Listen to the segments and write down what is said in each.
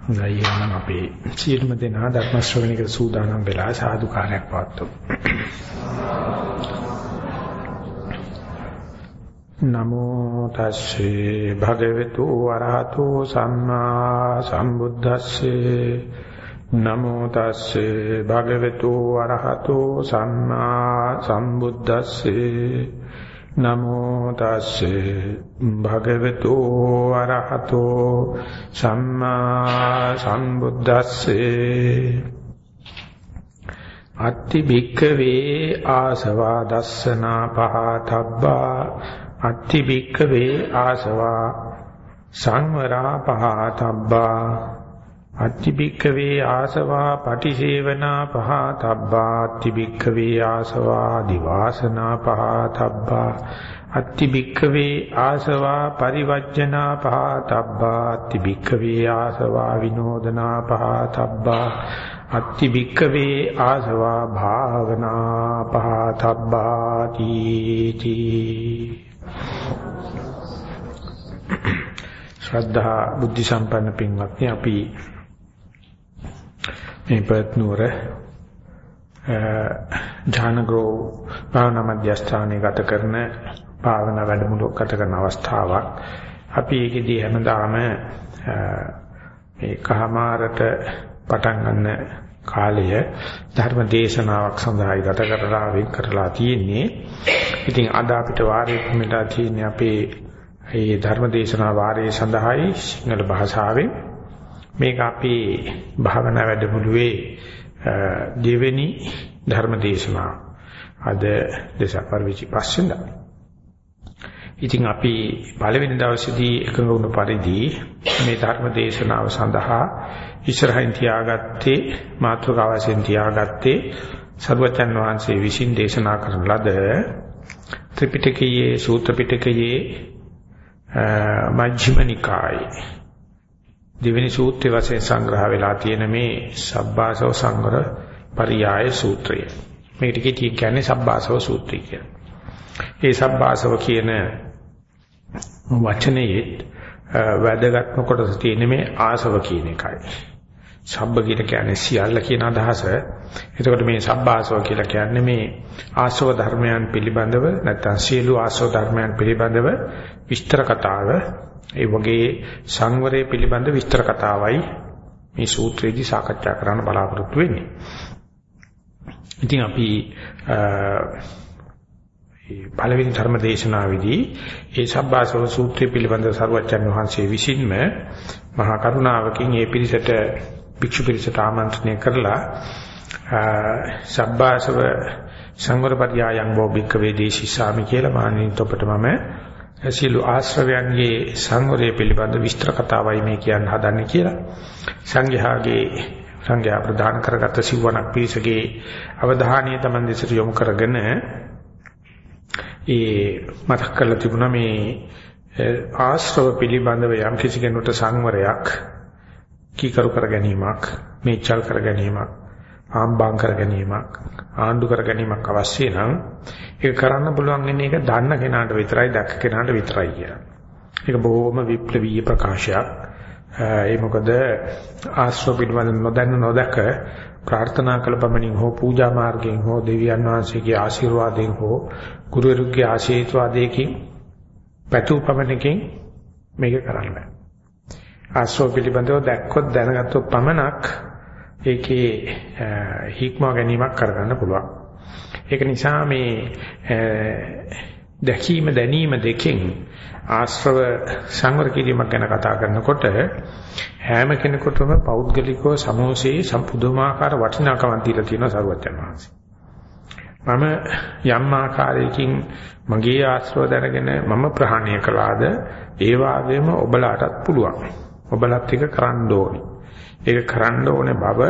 හොඳයි එහෙනම් අපි සියලුම දෙනා ධර්ම ශ්‍රවණයකට සූදානම් වෙලා සාදු කාර්යයක් පවත්වමු. නමෝ තස්සේ භගවතු වරහතෝ සම්මා සම්බුද්දස්සේ නමෝ තස්සේ භගවතු වරහතෝ සම්මා සම්බුද්දස්සේ නමෝ තස්සේ භගවතු වරහතෝ සම්මා සම්බුද්දස්සේ අත්ති භික්ඛවේ ආසවා දස්සනා පහතබ්බා අත්ති භික්ඛවේ ආසවා සංවරා පහතබ්බා අත්ති භික්ඛවේ ආසවා පටිසේවනා පහතබ්බා අත්ති භික්ඛවේ ආසවා දිවාසනා පහතබ්බා අත්ති භික්ඛවේ ආසවා පරිවර්ජනා පහතබ්බා අත්ති භික්ඛවේ ආසවා විනෝදනා පහතබ්බා අත්ති භික්ඛවේ ආසවා භාවනා පහතබ්බා තීති ශ්‍රද්ධා බුද්ධ සම්පන්න පින්වත්නි අපි මේ පත්නුවර ඥානගෝ භාවනා මධ්‍යස්ථානයේ ගත කරන භාවනා වැඩමුළුවක් ගත කරන අවස්ථාවක් අපි ඒකෙදී හැමදාම මේ කහමාරට පටන් ගන්න කාලය ධර්ම දේශනාවක් සඳහා ගත කරලා වෙන් කරලා තියෙන්නේ. ඉතින් අද අපිට වාරේ මෙලා තියෙන්නේ අපේ මේ ධර්ම දේශනා වාරයේ සඳහායි සිංහල භාෂාවෙන් මේක අපේ භාවනා වැඩමුළුවේ දෙවෙනි ධර්ම දේශනාව. අද දෙසපර විචි පස්සෙන්දා. ඉතින් අපි පළවෙනි දවසේදී එකඟ වුණ පරිදි මේ ධර්ම දේශනාව සඳහා ඉස්සරහින් තියාගත්තේ මාතෘකාව වශයෙන් තියාගත්තේ සර්වචන් වහන්සේ විසින් දේශනා කරන ලද ත්‍රිපිටකයේ සූත්‍ර පිටකයේ මජ්ක්‍ධිම නිකායේ දෙවෙනි සූත්‍රය වශයෙන් සංග්‍රහ වෙලා තියෙන මේ සබ්බාසව සංවර පරියාය සූත්‍රය. මේ ටිකේ කියන්නේ සබ්බාසව සූත්‍රය කියලා. ඒ සබ්බාසව කියන වචනේ වැදගත්ම කොටස තියෙන්නේ මේ ආසව කියන එකයි. සබ්බ කියලා කියන්නේ සියල්ල කියන අදහස. එතකොට මේ සබ්බාසව කියලා කියන්නේ මේ ආසව ධර්මයන් පිළිබඳව නැත්නම් සියලු ආසව ධර්මයන් පිළිබඳව විස්තර කතාව ඒ වගේ සංවරය පිළිබඳ විස්තර කතාවයි මේ සූත්‍රයේදී සාකච්ඡා කරන්න බලාපොරොත්තු වෙන්නේ. ඉතින් අපි පළවෙනි ධර්ම දේශනාවේදී ඒ සබ්බාසව සූත්‍රය පිළිබඳව සරුවච්චන් වහන්සේ විසින්ම මහා කරුණාවකින් ඒ පිළිසෙට භික්ෂු පිරිසට ආමන්ත්‍රණය කරලා සබ්බාසව සංවරපරියායන් වෝ භික්කවේ දේශිසාමි කියලා මානින්ත ඔබට මම සියලු ආශ්‍රවයන්ගේ සංවරය පිළිබඳ විස්තර කතාවයි මේ කියන්න හදන්නේ කියලා. සංඝයාගේ සංඝයා ප්‍රදාන කරගත් සිවණක් පිරිසගේ අවධානය Taman දෙසට යොමු කරගෙන ඒ මතක් කරලා තිබුණා මේ ආශ්‍රව පිළිබඳව යම් කිසි කෙනෙකුට සංවරයක් කීකරු කර ගැනීමක් මේචල් කර ගැනීමක් ආම්බාම් කර ගැනීමක් ආණ්ඩු කර ගැනීමක් අවශ්‍ය නම් ඒක කරන්න පුළුවන් වෙන්නේ ඒක දන්න කෙනාට විතරයි දැක්ක කෙනාට විතරයි කියලා. ඒක බොහොම විප්ලවීය ප්‍රකාශයක්. ඒ මොකද ආශ්‍රව පිළිබඳ නොදන්න නොදක ප්‍රාර්ථනා කළ පමණින් හෝ පූජා මාර්ගයෙන් හෝ දෙවියන් වහන්සේගේ ආශිර්වාදයෙන් හෝ ගුරුවරුගේ ආශීර්වාදයෙන් පැතු පමණකින් මේක කරන්න බෑ. ආශ්‍රව පිළිබඳව දැක්කොත් දැනගත්තොත් පමණක් ඒකේ හික්මව ගැනීමක් කරගන්න පුළුවන්. ඒක නිසා මේ දැකීම දැනීම දෙකෙන් ආශ්‍රව සංවර කිරීමක් ගැන කතා කරනකොට හැම කෙනෙකුටම පෞද්ගලිකව සමෝසයේ සම්පුදුමාකාර වටිනාකමක් දීලා තියෙනවා සරුවචන වහන්සේ. මම යම් ආකාරයකින් මගේ ආශ්‍රව දැනගෙන මම ප්‍රහාණය කළාද ඒ වගේම ඔබලාටත් පුළුවන්. ඔබලත් එක කරන්න ඕනේ. ඒක කරන්න ඕනේ බව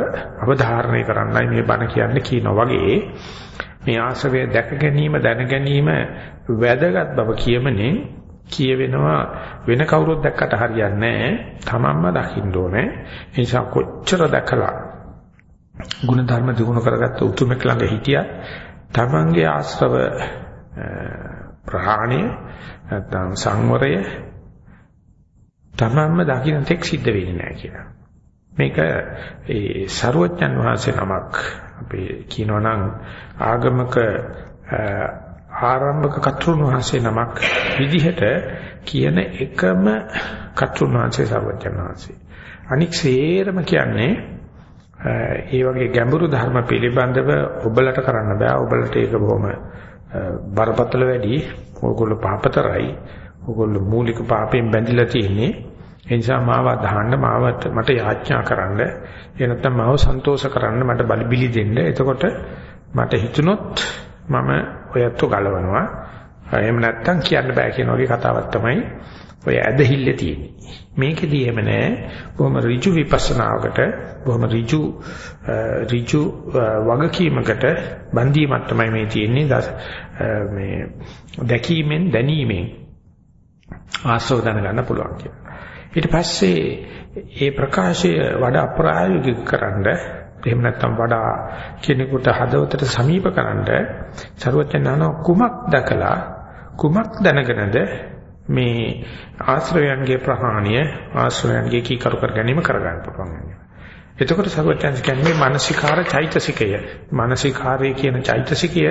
අවධාරණය කරන්නයි මේ බණ කියන්නේ කියනවා වගේ මේ ආශ්‍රවය දැක ගැනීම දැන ගැනීම වැදගත් බව කියමනේ කියවෙනවා වෙන කවුරුත් දැක්කට හරියන්නේ නැහැ. තමන්ම දකින්න ඕනේ. ඒ නිසා කොච්චර දැකලා ගුණ ධර්ම දිනු කරගත්ත උතුමෙක් ළඟ හිටියත් තමන්ගේ ආශ්‍රව ප්‍රහාණය නැත්නම් සංවරය තමන්ම දකින්න තෙක් සිද්ධ වෙන්නේ නැහැ කියලා. මේක ඒ ਸਰුවචන් වහන්සේ නමක් අපි කියනවනම් ආගමක ආරම්භක කතෘණ වහන්සේ නමක් විදිහට කියන එකම කතෘණ වහන්සේ ਸਰුවචන් වහන්සේ. අනික් සේරම කියන්නේ ඒ වගේ ගැඹුරු ධර්ම පිළිබඳව ඔබලට කරන්න බෑ. ඔබලට ඒක බොහොම බරපතල වැඩි. ඕගොල්ලෝ පාපතරයි. ඕගොල්ලෝ මූලික පාපයෙන් බැඳිලා තියෙන්නේ. ඒ නිසා මාව අදහන්න මාවට මට යාඥා කරන්න එහෙ නැත්නම් මාව සන්තෝෂ කරන්න මට බලිබිලි දෙන්න. එතකොට මට හිතුනොත් මම ඔයත්තු ගලවනවා. එහෙම නැත්නම් කියන්න බෑ කියන වගේ කතාවක් තමයි ඔය ඇදහිල්ල තියෙන්නේ. මේකෙදී එහෙම නෑ. බොහොම ඍජු විපස්සනාවකට බොහොම ඍජු ඍජු වගකීමකට බන්දීමක් තමයි මේ තියෙන්නේ. මේ දැකීමෙන් දැනීමෙන්. ආශ්‍රව දැනගන්න පුළුවන් කියලා. ඊට පස්සේ මේ ප්‍රකාශය වඩා ප්‍රායෝගික කරන්න එහෙම නැත්නම් වඩා කෙනෙකුට හදවතට සමීප කරන්න ਸਰවඥාන කුමක් දැකලා කුමක් දැනගෙනද මේ ආශ්‍රවයන්ගේ ප්‍රහාණය ආශ්‍රවයන්ගේ කීකරු කර ගැනීම කරගන්න පුළුවන්. එතකොට සර්වඥාන්ස කියන්නේ මානසිකාර චෛතසිකය. මානසිකාරය කියන චෛතසිකය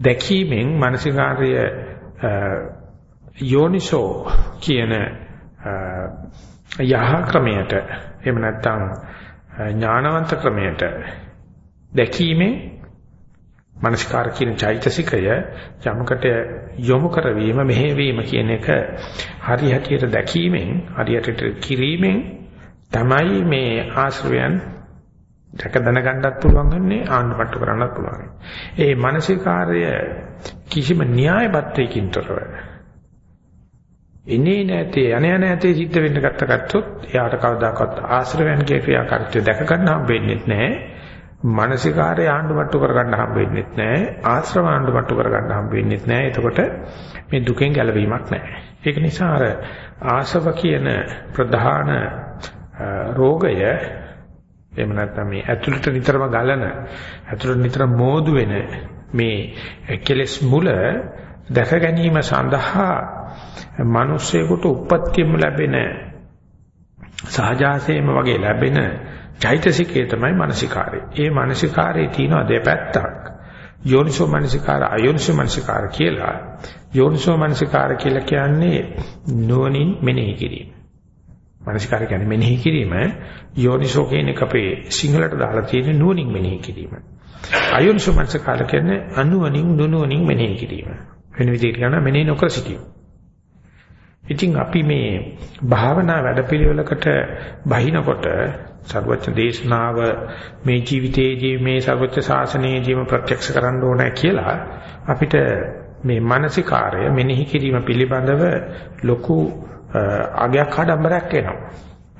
දැකීමෙන් මානසිකාරය යෝනිසෝ කියන යහ ක්‍රමයට එහෙම නැත්නම් ඥානවන්ත ක්‍රමයට දැකීමේ මනස්කාර කියන චෛතසිකය යමකට යොමු කරවීම මෙහෙවීම කියන එක හරි හැටියට දැකීමෙන් හරියට කිරීමෙන් තමයි මේ ආශ්‍රවයන් දැක දැනගන්නත් පුළුවන් වෙන්නේ ආන්නපට්ටු කරන්නත් පුළුවන්. ඒ මානසිකාර්ය කිසිම න්‍යායපත්‍යකින් තොරව එනේ නැතේ යන යන නැතේ සිද්ධ වෙන්න ගත්ත ගත්තොත් එයාට කවදාකවත් ආශ්‍රවයන්ගේ ක්‍රියාකාරීත්වය දැක ගන්න හම්බෙන්නේ නැහැ. මානසිකාරය ආණ්ඩුමට්ටු කරගන්න හම්බෙන්නේ නැහැ. ආශ්‍රව ආණ්ඩුමට්ටු කරගන්න හම්බෙන්නේ නැහැ. එතකොට මේ දුකෙන් ගැලවීමක් නැහැ. ඒක නිසා අර ආශව කියන ප්‍රධාන රෝගය එහෙම නැත්නම් මේ ඇතුළට නිතරම ගලන ඇතුළට නිතර මෝදු වෙන මේ කෙලෙස් මුල දැක ගැනීම සඳහා මිනිස්සෙකුට උපත්තියම ලැබෙන සහජාසයෙන්ම වගේ ලැබෙන චෛතසිකය තමයි මානසිකාරය. ඒ මානසිකාරයේ තියෙන දෙපැත්තක්. යෝනිසෝ මානසිකාර අයෝනිසෝ මානසිකාර කියලා. යෝනිසෝ මානසිකාර කියලා කියන්නේ නුවණින් මෙනෙහි කිරීම. මානසිකාර කියන්නේ මෙනෙහි කිරීම. යෝනිසෝ කියන එක අපේ සිංහලට දාලා තියෙන නුවණින් මෙනෙහි කිරීම. අයෝනිසෝ මානසිකාර කියන්නේ අනුවණින් නුනුවණින් මෙනෙහි කිරීම. වෙන විදිහට කියනවා මෙනෙහි නොකර සිටීම. ඉතින් අපි මේ භාවනා වැඩපිළිවෙලකට බහිනකොට සර්වච්ඡ දේශනාව මේ ජීවිතයේදී මේ සර්වච්ඡ ශාසනයේදීම ප්‍රත්‍යක්ෂ කරන්න ඕනේ කියලා අපිට මේ මානසිකාර්ය මෙනෙහි කිරීම පිළිබඳව ලොකු අගයක් ආඩම්බරයක් එනවා.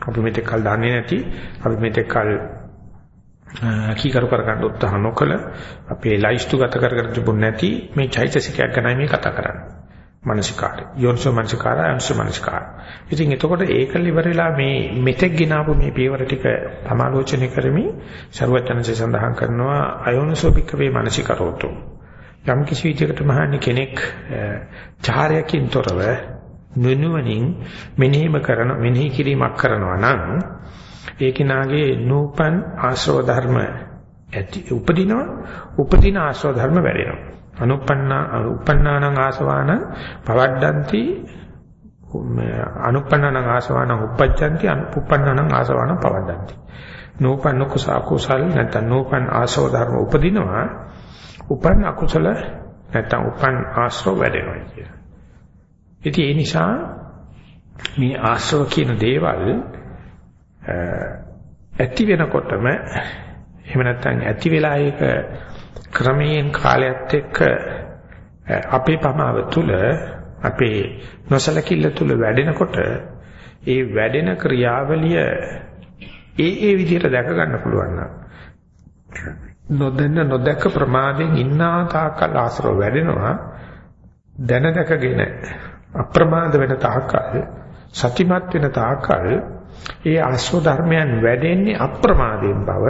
අපි මෙතෙක් කල් දන්නේ නැති අපි මෙතෙක් කල් කීකරු කරගන්න උත්සාහ නොකළ අපේ ලයිස්තු ගත කරගෙන තිබුණ නැති මේ චෛතසිකයක් ගැනයි මේ කතා කරන්නේ. මනසිකාරය. යෝනිසෝ මනසිකාරය අනුසෝ මනසිකාරය. ඉතින් එතකොට ඒක liverලා මේ මෙතෙක් ගినాපු මේ පියවර ටික සමාලෝචනය කරමින් ਸਰවඥන්සේ සඳහන් කරනවා අයෝනිසෝ භික්කවේ මනසිකරෝතු. යම් කිසි විදිහකට මහන්නේ කෙනෙක් චාරයකින් තොරව නුනුවණින් මෙනෙහිම කරන මෙනෙහි කිරීමක් කරනවා නම් ඒ කිනාගේ නූපන් ආශ්‍රව ධර්ම ඇති උපදිනවා උපදින ආශ්‍රව ධර්ම වැඩෙනවා අනුප්පන්නා උප්පන්නානං ආසවාන පවඩ්ඩಂತಿ අනුප්පන්නානං ආසවාන උප්පච්ඡanti අනුප්පන්නානං ආසවාන පවඩ්ඩಂತಿ නෝපන්න කුසා කුසල් නැත්නම් නෝපන් ආසව ධර්ම උපදිනවා උපන් අකුසල නැත්නම් උපන් ආශ්‍රව වැඩෙනවා කියන. ඉතින් ඒ නිසා මේ ආශ්‍රව කියන දේවල් ඇති වෙනකොටම එහෙම නැත්නම් ඇති වෙලා ඒක ක්‍රමයෙන් කාලයත් එක්ක අපේ පමාව තුල අපේ නොසලකිල්ල තුල වැඩෙනකොට ඒ වැඩෙන ක්‍රියාවලිය ඒ ඒ විදිහට දැක ගන්න පුළුවන් නම්. නොදැන්න නොදැක ප්‍රමාදයෙන් ඉන්නා තාක්කල් ආශ්‍රව වැඩෙනවා. දැන දැකගෙන අප්‍රමාද වෙන තාක්කල් සතිමත් වෙන තාක්කල් ඒ ආශ්‍රව ධර්මයන් වැඩෙන්නේ අප්‍රමාදයෙන් බව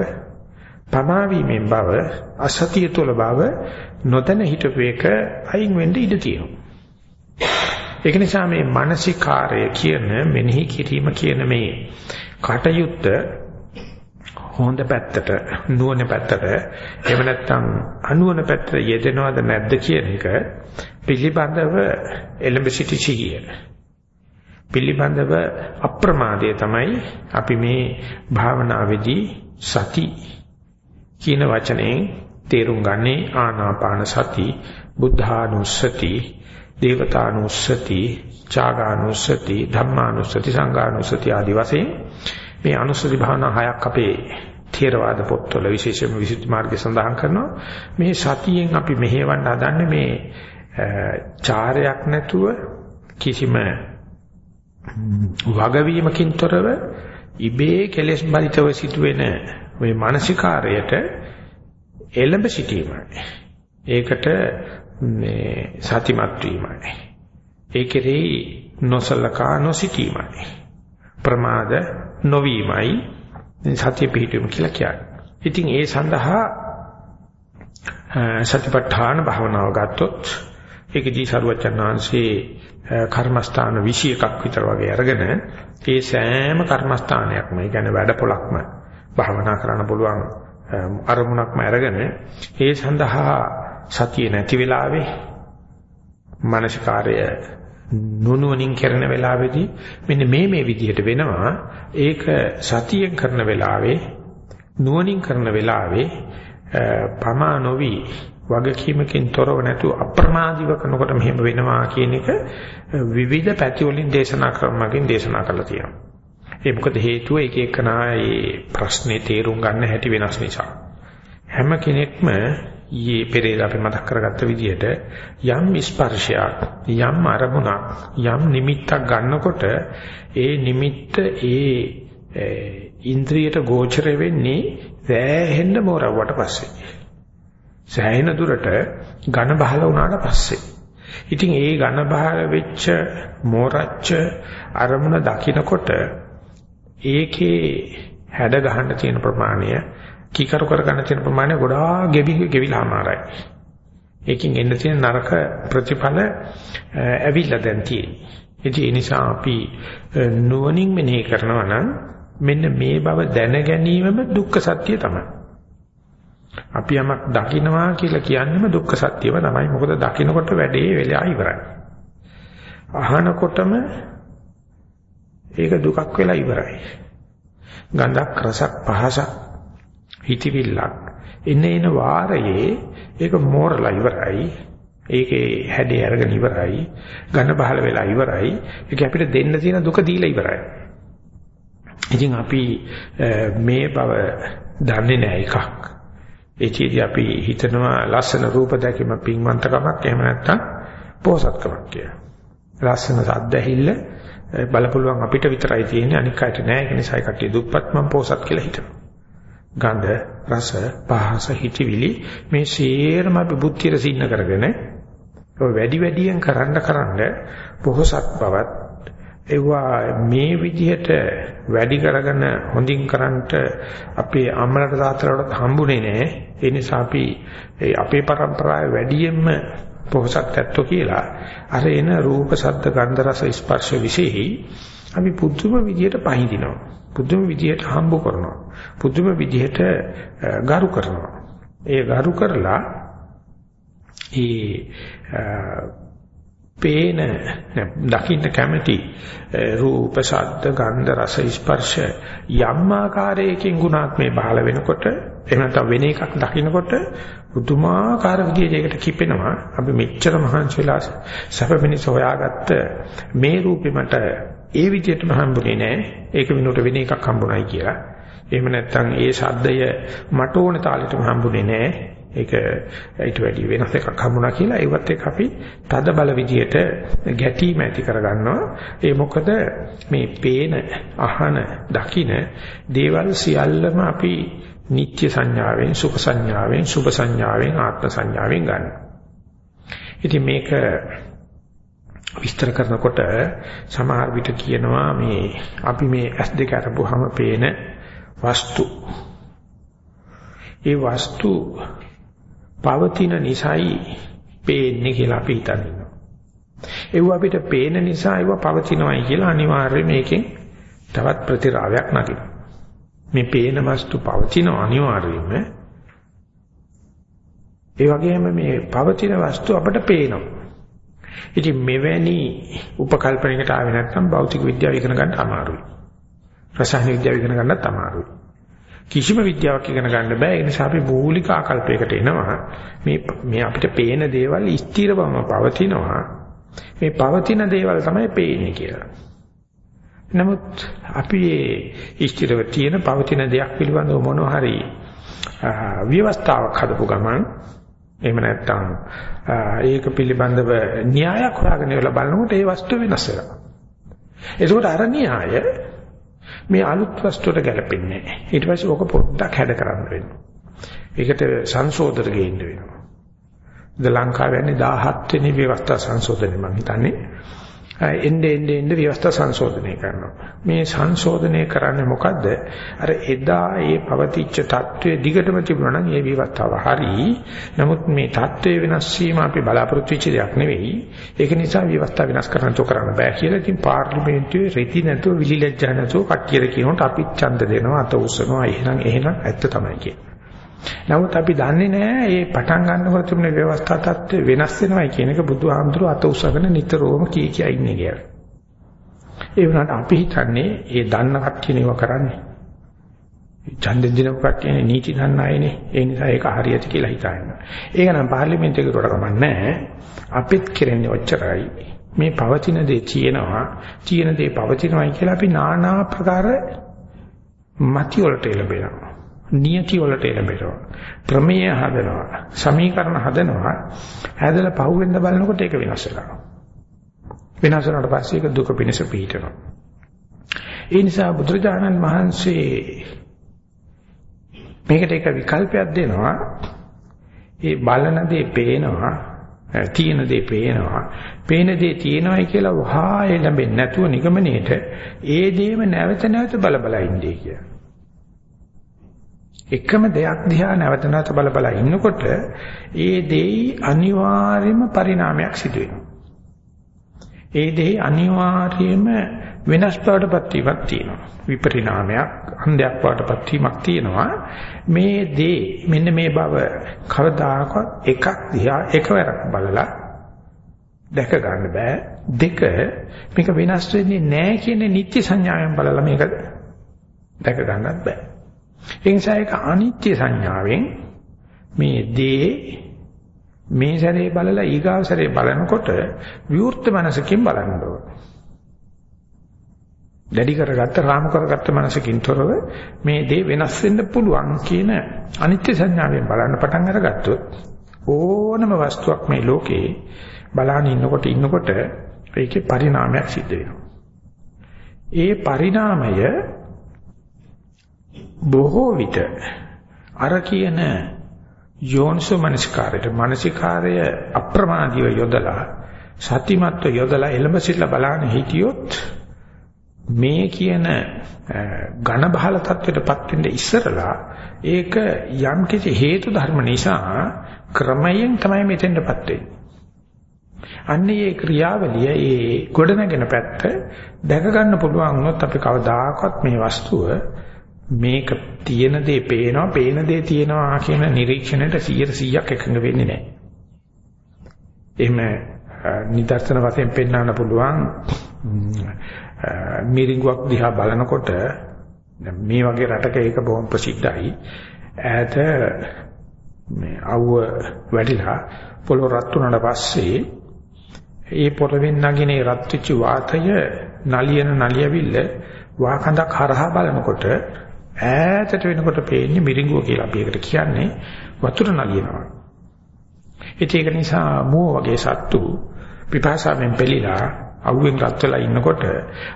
පමා වීමෙන් බව අසතිය තුළ බව නොදැන හිටපු එක අයින් වෙන්න ඉඩ තියෙනවා. ඒක නිසා මේ මානසිකාරය කියන මෙනෙහි කිරීම කියන මේ කටයුත්ත හොඳ පැත්තට නුවණ පැත්තට එහෙම නැත්නම් අනුවණ පැත්තට යෙදෙනවද නැද්ද කියන එක පිළිබඳව එළඹ සිටි සිහිය පිළිබඳව අප්‍රමාදය තමයි අපි මේ භාවනාවේදී සති කියන වචනයෙන් තේරුම් ගන්නේ ආනාපාන සති බුද්ධානුස්සති දේවතානුස්සති චාගානුස්සති ධම්මානුස්සති සංඝානුස්සති ආදි වශයෙන් මේ අනුස්සති භාවනා හයක් අපේ ථේරවාද පොත්වල විශේෂයෙන්ම විසුද්ධි මාර්ගය සඳහන් කරනවා. මේ සතියෙන් අපි මෙහෙවන්න හදන්නේ මේ චාරයක් නැතුව කිසිම වගවීමකින් තොරව ඉබේ කෙලෙස් බරිතව සිදුවෙන මේ මානසිකාරයට එළඹ සිටීමයි. ඒකට මේ සතිමත් වීමයි. ඒකෙරෙහි නොසලකා නොසිටීමයි. ප්‍රමාද නොවීමයි සතිය පිහිටීම කියලා කියන්නේ. ඉතින් ඒ සඳහා සතිපට්ඨාන භාවනාව ගත්තොත් ඒකදී සරුවචනාංශේ කර්මස්ථාන 21ක් විතර වගේ අරගෙන ඒ සෑම කර්මස්ථානයක්ම ඒ කියන්නේ වැඩපොලක්ම භාවනා කරන්න පුළුවන් අරමුණක්ම අරගෙන ඒ සඳහා සතිය නැති වෙලාවේ මානසිකාර්ය නුනුවණින් කරන වෙලාවේදී මෙන්න මේ මේ විදිහට වෙනවා. ඒක සතියෙන් කරන වෙලාවේ නුවණින් කරන වෙලාවේ පමා නොවි වගකීමකින් තොරව නැතුව අප්‍රමාදීව කරනකොට මෙහෙම වෙනවා කියන එක විවිධ පැති වලින් දේශනා ක්‍රමකින් දේශනා කරලා තියෙනවා. ඒ මොකද හේතුව එක එකනා ඒ ප්‍රශ්නේ තේරුම් ගන්න හැටි වෙනස් නිසා. හැම කෙනෙක්ම ඊයේ පෙරේද අපි මතක් කරගත්ත විදිහට යම් ස්පර්ශයක් යම් අරමුණක් යම් නිමිත්තක් ගන්නකොට ඒ නිමිත්ත ඒ ඉන්ද්‍රියට ගෝචර වෙන්නේ සෑහෙන්න මෝරවුවට පස්සේ. සෑහෙන දුරට ඝන බහල වුණාට පස්සේ. ඉතින් ඒ ඝන බහල වෙච්ච මෝරච්ච අරමුණ දකිනකොට ඒකේ හැඩ ගහන්න තියෙන ප්‍රමාණය කීකරු කර ගන්න තියෙන ප්‍රමාණය ගොඩාක් ගෙවි ගෙවිලාමාරයි. ඒකෙන් එන්න තියෙන නරක ප්‍රතිඵල ඇවිල්ලා දැන් තියෙන්නේ. ඒ නිසා අපි නුවණින් මෙනෙහි කරනවා නම් මෙන්න මේ බව දැන ගැනීමම දුක්ඛ සත්‍ය තමයි. අපි යමක් දකින්නවා කියලා කියන්නේම දුක්ඛ සත්‍යම තමයි. මොකද දකින්නකොට වැඩේ වෙලා ඉවරයි. අහනකොටම ඒක දුකක් වෙලා ඉවරයි. ගඳක් රසක් පහසක් හිතවිල්ලක් එන එන වාරයේ ඒක මෝරලා ඉවරයි. ඒකේ හැඩය අරගෙන ඉවරයි. ඝන බහල වෙලා ඉවරයි. ඒක අපිට දෙන්න තියෙන දුක දීලා ඉවරයි. ඉතින් අපි මේ බව දන්නේ නැහැ එකක්. ඒ චීදී අපි හිතනවා ලස්සන රූප දැකීම පින්වන්තකමක් එහෙම නැත්නම් පෝසත්කමක් කියලා. ලස්සන සද්ද ඇහිල්ල බලපුලුවන් අපිට විතරයි තියෙන්නේ අනික් අයට නෑ ඒක නිසා කට්ටිය දුප්පත් මම පෝසත් කියලා හිතනවා. ගන්ධ රස පහස හිතවිලි මේ සියරම අපි බුද්ධියට සින්න කරගෙන ඔය වැඩි වැඩියෙන් කරන්න කරන්න පොහසත් බවත් ඒවා මේ විදිහට වැඩි කරගෙන හොඳින් කරන්නට අපේ අම්මලට තාත්තලට හම්බුනේ නෑ ඒ නිසා අපි අපේ પરම්පරාවේ වැඩියෙන්ම පොහසත් ඇත්තෝ කියලා. අර එන රූප ශබ්ද ගන්ධ රස ස්පර්ශ විශේෂයි. අපි පුදුම විදියට පහඳිනවා. පුදුම විදියට හම්බ කරනවා. පුදුම විදියට ගරු කරනවා. ඒ ගරු කරලා ඒ පේන දකින්න කැමැති රූප ශබ්ද ගන්ධ රස ස්පර්ශ යම් ආකාරයකින් ගුණාත්මේ බහල වෙනකොට එහෙම නැත්නම් වෙන එකක් දකින්නකොට පුදුමාකාර විදිහට ඒකට කිපෙනවා. අපි මෙච්චර මහන්සි වෙලා සැපමිනිස් හොයාගත්ත මේ රූපෙ මට ඒ විදිහටම හම්බුනේ නෑ. ඒක වෙනුවට වෙන එකක් හම්බුනායි කියලා. එහෙම නැත්නම් ඒ ශබ්දය මට ඕන තාලෙටම හම්බුනේ නෑ. ඒක ඊට වැඩි වෙනස් එකක් හම්බුණා කියලා ඒවත් එක්ක අපි තද බල විදියට ගැටීම ඇති කරගන්නවා ඒ මොකද මේ පේන අහන දකින දේවල් සියල්ලම අපි නිත්‍ය සංඥාවෙන් සුඛ සංඥාවෙන් සුභ සංඥාවෙන් ආත්ම සංඥාවෙන් ගන්න. ඉතින් මේක විස්තර කරනකොට සමහර විට කියනවා මේ අපි මේ S2 අරපුවාම පේන වස්තු ඒ වස්තු පවතින නිසයි පේන්නේ කියලා අපි හිතන්නේ. ඒව අපිට පේන නිසා ඒව පවතිනවයි කියලා අනිවාර්යයෙන් මේකෙන් තවත් ප්‍රතිරාවයක් නැගිනවා. මේ පේන වස්තු පවතින අනිවාර්යයෙන්ම ඒ වගේම මේ පවතින වස්තු අපට පේනවා. ඉතින් මෙවැනි උපකල්පනයකට ආවේ නැත්නම් භෞතික විද්‍යාව ඉගෙන ගන්න අමාරුයි. රසායන විද්‍යාව ඉගෙන ගන්නත් අමාරුයි. කිසිම විද්‍යාවක් ඉගෙන ගන්න බෑ. ඒ නිසා අපි මූලික ආකල්පයකට එනවා. මේ මේ අපිට පේන දේවල් ස්ථිරවම පවතිනවා. මේ පවතින දේවල් තමයි පේන්නේ කියලා. නමුත් අපි මේ ස්ථිරව තියෙන පවතින දෙයක් පිළිබඳව මොනවා හරි ව්‍යවස්ථාවක් හදපු ගමන් එහෙම නැත්නම් ඒක පිළිබඳව න්‍යායක් හොයාගෙන ඉවර බලනකොට ඒ වස්තුව වෙනස් වෙනවා. ඒකෝට අර න්‍යාය මේ අලුත් වස්තුවට ගැලපෙන්නේ නැහැ. ඊට පස්සේ ඕක පොඩ්ඩක් හැද කරන්න වෙනවා. ඒකට සංශෝධන ගේන්න වෙනවා. ද ලංකාවේ යන්නේ 17 වෙනි ව්‍යවස්ථා සංශෝධනය මම හිතන්නේ. එන්නේ එන්නේ එන්නේ ව්‍යවස්ථා සංශෝධනය කරනවා. මේ සංශෝධනය කරන්නේ මොකද්ද? අර එදා ඒ පවතිච්ච தત્ත්වයේ දිගටම තිබුණා නම් ඒ විවස්ථාව හරි. නමුත් මේ தત્ත්වයේ වෙනස් වීම අපි බලාපොරොත්තු වෙච්ච දෙයක් නෙවෙයි. ඒක නිසා විවස්ථා වෙනස් කරන්න තෝ කරන්න බෑ කියලා ඉතින් පාර්ලිමේන්තුවේ රෙදි නැතුව විලිලැජ්ජා නැතුව කට්ටියට කියනකොට අපි ඡන්ද දෙනවා අත උස්සනවා එහෙනම් එහෙනම් ඇත්ත තමයි කියන්නේ. නමුත් අපි දන්නේ නැහැ මේ පටන් ගන්නකොට තිබුණ ව්‍යවස්ථා තත්ත්වය වෙනස් වෙනවයි කියන එක බුදුහාමුදුරුවෝ අත උසගෙන නිතරම කී කියා ඉන්නේ කියලා. ඒ වුණාට අපි හිතන්නේ ඒ දන්න කට්ටියනේව කරන්නේ. ඡන්දෙන් දිනපු කට්ටියනේ නීති දන්න අයනේ. ඒ නිසා ඒක හරියට කියලා හිතනවා. ඒක නම් පාර්ලිමේන්තුවේ කරුවට කමන්නේ අපිත් කරන්නේ ඔච්චරයි. මේ පවතින දේ තියෙනවා, තියෙන දේ පවතිනවායි කියලා අපි নানা ආකාර මති වලට එළඹෙනවා. නියති වලට එළඹෙනවා. ප්‍රමේය හදනවා. සමීකරණ හදනවා. හැදලා පහුවෙන්ද බලනකොට ඒක වෙනස් වෙනවා. වෙනස් වුණාට පස්සේ ඒක දුක පිණිස පිහිටනවා. ඒ නිසා බුදුරජාණන් වහන්සේ මේකට එක විකල්පයක් දෙනවා. ඒ බලන දේ පේනවා, තියෙන දේ පේනවා. පේන දේ තියෙනවායි කියලා වහා එළඹෙන්නේ නැතුව නිගමනයේට ඒ දේම නැවත නැවත බල බල ඉන්නේ කියලා. එකම දෙයක් දිහා නැවත නැවත බල බල ඉන්නකොට ඒ දෙයි අනිවාර්යයෙන්ම පරිණාමයක් සිදු වෙනවා. ඒ දෙයි අනිවාර්යයෙන්ම වෙනස් බවටපත් වීමක් තියෙනවා. විපරිණාමයක් අන්දයක් බවටපත් වීමක් තියෙනවා. මේ දේ මෙන්න මේ බව කවදාකවත් එකක් දිහා එකවරක් බලලා දැක ගන්න බෑ. දෙක මේක වෙනස් වෙන්නේ නැහැ කියන නිත්‍ය සංඥාවෙන් බලලා මේක දැක ගන්නත් බෑ. ඒ නිසා ඒක අනිත්‍ය සංඥාවෙන් මේ දේ මේ සැරේ බලලා ඊගාව සැරේ බලනකොට විවෘත මනසකින් බලන්න ඕන. දැඩි කරගත්ත රාම කරගත්ත මනසකින් තොරව මේ දේ වෙනස් වෙන්න පුළුවන් කියන අනිත්‍ය සංඥාවෙන් බලන්න පටන් අරගත්තොත් ඕනම වස්තුවක් මේ ලෝකේ බලන ඉන්නකොට ඉන්නකොට ඒකේ පරිණාමයක් සිද්ධ වෙනවා. ඒ පරිණාමය බොහෝ විට අර කියන යෝනිසෝ මනස්කාරයට මානසිකාරය අප්‍රමාදීව යොදලා සතිමත්ව යොදලා එළඹ සිටලා බලන්න හිටියොත් මේ කියන ඝන බහල තත්වයටපත් වෙන්න ඉස්සරලා ඒක යම් කිසි හේතු ධර්ම නිසා ක්‍රමයෙන් තමයි මෙතෙන්ටපත් වෙන්නේ. අන්නේ ඒ ක්‍රියාවලිය ඒ ගොඩනගෙන පැත්ත දැක ගන්න පුළුවන් වුණොත් අපි කවදාකවත් මේ වස්තුව මේක තියෙන දේ පේනවා, පේන දේ තියෙනවා කියන නිරීක්ෂණයට 100%ක් එකඟ වෙන්නේ නැහැ. එහෙම නිදර්ශන වශයෙන් පෙන්වන්න පුළුවන් මිරිඟුවක් දිහා බලනකොට මේ වගේ රටක ඒක බොහොම ප්‍රසිද්ධයි. ඈත මේ අවුව වැඩිලා පොළොව රත් වුණාට පස්සේ ඒ පොළවෙන් නගින රත් වෙච්ච වාතය නලියන නලියවිල්ල වාකඳක් හරහා බලනකොට ඈතට වෙනකොට පේන්නේ මිරිඟුව කියලා අපි ඒකට කියන්නේ වතුර නලියනවා. ඒක නිසා මුව වගේ සත්තු පිපාසයෙන් පෙළිලා අවුවෙන් රත් වෙලා ඉන්නකොට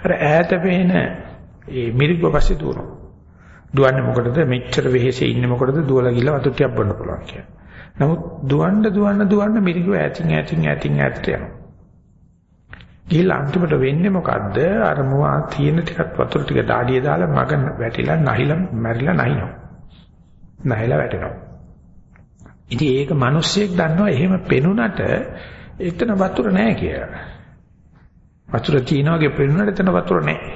අර ඈත පේන ඒ මිරිඟුව පස්සේ දුවනවා. දුවන්නේ මොකටද? මෙච්චර වෙහෙසේ ඉන්නේ මොකටද? දුවලා ගිහලා වතුර ටිකක් බොන්න පුළුවන් කියලා. නමුත් දුවන්න දුවන්න දුවන්න මිරිඟුව ඈතින් ඈතින් ඈතින් ඈතට යනවා. ගිහලා අන්තිමට වෙන්නේ මොකද්ද? අර මොවා තියෙන ටිකක් වතුර ටික දාඩිය දාලා මග වැටිලා නැහිලා මැරිලා නැහිනවා. නැහිලා වැටෙනවා. ඉතින් ඒක මිනිස්සෙක් දන්නවා එහෙම පෙනුනට එතන වතුර නැහැ කියලා. වතුර තියනවාගේ පෙනුනට එතන වතුර නැහැ.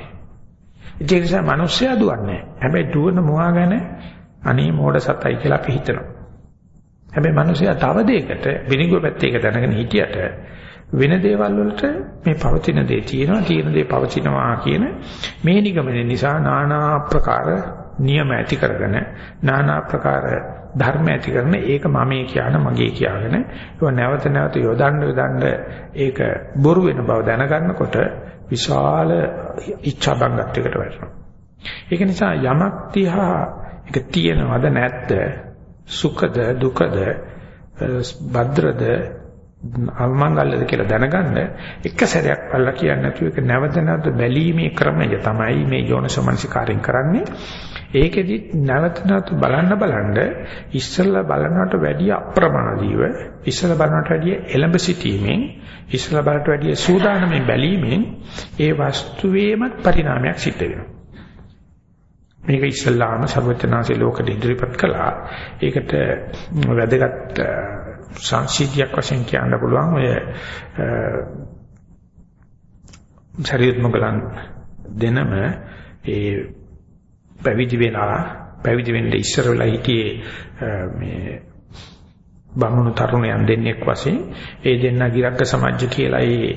ඒ නිසා මිනිස්සයා දුවන්නේ නැහැ. හැබැයි දුවන මොහාගෙන අනේ මෝඩ සතයි කියලා අපි හිතනවා. හැබැයි මිනිස්සයා තව දෙයකට විනිගුව පැත්තේ එක දැනගෙන හිටියට වෙන දේවල් වලට මේ පවතින දේ තියෙනවා තියෙන දේ පවතිනවා කියන මේ නිගමන නිසා নানা ආකාර නියම ඇති කරගෙන নানা ආකාර ධර්ම ඇති කරන ඒක මමේ කියන මගේ කියගෙන ඒක නැවත නැවත යොදන්න යොදන්න ඒක බොරු වෙන බව දැනගන්නකොට විශාල ඉච්ඡා බංගත්වයකට වැටෙනවා. ඒක නිසා යමක් තියා ඒක තියෙනවද නැද්ද සුඛද දුකද භද්‍රද අල්මංගල්‍යද කියලා දැනගන්න එක සැරයක් පල්ලා කියන්නේ නැතුව ඒක නැවත නැවත බැලීමේ ක්‍රමය තමයි මේ යෝනසමනසිකාරයෙන් කරන්නේ ඒකෙදි නැවත නැවත බලන්න බලන්න ඉස්සෙල්ලා බලනවට වැඩිය අප්‍රමාදීව ඉස්සෙල්ලා බලනවට වැඩිය එළඹ සිටීමෙන් ඉස්සෙල්ලා බලනවට වැඩිය සූදානම්ෙන් බැලීමෙන් ඒ වස්තුවේම පරිණාමයක් සිද්ධ වෙනවා මේක ඉස්සල්ලාම සර්වඥාන්සේ ලෝකෙට ඉදිරිපත් කළා. ඒකට වැදගත් සංසිද්ධියක් වශයෙන් කියන්න පුළුවන් ඔය ශරීර මොගලන් දෙනම ඒ පැවිදි වෙලා පැවිදි වෙන්න ඉස්සර වෙලා හිටියේ මේ බමුණු තරුණයන් දෙන්නෙක් වශයෙන් ඒ දෙන්න ගිරක්ක සමජ්ජ කියලා ඒ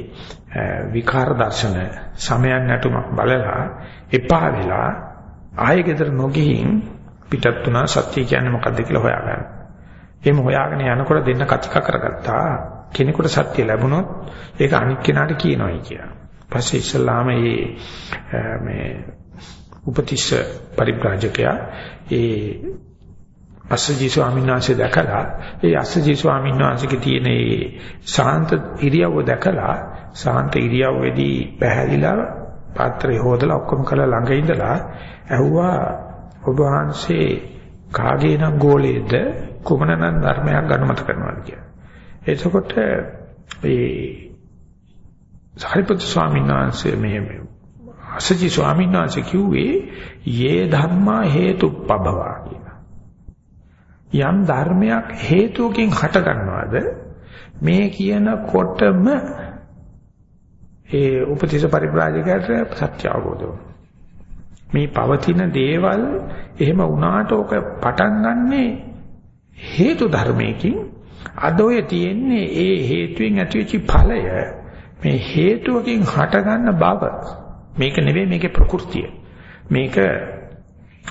විකාර දර්ශන සමයන් නැටුමක් බලලා එපා වෙලා ආයෙ ගෙදර නොගිහින් පිටත් තුනා සත්‍ය කියන්නේ මොකද්ද කියලා හොයාගන්න. එහෙම හොයාගෙන යනකොට දෙන්න කතික කරගත්තා. කෙනෙකුට සත්‍ය ලැබුණොත් ඒක අනිත් කෙනාට කියනවායි කියලා. පස්සේ ඉස්ලාම මේ උපතිස්ස පරිබ්‍රාජකයා ඒ අස්සජී ස්වාමීන් වහන්සේ දැකලා ඒ අස්සජී ස්වාමීන් වහන්සේගේ තියෙන ඒ ශාන්ත ඉරියව්ව දැකලා ශාන්ත ඉරියව්වේදී පැහැදිලා පාත්‍රය හොදලා ඔක්කොම කළා ළඟ ඉඳලා ඇහුවා ඔබ වහන්සේ කාගේ නම් ගෝලයේද කුමනනම් ධර්මයක් ගනුමත කරනවාද කියලා. එතකොට ඒ සාරිපුත්‍ර ස්වාමීන් වහන්සේ මේ අසජි ස්වාමීන් වහන්සේ කිව්වේ යේ ධම්මා හේතුප්පබවා කියලා. යම් ධර්මයක් හේතුවකින් හට ගන්නවාද මේ කියන කොටම ඒ උපතිස පරිබ්‍රාජකයට සත්‍ය අවබෝධ මේ පවතින දේවල් එහෙම වුණාට ඕක පටන් ගන්නෙ හේතු ධර්මයකින් අද ඔය තියෙන්නේ ඒ හේතුවෙන් ඇතිවෙච්ච ඵලය මේ හේතුවකින් හටගන්න බව මේක නෙවෙයි මේකේ ප්‍රകൃතිය. මේක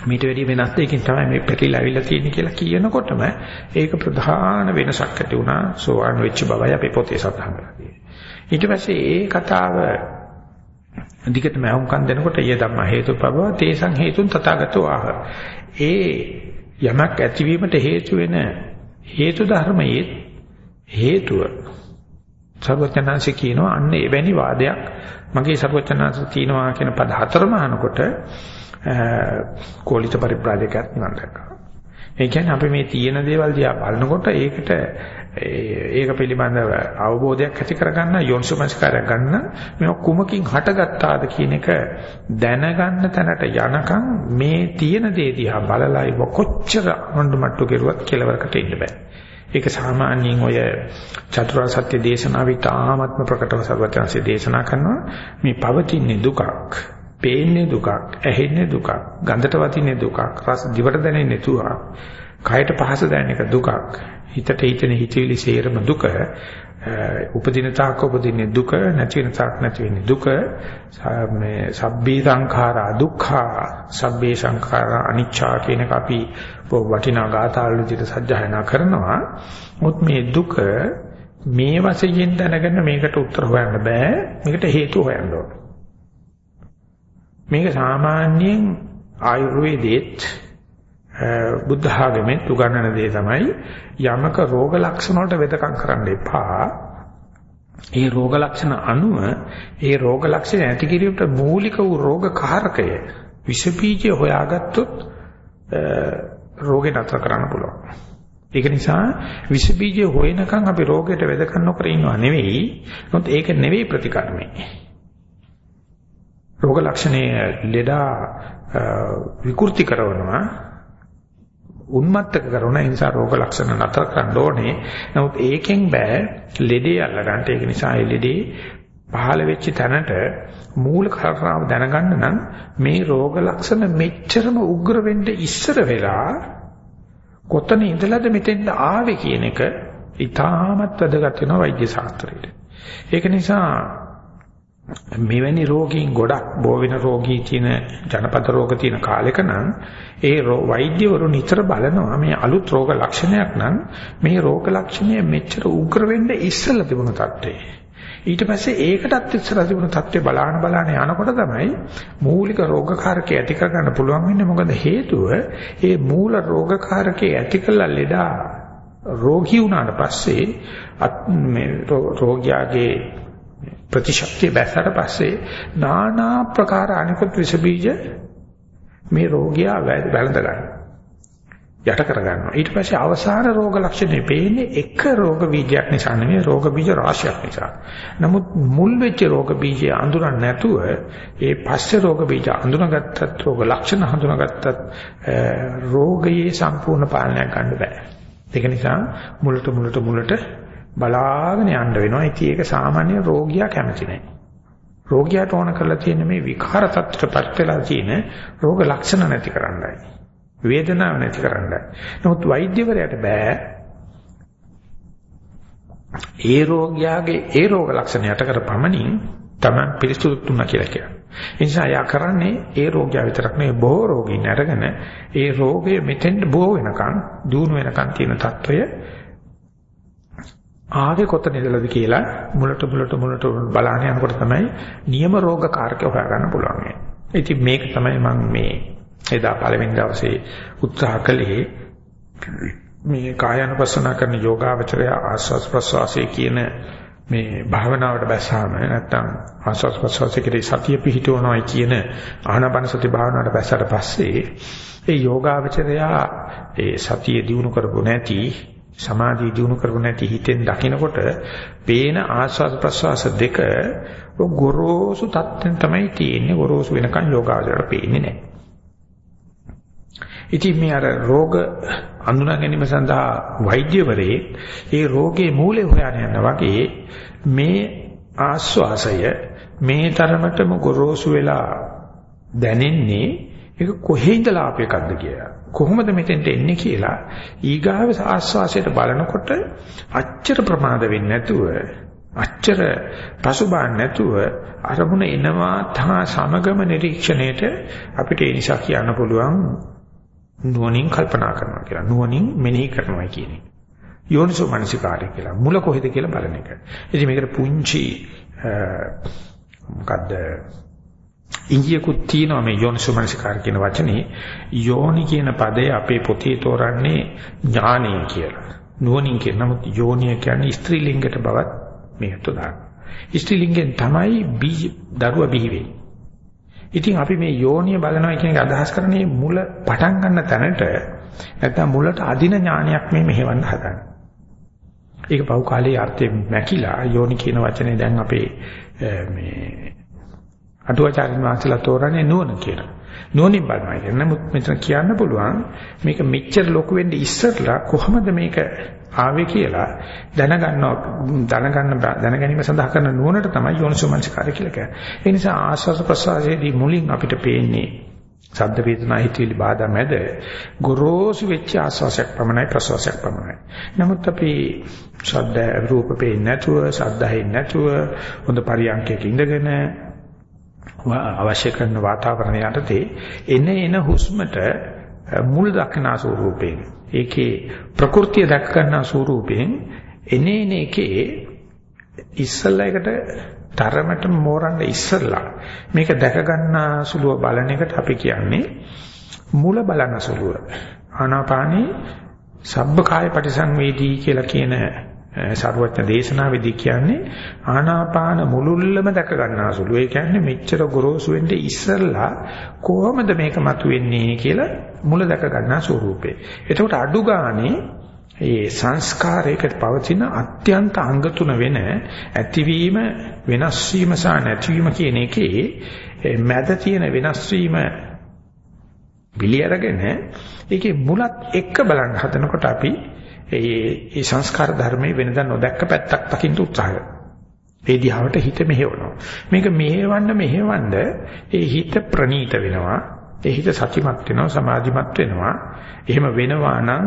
මීට වැඩිය වෙනස් දෙයකින් තමයි මේ පැකිලා අවිලා තියෙන්නේ කියලා කියනකොටම ඒක ප්‍රධාන වෙනසක් ඇති වුණා සෝවාන් වෙච්ච බවයි අපි පොතේ සඳහන් කරලා තියෙන්නේ. ඊට පස්සේ ඒ කතාව දිගටම අහුම්කම් දෙනකොට ඊය ධම්ම හේතුපබව තේසං හේතුන් තථාගතෝ ආහ. ඒ යමක් ඇතිවීමට හේතු වෙන හේතු ධර්මයේ හේතුව සර්වඥාන්සේ කියනවා අන්න එවැනි වාදයක් මගේ සර්වඥාන්සේ කියනවා කියන පද හතරම අහනකොට කෝලිත පරිබ්‍රාජකයන් නිවන් දැක්කා. ඒ කියන්නේ අපි මේ තියෙන දේවල් දිහා බලනකොට ඒකට ඒක පිළිබඳව අවබෝධයක් ඇති කරගන්න යොන්සුමස්කාරය ගන්න මේ කුමකින් හටගත්තාද කියන එක දැනගන්න තැනට යනකම් මේ තියෙන දේ දිහා බලලා ඒක කොච්චර අඳුමට්ටු කෙරුවත් කෙලවරකට ඉන්න බෑ. ඒක සාමාන්‍යයෙන් ඔය චතුරාර්ය සත්‍ය දේශනාවේ තාමත්ම ප්‍රකටව සර්වඥාන්සේ දේශනා කරනවා මේ පවතින දුකක්, පේන්නේ දුකක්, ඇහෙන්නේ දුකක්, ගඳට වදින්නේ දුකක්, රස දිවට දැනෙන්නේ දුකක්, කයට පහස දැනෙන එක දුකක්, හිතට හිතෙන හිතවිලි සේරම දුක, උපදින තාක් උපදින්නේ දුක, නැති වෙන තාක් නැති වෙන්නේ දුක, මේ සබ්බේ සංඛාරා දුක්ඛා, සබ්බේ සංඛාරා අනිච්චා කියන එක අපි වටිනා ගාථාවල විදිහට සජ්ජායනා කරනවා. මොත් මේ දුක මේ වශයෙන් දැනගෙන මේකට උත්තර හොයන්න බෑ. මේකට හේතු හොයන්න ඕන. මේක සාමාන්‍යයෙන් ආයුර්වේදයේත් බුද්ධ ආගමේ උගන්වන දේ තමයි යමක රෝග ලක්ෂණ වලට වෙදකම් කරන්න එපා. ඒ රෝග ලක්ෂණ අනුව ඒ රෝග ලක්ෂණ ඇති කිරීමට මූලික වූ රෝග කාරකය විෂ බීජය හොයාගත්තොත් රෝගේ නතර කරන්න පුළුවන්. ඒක නිසා විස බීජය හොයනකම් අපි රෝගයට වෙදකම් නොකර ඉන්නව නෙවෙයි. මොකද ඒක නෙවෙයි ප්‍රතිකර්මය. රෝග ලක්ෂණයේ ලෙඩා විකෘති කරනවා උන්මත්තක කරන නිසා රෝග ලක්ෂණ නතර කරන්න ඕනේ. නමුත් ඒකෙන් බෑ ලෙඩේ අල්ලගන්න. ඒක නිසා ඒ ලෙඩේ පහළ වෙච්ච තැනට මූල කාරණාව දැනගන්න නම් මේ රෝග ලක්ෂණ මෙච්චරම උග්‍ර වෙන්න ඉස්සර වෙලා කොතන ඉඳලාද මෙතෙන්ට ආවේ කියන එක ඉතාමත් වැදගත් වෙනවා වෛද්‍ය ශාස්ත්‍රයට. ඒක නිසා මෙවැනි රෝගීන් ගොඩක් බෝ වෙන රෝගී තියෙන ජනපද රෝග තියෙන කාලෙක නම් ඒ වෛද්‍යවරු නිතර බලනවා මේ අලුත් රෝග ලක්ෂණයක් නම් මේ රෝග ලක්ෂණය මෙච්චර උග්‍ර වෙන්න ඉස්සෙල්ලා තිබුණ තත්ත්වය. ඊට පස්සේ ඒකටත් ඉස්සර තිබුණ තත්ත්වය බලාන බලාන යනකොට තමයි මූලික රෝගකාරකේ ඇති කර ගන්න පුළුවන් වෙන්නේ මොකද හේතුව ඒ මූල රෝගකාරකේ ඇති කළ ලෙඩා රෝගී වුණාට පස්සේ මේ රෝගියාගේ ප්‍රතිශක්තිය බැස්සට පස්සේ নানা ප්‍රකාර අනිකුත් විස බීජ මේ රෝගියා වැළඳ ගන්නවා. යට කර ගන්නවා. ඊට පස්සේ අවසාන රෝග ලක්ෂණේ පේන්නේ එක රෝග බීජයක් නිසා නෙමෙයි රෝග බීජ රාශියක් නිසා. නමුත් මුල් වෙච්ච රෝග බීජය අඳුරන්නේ නැතුව ඒ පස්සේ රෝග බීජ අඳුනගත්තත් රෝග ලක්ෂණ හඳුනගත්තත් රෝගයේ සම්පූර්ණ පාලනයක් ගන්න බෑ. ඒක නිසා මුලට මුලට මුලට බලාගෙන යන්න වෙනවා. ඉතින් ඒක සාමාන්‍ය රෝගියා කැමති නැහැ. රෝගියාට ඕන කරලා තියෙන මේ විකාර තත්ත්වයට පත්වලා තියෙන රෝග ලක්ෂණ නැති කරන්නයි. වේදනාව නැති කරන්නයි. නමුත් වෛද්‍යවරයාට බෑ ඒ රෝගියාගේ ඒ රෝග ලක්ෂණයට කරපමණින් තමයි පිළිසුදු තුන කියලා කියන්නේ. ඒ නිසා යා කරන්නේ ඒ රෝගියා විතරක් නෙවෙයි බොහෝ රෝගීන් අරගෙන ඒ රෝගය මෙතෙන්ට බෝ වෙනකන් දුණු වෙනකන් තියෙන తত্ত্বය ආවේ කොතනදලද කියලා මුලට මුලට මුලට බලාන යනකොට තමයි නියම රෝග කාරක හොයාගන්න පුළුවන්. ඉතින් මේක තමයි මම මේ එදා පළවෙනි දවසේ උත්සාහ කළේ මේ කායानुපස්සනා කරන යෝගාවචරය ආස්වාස් ප්‍රස්වාසයේ කියන මේ භාවනාවට බැසාම නැත්තම් ආස්වාස් ප්‍රස්වාසයේ කෙරේ සතිය පිහිටවනවායි කියන ආනාපාන සති භාවනාවට බැසට පස්සේ ඒ යෝගාවචරය ඒ සතිය දිනු කරපො නැති සමාධිය දිනු කරපො නැති හිතෙන් දකිනකොට පේන ආස්වාස් ප්‍රස්වාස දෙක ගොරෝසු තත්ත්වෙන් තමයි තියෙන්නේ ගොරෝසු වෙනකන් යෝගාවචරයට පේන්නේ නැහැ ඉතින් මේ අර රෝග අඳුනා ගැනීම සඳහා වෛද්‍යවරේ ඒ රෝගේ මූලය හොයන යන වගේ මේ ආස්වාසය මේ තරමටම ගොරෝසු වෙලා දැනෙන්නේ ඒක කොහේ ඉඳලා ආපු එකක්ද කියලා. කොහොමද මෙතෙන්ට එන්නේ කියලා ඊගාව ආස්වාසයට බලනකොට අච්චර ප්‍රමාද වෙන්නේ නැතුව අච්චර පසුබාන්න නැතුව අරමුණ එනවා තා සමගම නිරීක්ෂණයට අපිට ඒ නිසා කියන්න පුළුවන් නුවණින් කල්පනා කරනවා කියලා. නුවණින් මෙනෙහි කරනවා කියන එක. යෝනිසෝ මනසිකාරය කියලා. මුල කොහෙද කියලා බලන එක. ඉතින් මේකට පුංචි මොකද්ද ඉංග්‍රීසිකුත් තියෙනවා මේ යෝනිසෝ මනසිකාර කියන වචනේ. යෝනි කියන පදය අපේ පොතේ තෝරන්නේ ඥානය කියලා. නුවණින් කියන නමුත් යෝනිය කියන්නේ ස්ත්‍රී ලිංගයට බවත් මේකට දාන්න. ස්ත්‍රී ලිංගෙන් තමයි බීජ දරුවා බිහි වෙන්නේ. ඉතින් අපි මේ යෝනිය බලනවා කියන එක අදහස් කරන්නේ මුල පටන් ගන්න තැනට නැත්නම් මුලට අදින ඥානයක් මේ මෙහෙවන්න හදන්නේ. ඒක පහු කාලේ අර්ථයෙන් මැකිලා යෝනි කියන වචනේ දැන් අපේ මේ අටුවාචාරින් වහන්සේලා තෝරන්නේ නුවණ කියලා. නුවණින් බලනවා කියන්නේ. නමුත් මෙතන කියන්න පුළුවන් මේක මෙච්චර ලොකු වෙන්නේ ඉස්සරලා කොහොමද මේක ආවේ කියලා දැනගන්නවා දැනගන්න දැනගැනීම සඳහා කරන නුවණට තමයි යෝනිසෝමනසිකාරය කියලා කියන්නේ. ඒ නිසා ආස්වාද ප්‍රසආසයේදී මුලින් අපිට පේන්නේ සද්ද වේදනා හිතවිලි බාධා මැද ගොරෝසු වෙච්ච ආස්වාසයක් පමණයි ප්‍රසවාසයක් පමණයි. නමුත් අපි ශබ්ද රූප පේන්නේ නැතුව, ශබ්ද හෙන්නේ නැතුව හොඳ පරියන්කයක ඉඳගෙන අවශ්‍ය කරන වාතාවරණය යටතේ එන එන හුස්මට මුල් දක්නා ස්වරූපයෙන් ඒකේ ප්‍රകൃතිය දැක ගන්නා ස්වරූපයෙන් එනේන එකේ ඉස්සල්ලා එකට තරමට මෝරන්න ඉස්සල්ලා මේක දැක ගන්නා සුළුව බලන එකට අපි කියන්නේ මුල බලන සුළුව. ආනාපානේ සබ්බකාය පටිසංවේදී කියලා කියන සරුවත්න දේශනාවේදී කියන්නේ ආනාපාන මුලුල්ලම දැක ගන්නාසුළු. ඒ කියන්නේ මෙච්චර ගොරෝසු වෙන්නේ ඉස්සල්ලා කොහොමද මේක මතුවෙන්නේ කියලා මුල දැක ගන්නා ස්වරූපේ. එතකොට අඩු ගානේ ඒ සංස්කාරයකට පවතින අත්‍යන්ත අංග තුන වෙන ඇතිවීම වෙනස් වීම සහ නැතිවීම කියන එකේ මැද තියෙන වෙනස් වීම පිළි අරගෙන ඒකේ මුලත් එක්ක බලන්න හදනකොට අපි ඒ ඒ සංස්කාර ධර්මයේ වෙනදා නොදැක්ක පැත්තක් දකින්න උත්සාහ කරනවා. ඒ දිහාවට හිත මෙහෙවනවා. මේක මෙහෙවන්න මෙහෙවන්න ඒ හිත ප්‍රනීත වෙනවා. ඒ හිත සතිමත් වෙනවා, සමාධිමත් වෙනවා. එහෙම වෙනවා නම්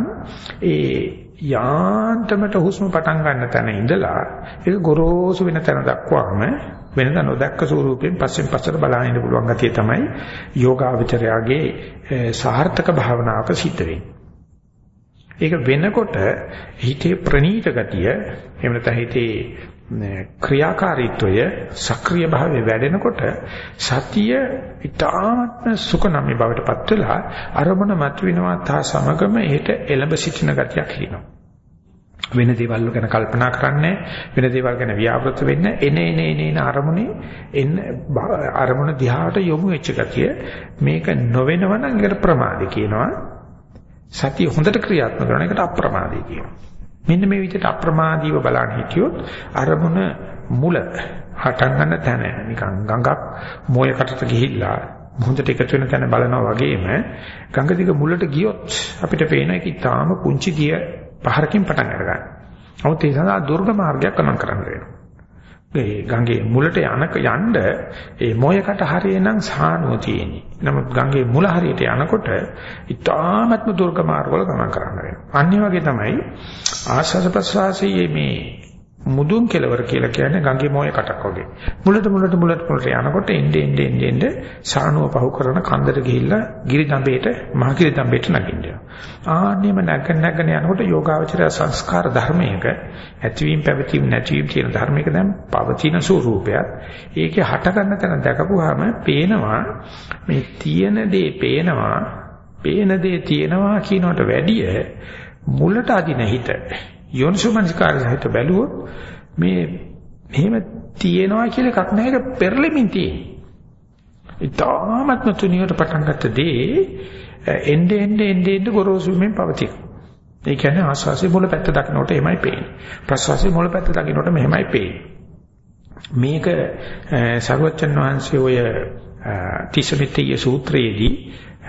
ඒ යාන්තමට හුස්ම පටන් ගන්න තැන ඉඳලා ඒක ගොරෝසු වෙන තැන දක්වාම වෙනද නොදැක්ක ස්වරූපයෙන් පස්සෙන් පස්සට බලන්න ඉන්න පුළුවන් ගතිය තමයි යෝගාවචරයාගේ සාර්ථක භාවනාවක සිද්ධ වෙන්නේ. ඒක වෙනකොට හිතේ ප්‍රනීත ගතිය එහෙම නැත්නම් හිතේ ක්‍රියාකාරීත්වය සක්‍රීය භාවය වැඩෙනකොට සතිය ඊටාත්ම සුඛනම්‍ය බවට පත් වෙලා අරමුණ මතුවෙනවා තා සමගම ඒට එළඹ සිටින ගතියක් හිනවා. වෙන දේවල් ගැන කල්පනා කරන්නේ වෙන දේවල් ගැන ව්‍යාපෘත වෙන්න එන එන එන එන අරමුණේ එන්න අරමුණ දිහාට යොමු වෙච්ච ගතිය මේක නොවෙනව නම් ඒකට ප්‍රමාද කියනවා සතිය හොඳට ක්‍රියාත්මක කරන එකට අප්‍රමාදී කියනවා මෙන්න මේ විදිහට අප්‍රමාදීව බලන්න හිටියොත් අරමුණ මුල හටන් ගන්න තැන නිකන් ගඟක් මොයකටට ගිහිල්ලා මුහුදට එකතු වෙන තැන බලනවා වගේම ගඟ දිග මුලට ගියොත් අපිට පේන එක ඊටාම පුංචි ගිය පහරකින් පටන් අරගන්න. නමුත් ඒ සඳහා දුර්ග මාර්ගයක් ගමන් කරන්න වෙනවා. ඒ ගඟේ මුලට යනක යන්න ඒ මොයකට හරියනම් සානුව තියෙන්නේ. නමුත් ගඟේ මුල හරියට යනකොට ඉතාමත්ම දුර්ග මාර්ගවල ගමන් කරන්න වෙනවා. අනිත් වගේ තමයි ආස්වාද ප්‍රසවාසයේ මේ මුදුන් කෙලවර කියලා කියන්නේ ගඟේ මොය කටක් වගේ. මුලට මුලට මුලට මුලට යනකොට එnde ende ende ende සානුව පහු කරන කන්දට ගිහිල්ලා ගිරි දඹේට මහ ගිරි දඹේට නගින්නවා. ආන්නේම නැග නැගන යනකොට යෝගාවචරය සංස්කාර ධර්මයක ඇතිවීම පැවතීම නැතිවීම කියන ධර්මයක දැන් පවතින ස්වરૂපයක්. ඒකේ හට ගන්න තැන දැකපුවාම පේනවා මේ තියෙන දේ පේනවා, පේන දේ තියෙනවා කියනකට වැඩිය මුලට අදින හිත යෝනිසෝමනසිකාරය සහිත බැලුවොත් මේ මෙහෙම තියෙනවා කියලා එකක් නැහැ ඒක පෙරලෙමින් තියෙන්නේ. ඊටාත්ම තුනියට පටන් ගත්ත දේ එnde ende ende ende ගොරෝසුමින් පවතින. ඒ කියන්නේ ආස්වාසිය මුල පැත්ත දකින්නකොට එමයයි පේන්නේ. ප්‍රස්වාසිය මුල පැත්ත දකින්නකොට මෙහෙමයි පේන්නේ. මේක සර්වචන් වහන්සේ ඔය තිසමිතේ සූත්‍රයේදී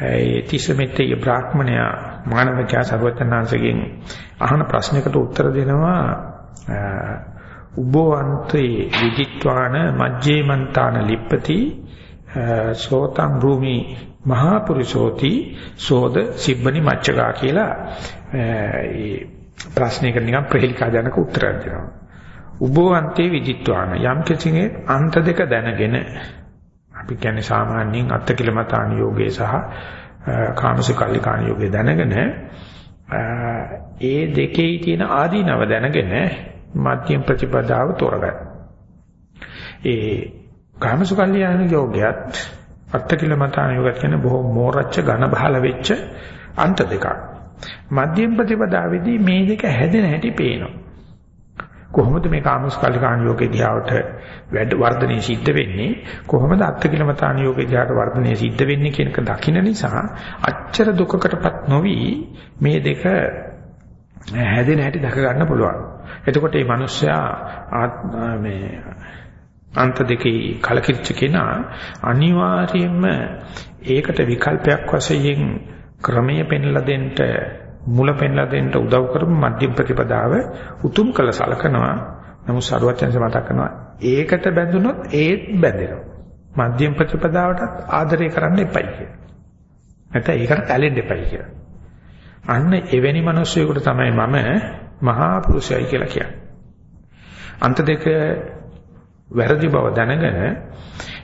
ඒ තිසමිතේ බ්‍රාහ්මණයා මානවකයා සර්වචන්නාංශගෙන් අහන ප්‍රශ්නයකට උත්තර දෙනවා උබෝවන්තේ විදිත්වාන මජ්ජේ මන්තාන ලිප්පති සෝතං භූමි මහා පුරුෂෝති සෝද සිබ්බනි මච්චකා කියලා ඒ ප්‍රශ්නයකට නිකන් ප්‍රහෙලිකා ජනක උත්තරයක් දෙනවා. උබෝවන්තේ විදිත්වාන යම් කිසිගේ අන්ත දෙක දැනගෙන අපි කියන්නේ සාමාන්‍යයෙන් අත්තිකිලමතාන යෝගයේ සහ කාමසුකල්ලිකාණ යෝගේ දැනගෙන ඒ දෙකේ තියෙන ආදීනව දැනගෙන මධ්‍යම ප්‍රතිපදාව තෝරගන්න. ඒ කාමසුකල්ලිකාණ යෝගයත් අත්තකිලමතාන යෝගයත් කියන බොහෝ මෝරච්ච ඝන බහල වෙච්ච අන්ත දෙකක්. මධ්‍යම ප්‍රතිපදාවේදී මේ දෙක හැදෙන හැටි පේනවා. කොහොමද මේ කාමස්කල්ලිකාණ යෝගේ දිහාවට වැඩ වර්ධනය සිද්ධ වෙන්නේ කොහොමද අත්කිලමතාණ යෝගේ දිහාට වර්ධනය සිද්ධ වෙන්නේ කියන එක දකින්න නිසා අච්චර දුකකටපත් නොවි මේ දෙක හැදෙන හැටි දැක ගන්න පුළුවන්. එතකොට මේ මිනිස්සයා මේ අන්ත දෙකේ කලකිරිච්ච කෙනා අනිවාර්යයෙන්ම ඒකට විකල්පයක් වශයෙන් ක්‍රමයේ පෙන්ලා දෙන්න මුල පෙන්ලා දෙන්න උදව් කරපු මධ්‍යම ප්‍රතිපදාව උතුම් කළ සලකනවා. නමුත් සරුවචන්ස මතක් කරනවා ඒකට බැඳුනොත් ඒත් බැඳෙනවා. මධ්‍යම ප්‍රතිපදාවටත් ආදරය කරන්න එපයි කියලා. නැත්නම් ඒකට ඇලෙන්න එපයි කියලා. අන්න එවැනි මිනිස්සුයෙකුට තමයි මම මහා පුරුෂයයි කියලා කියන්නේ. අන්ත දෙක වැරදි බව දැනගෙන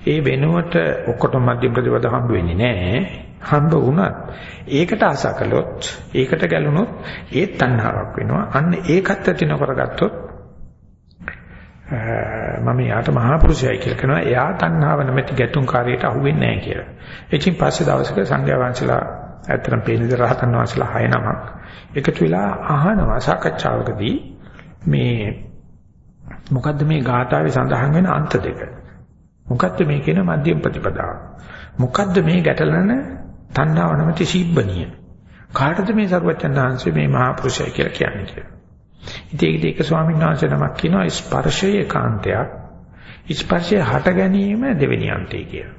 ඒ වෙනුවට ඔක්කොටම මධ්‍යම ප්‍රතිපදාව හම්බ වෙන්නේ නැහැ. හම්බ වුණත් ඒකට ආසා කළොත් ඒකට ගැලුණොත් ඒත් තණ්හාවක් වෙනවා. අන්න ඒකත් ඇති නොකරගත්තොත් මම යාට මහා පුරුෂයයි කියලා කියනවා. එයා තණ්හාව නැමැති ගැටුම් කාර්යයට අහු වෙන්නේ නැහැ කියලා. එචින් පස්සේ දවසක සංඝයා වහන්සේලා ඇත්තටම පේනද රහතන් වහන්සේලා හය නමක් එකතු වෙලා අහනවා සාකච්ඡාවකදී මේ මොකද්ද මේ ගාථාවේ සඳහන් වෙන අන්ත දෙක? මොකද්ද මේ කියන මධ්‍යම ප්‍රතිපදාව? මොකද්ද මේ ගැටලන තණ්හාව නැමැති සීබ්බනිය. කාටද මේ සර්වචන්දාංශේ මේ මහා පුරුෂය කියලා කියන්නේ කියලා. ඉතින් ඒකදී එක ස්වාමීන් වහන්සේ නමක් කියනවා ස්පර්ශයේ කාන්තයක්. ස්පර්ශය හට ගැනීම දෙවෙනි අන්තය කියලා.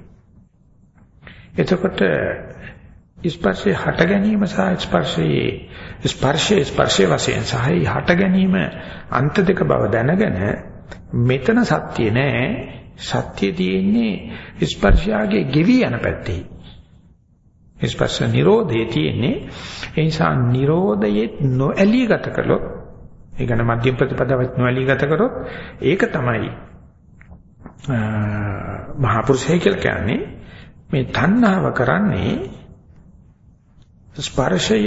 එතකොට ස්පර්ශයේ හට ගැනීම සහ ස්පර්ශයේ ස්පර්ශයේ ස්පර්ශයේ වශයෙන් සහයි හට ගැනීම අන්ත දෙක බව දැනගෙන මෙතන සත්‍ය නෑ. සත්‍ය තියෙන්නේ ස්පර්ශයාගේ ගෙවි යන පැත්තේ. ස්පර්ශ නිරෝධයේ තියෙන්නේ. ඒ නිසා නිරෝධයේ නොඇලී ගත කළොත් ඒ කියන්නේ මධ්‍යම ප්‍රතිපදාවත් නොඇලී ගත කරොත් ඒක තමයි මහා පුරුෂය කියලා කියන්නේ. මේ තණ්හාව කරන්නේ ස්පර්ශය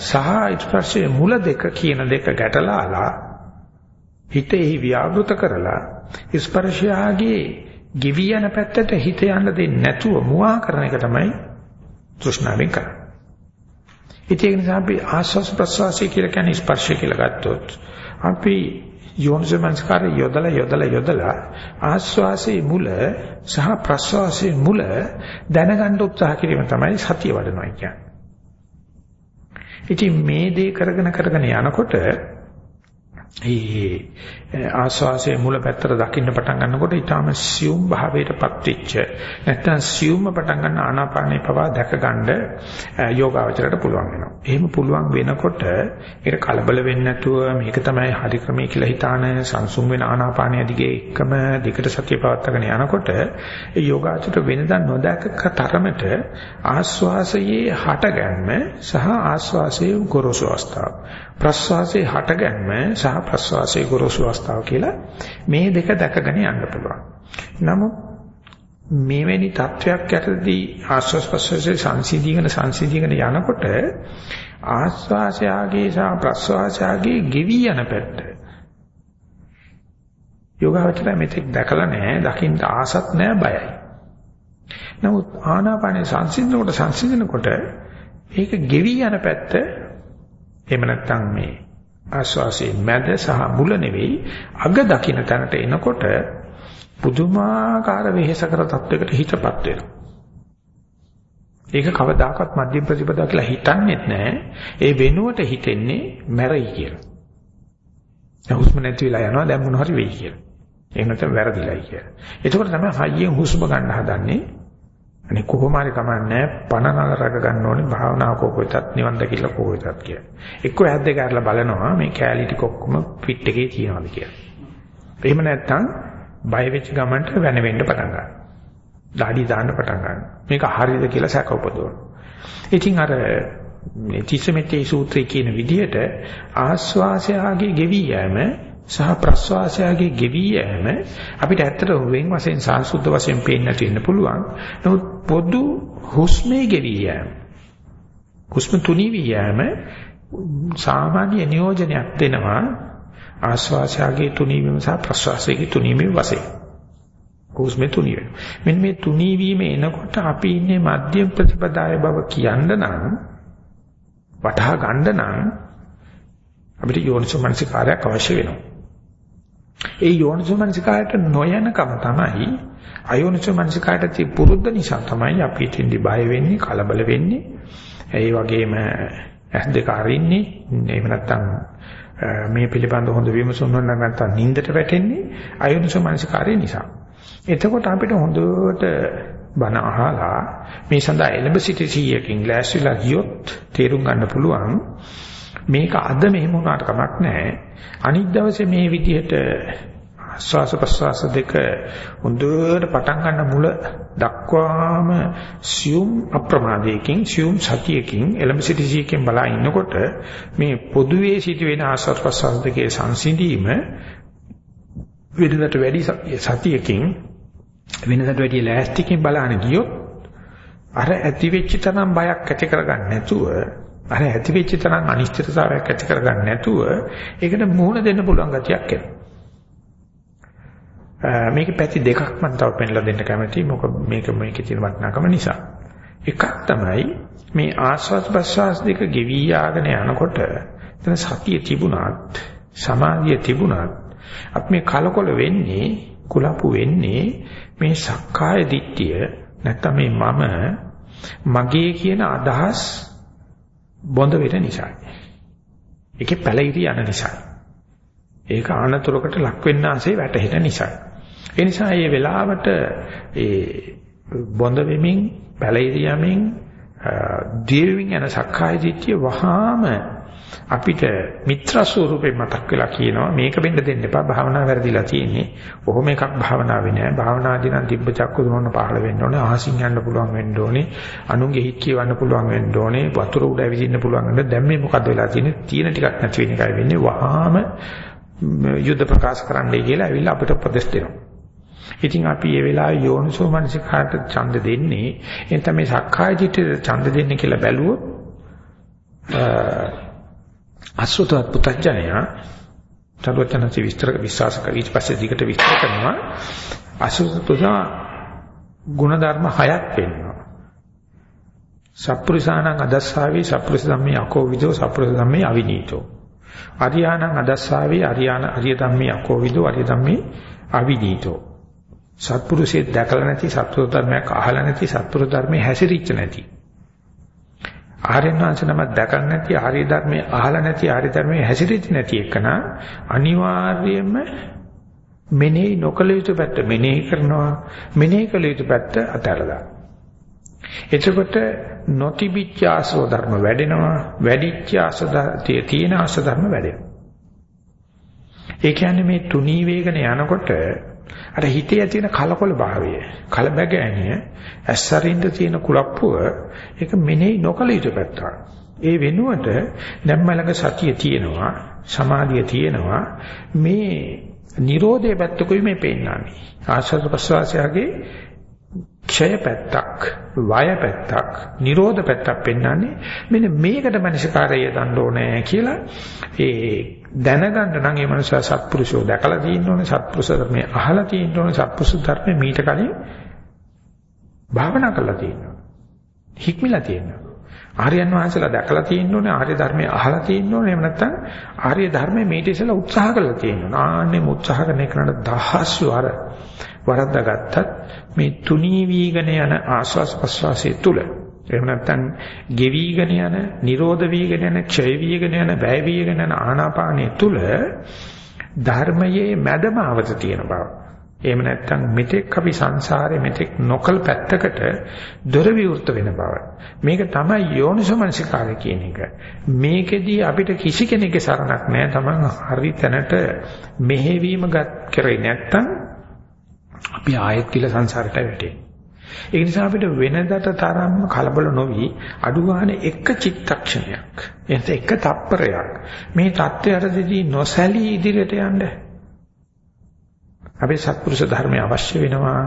සහ ස්පර්ශයේ මුල දෙක කියන දෙක ගැටලාලා හිතෙහි ව්‍යාවෘත කරලා ස්පර්ශයාගේ ගිවි යන පැත්තට හිත යන්න දෙන්නේ නැතුව මුවා කරන එක තමයි තෘෂ්ණාවෙන් කරන්නේ. ඒක නිසා අපි ආස්වාස් ප්‍රස්වාසය කියලා කියන්නේ ස්පර්ශය කියලා ගත්තොත් අපි යෝනිසමංස්කාරය යොදලා යොදලා යොදලා ආස්වාසේ මුල සහ ප්‍රස්වාසයේ මුල දැනගන්න උත්සාහ කිරීම තමයි සතිය වඩනවා කියන්නේ. ඉතින් මේ දේ කරගෙන කරගෙන යනකොට ඒ ආස්වාසයේ මුල පැත්තට දකින්න පටන් ගන්නකොට ඊටාම සියුම් භාවයටපත් වෙච්ච නැත්නම් සියුම්ම පටන් ගන්න ආනාපානේ පවා දැක ගන්න යෝගාවචරයට පුළුවන් වෙනවා. එහෙම පුළුවන් වෙනකොට ඒක කලබල වෙන්නේ නැතුව මේක තමයි හරි ක්‍රමය කියලා හිතාන සංසුම් වෙන ආනාපානය දිගේ එකම දිගට සතිය පවත්වාගෙන යනකොට ඒ යෝගාචරයට වෙනදා නොදැක තරමට ආස්වාසයේ හටගන්ම සහ ආස්වාසයේ ගොරෝසු අවස්ථාව ප්‍රස්වාසයේ හටගන්ම සහ ප්‍රස්වාසයේ ගොරෝසු අවස්ථාව කියලා මේ දෙක දැකගෙන යන්න පුළුවන්. නමුත් මේවැනි තත්වයක් යටදී ආස්වාස් ප්‍රස්වාසයේ සංසිඳීගෙන සංසිඳීගෙන යනකොට ආස්වාසයාගේ සහ ප්‍රස්වාසයාගේ ගෙවි යන පැත්ත යෝගාවචරය මෙතෙක් දැකලා නැහැ දකින්න ආසත් නැහැ බයයි. නමුත් ආනාපානේ සංසිඳනකොට සංසිඳනකොට ඒක ගෙවි යන පැත්ත එහෙම නැත්නම් මේ ආස්වාසයේ මැද සහ මුල නෙවෙයි අග දකින්න තැනට එනකොට පුදුමාකාර වෙහෙසකර තත්වයකට හිතපත් වෙනවා. ඒක කවදාකවත් මධ්‍යම ප්‍රතිපදා කියලා හිතන්නේත් නැහැ. ඒ වෙනුවට හිතෙන්නේ මැරයි කියලා. දැන් හුස්ම නැති වෙලා යනවා දැන් මොන හරි වෙයි කියලා. එහෙම නැත්නම් වැරදිලයි කියලා. එතකොට තමයි හයියෙන් හුස්ම ගන්න හදන්නේ. අනේ කොහොම හරි කමන්නේ පණ නරක ගන්න ඕනේ භාවනාව කොහොමදත් නිවන් දකින්න කොහොමදත් කියලා. එක්ක ඇද්ද කරලා බලනවා මේ කැලී ටික ඔක්කොම ෆිට් එකේ තියනවාද කියලා. එහෙම නැත්නම් බය වෙච්ච ගමන්ට වෙන වෙන්න පටන් ගන්නවා. දාඩි දාන්න පටන් ගන්නවා. මේක හරියද කියලා සැක උපදවනවා. ඉතින් අර මේ තිසමෙතේ සූත්‍රයේ කියන විදිහට ආස්වාසයාගේ ගෙවි යෑම සහ ප්‍රස්වාසයගේ ගෙවි යෑම අපිට ඇත්තට වෙන් වශයෙන් සාංශුද්ධ වශයෙන් පේන්න නැති වෙන්න පුළුවන්. නමුත් පොදු හුස්මේ ගෙවි යෑම හුස්ම තුනී යෑම සාමාන්‍ය නියෝජනයක් දෙනවා ආස්වාසයගේ තුනී වීම සහ ප්‍රස්වාසයගේ තුනී වීම වශයෙන්. හුස්මේ තුනී වෙනවා. මෙන්න මේ තුනී වීම එනකොට අපි ඉන්නේ මධ්‍යම ප්‍රතිපදාය බව කියන්න නම් වටහා ගන්න නම් අපිට යෝනිසෝ මනසිකාරයක් අවශ්‍ය වෙනවා. ඒ යෝනිසෝමනසිකායට නොයනකම තමයි අයෝනිසෝ මනසිකායට තිය පුරුද්ද නිසා තමයි අපි ඉතින්දි බය වෙන්නේ කලබල වෙන්නේ. ඒ වගේම ඇස් දෙක අරින්නේ එහෙම නැත්නම් මේ පිළිබඳ හොඳ විමසුම් නොනනම් නැත්නම් නින්දට වැටෙන්නේ අයෝනිසෝ මනසිකාරය නිසා. එතකොට අපිට හොඳට බණ අහලා මේ සඳහා එළඹ සිටි සීයකින් ග්ලාස්විලා ගියොත් තේරුම් ගන්න පුළුවන් මේක අද මෙහෙම වුණාට කමක් නැහැ. අනිත් දවසේ මේ විදිහට ආස්වාස ප්‍රස්වාස දෙක හොඳට පටන් ගන්න මුල දක්වාම සියුම් අප්‍රමාදයකින් සියුම් සතියකින් එළඹ සිටි සීකෙන් බලා ඉන්නකොට මේ පොදුවේ සිටින ආස්වාස ප්‍රස්වාස දෙකේ සංසිඳීම වෙනදට වැඩි සතියකින් වෙනදට වැඩි ලෑස්තිකින් බලන්න ගියොත් අර ඇති වෙච්ච තරම් බයක් ඇති කරගන්න නැතුව අර ඇති වෙච්ච තරම් අනිශ්චිතතාවයක් ඇති කරගන්න නැතුව ඒකට මුහුණ දෙන්න පුළුවන් ගතියක් එනවා. මේකේ පැති දෙකක් මම තව පෙන්ලා දෙන්න කැමතියි. මොකද මේක මේකේ තියෙන වටිනාකම නිසා. එකක් තමයි මේ ආස්වාද ප්‍රසවාස දෙක ගෙවි යාගෙන යනකොට එතන සතිය තිබුණත් සමාධිය තිබුණත් අපි මේ කලකොල වෙන්නේ කුලපු වෙන්නේ මේ සක්කාය දිට්ඨිය නැත්නම් මේ මම මගේ කියන අදහස් බොඳ වෙන නිසායි. ඒකේ පැලිරි යන නිසායි. ඒක ආනතුරකට ලක් වෙන්න ආසේ වැටහෙන නිසායි. ඒ නිසා මේ වෙලාවට ඒ බොඳ වෙමින් පැලිරි යමින් දීවින් යන සක්කාය දිට්ඨිය වහාම අපිට මිත්‍ර ස්වරූපේ මතක් වෙලා කියනවා මේක වෙන්න දෙන්න එපා භාවනාව වැරදිලා තියෙන්නේ. කොහොම එකක් භාවනාවේ නෑ. භාවනාදී නම් තිබ්බ චක්කු දුරන පහළ වෙන්න ඕනේ. අහසින් යන්න පුළුවන් වෙන්න ඕනේ. අනුන්ගේ හිත් කියවන්න පුළුවන් වෙන්න ඕනේ. වතුර උඩ ඇවිදින්න පුළුවන් වෙන්න. දැන් මේ මොකද වෙලා තියෙන්නේ? තියෙන ටිකක් නැති වෙන එකයි වෙන්නේ. වහාම යුද්ධ ප්‍රකාශ කරන්නයි කියලා ඇවිල්ලා අපිට උපදෙස් දෙනවා. ඉතින් අපි මේ වෙලාවේ යෝනිසෝ මනසිකාට ඡන්ද දෙන්නේ එතන මේ සක්කාය දිට්ඨියට ඡන්ද දෙන්නේ කියලා බැලුවොත් අසුතවත් පුතඥය තරුවචනසි විස්තර විශ්වාස කර ඊට පස්සේ දිගට විස්තර කරනවා. අසුතතුසා ගුණධර්ම හයක් වෙනවා. සප්පුරිසානං අදස්සාවේ සප්පුරිස ධම්මේ අකෝවිදෝ සප්පුරිස ධම්මේ අවිනීතෝ. අරියානං අදස්සාවේ අරියාන අරිය ධම්මේ අකෝවිදෝ අරිය ධම්මේ අවිනීතෝ. සත්පුරුෂයෙක් දැකලා නැති සත්පුරුෂ ධර්මයක් අහලා නැති සත්පුරුෂ ධර්මයේ හැසිරිච්ච නැති. ආර්යයන් වහන්සේ නම දැකලා නැති ආර්ය ධර්මයේ අහලා නැති ආර්ය ධර්මයේ හැසිරෙච්ච නැති එකන අනිවාර්යයෙන්ම මෙනෙහි නොකළ යුතු පැත්ත මෙනෙහි කරනවා මෙනෙහි කළ යුතු පැත්ත අතහැරලා. එතකොට නොතිබිච්ච ආසව ධර්ම වැඩෙනවා වැඩිච්ච ආසව තියෙන ආසව ධර්ම වැඩෙනවා. ඒ කියන්නේ මේ තුනී වේගන යනකොට අර හිතේ ඇති වෙන කලකොල භාවය කලබගෑනිය ඇස්සරින්ද තියෙන කුලප්පුව ඒක මෙනෙහි නොකළ යුතු පැත්තක්. ඒ වෙනුවට දැම්මලක සතිය තියෙනවා සමාධිය තියෙනවා මේ Nirodhe පැත්තකුයි මේ පෙන්නන්නේ. ආශ්‍රද ප්‍රසවාසයගේ ක්ෂය පැත්තක්, වය පැත්තක්, නිරෝධ පැත්තක් පෙන්වන්නේ මෙන්න මේකට මනසකාරය දන්න ඕනේ කියලා ඒ දැනගන්න නම් මේ මනුස්සයා සත්පුරුෂෝ දැකලා තියෙන්න ඕනේ. සත්පුරුෂ ධර්මයේ අහලා තියෙන්න ඕනේ. සත්පුරුෂ ධර්මයේ මීට කලින් භාවනා කරලා තියෙන්න ඕනේ. හික්මිලා තියෙන්න ආර්යයන් වහන්සේලා දැකලා තියෙන්න ඕනේ. ආර්ය ධර්මයේ අහලා තියෙන්න ඕනේ. එහෙම නැත්නම් ආර්ය ධර්මයේ මීට ඉස්සෙල්ලා උත්සාහ කරලා තියෙන්න ඕනේ. ආන්නේ උත්සාහ කරන එකට දහස් වර වරද්දාගත්තත් මේ තුනී වීගෙන යන ආස්වාස් ප්‍රස්වාසයේ තුල එහෙම නැත්නම් ගෙවිගෙන යන, නිරෝධ වීගෙන යන, ක්ෂය වීගෙන යන, වැය වීගෙන යන ආනාපානයේ තුල ධර්මයේ මැදමාවත තියෙන බව. එහෙම නැත්නම් මෙතෙක් අපි සංසාරේ මෙතෙක් නොකල් පැත්තකට දොර විවෘත වෙන බව. මේක තමයි යෝනිසමනසිකාරය කියන එක. මේකෙදී අපිට කිසි කෙනෙකුගේ සරණක් නැහැ. Taman හරි තැනට මෙහෙවීම ගත් කරේ නැත්නම් අපි ආයෙත් කියලා සංසාරයට වැටෙන්නේ. ඒ නිසා අපිට වෙනදට තරම්ම කලබල නොවි අඩුවානේ එක චිත්තක්ෂණයක්. එහෙනම් එක තප්පරයක්. මේ தත්ත්වයටදී නොසැලී ඉදිරියට යන්න. අපේ සත්පුරුෂ ධර්මය අවශ්‍ය වෙනවා.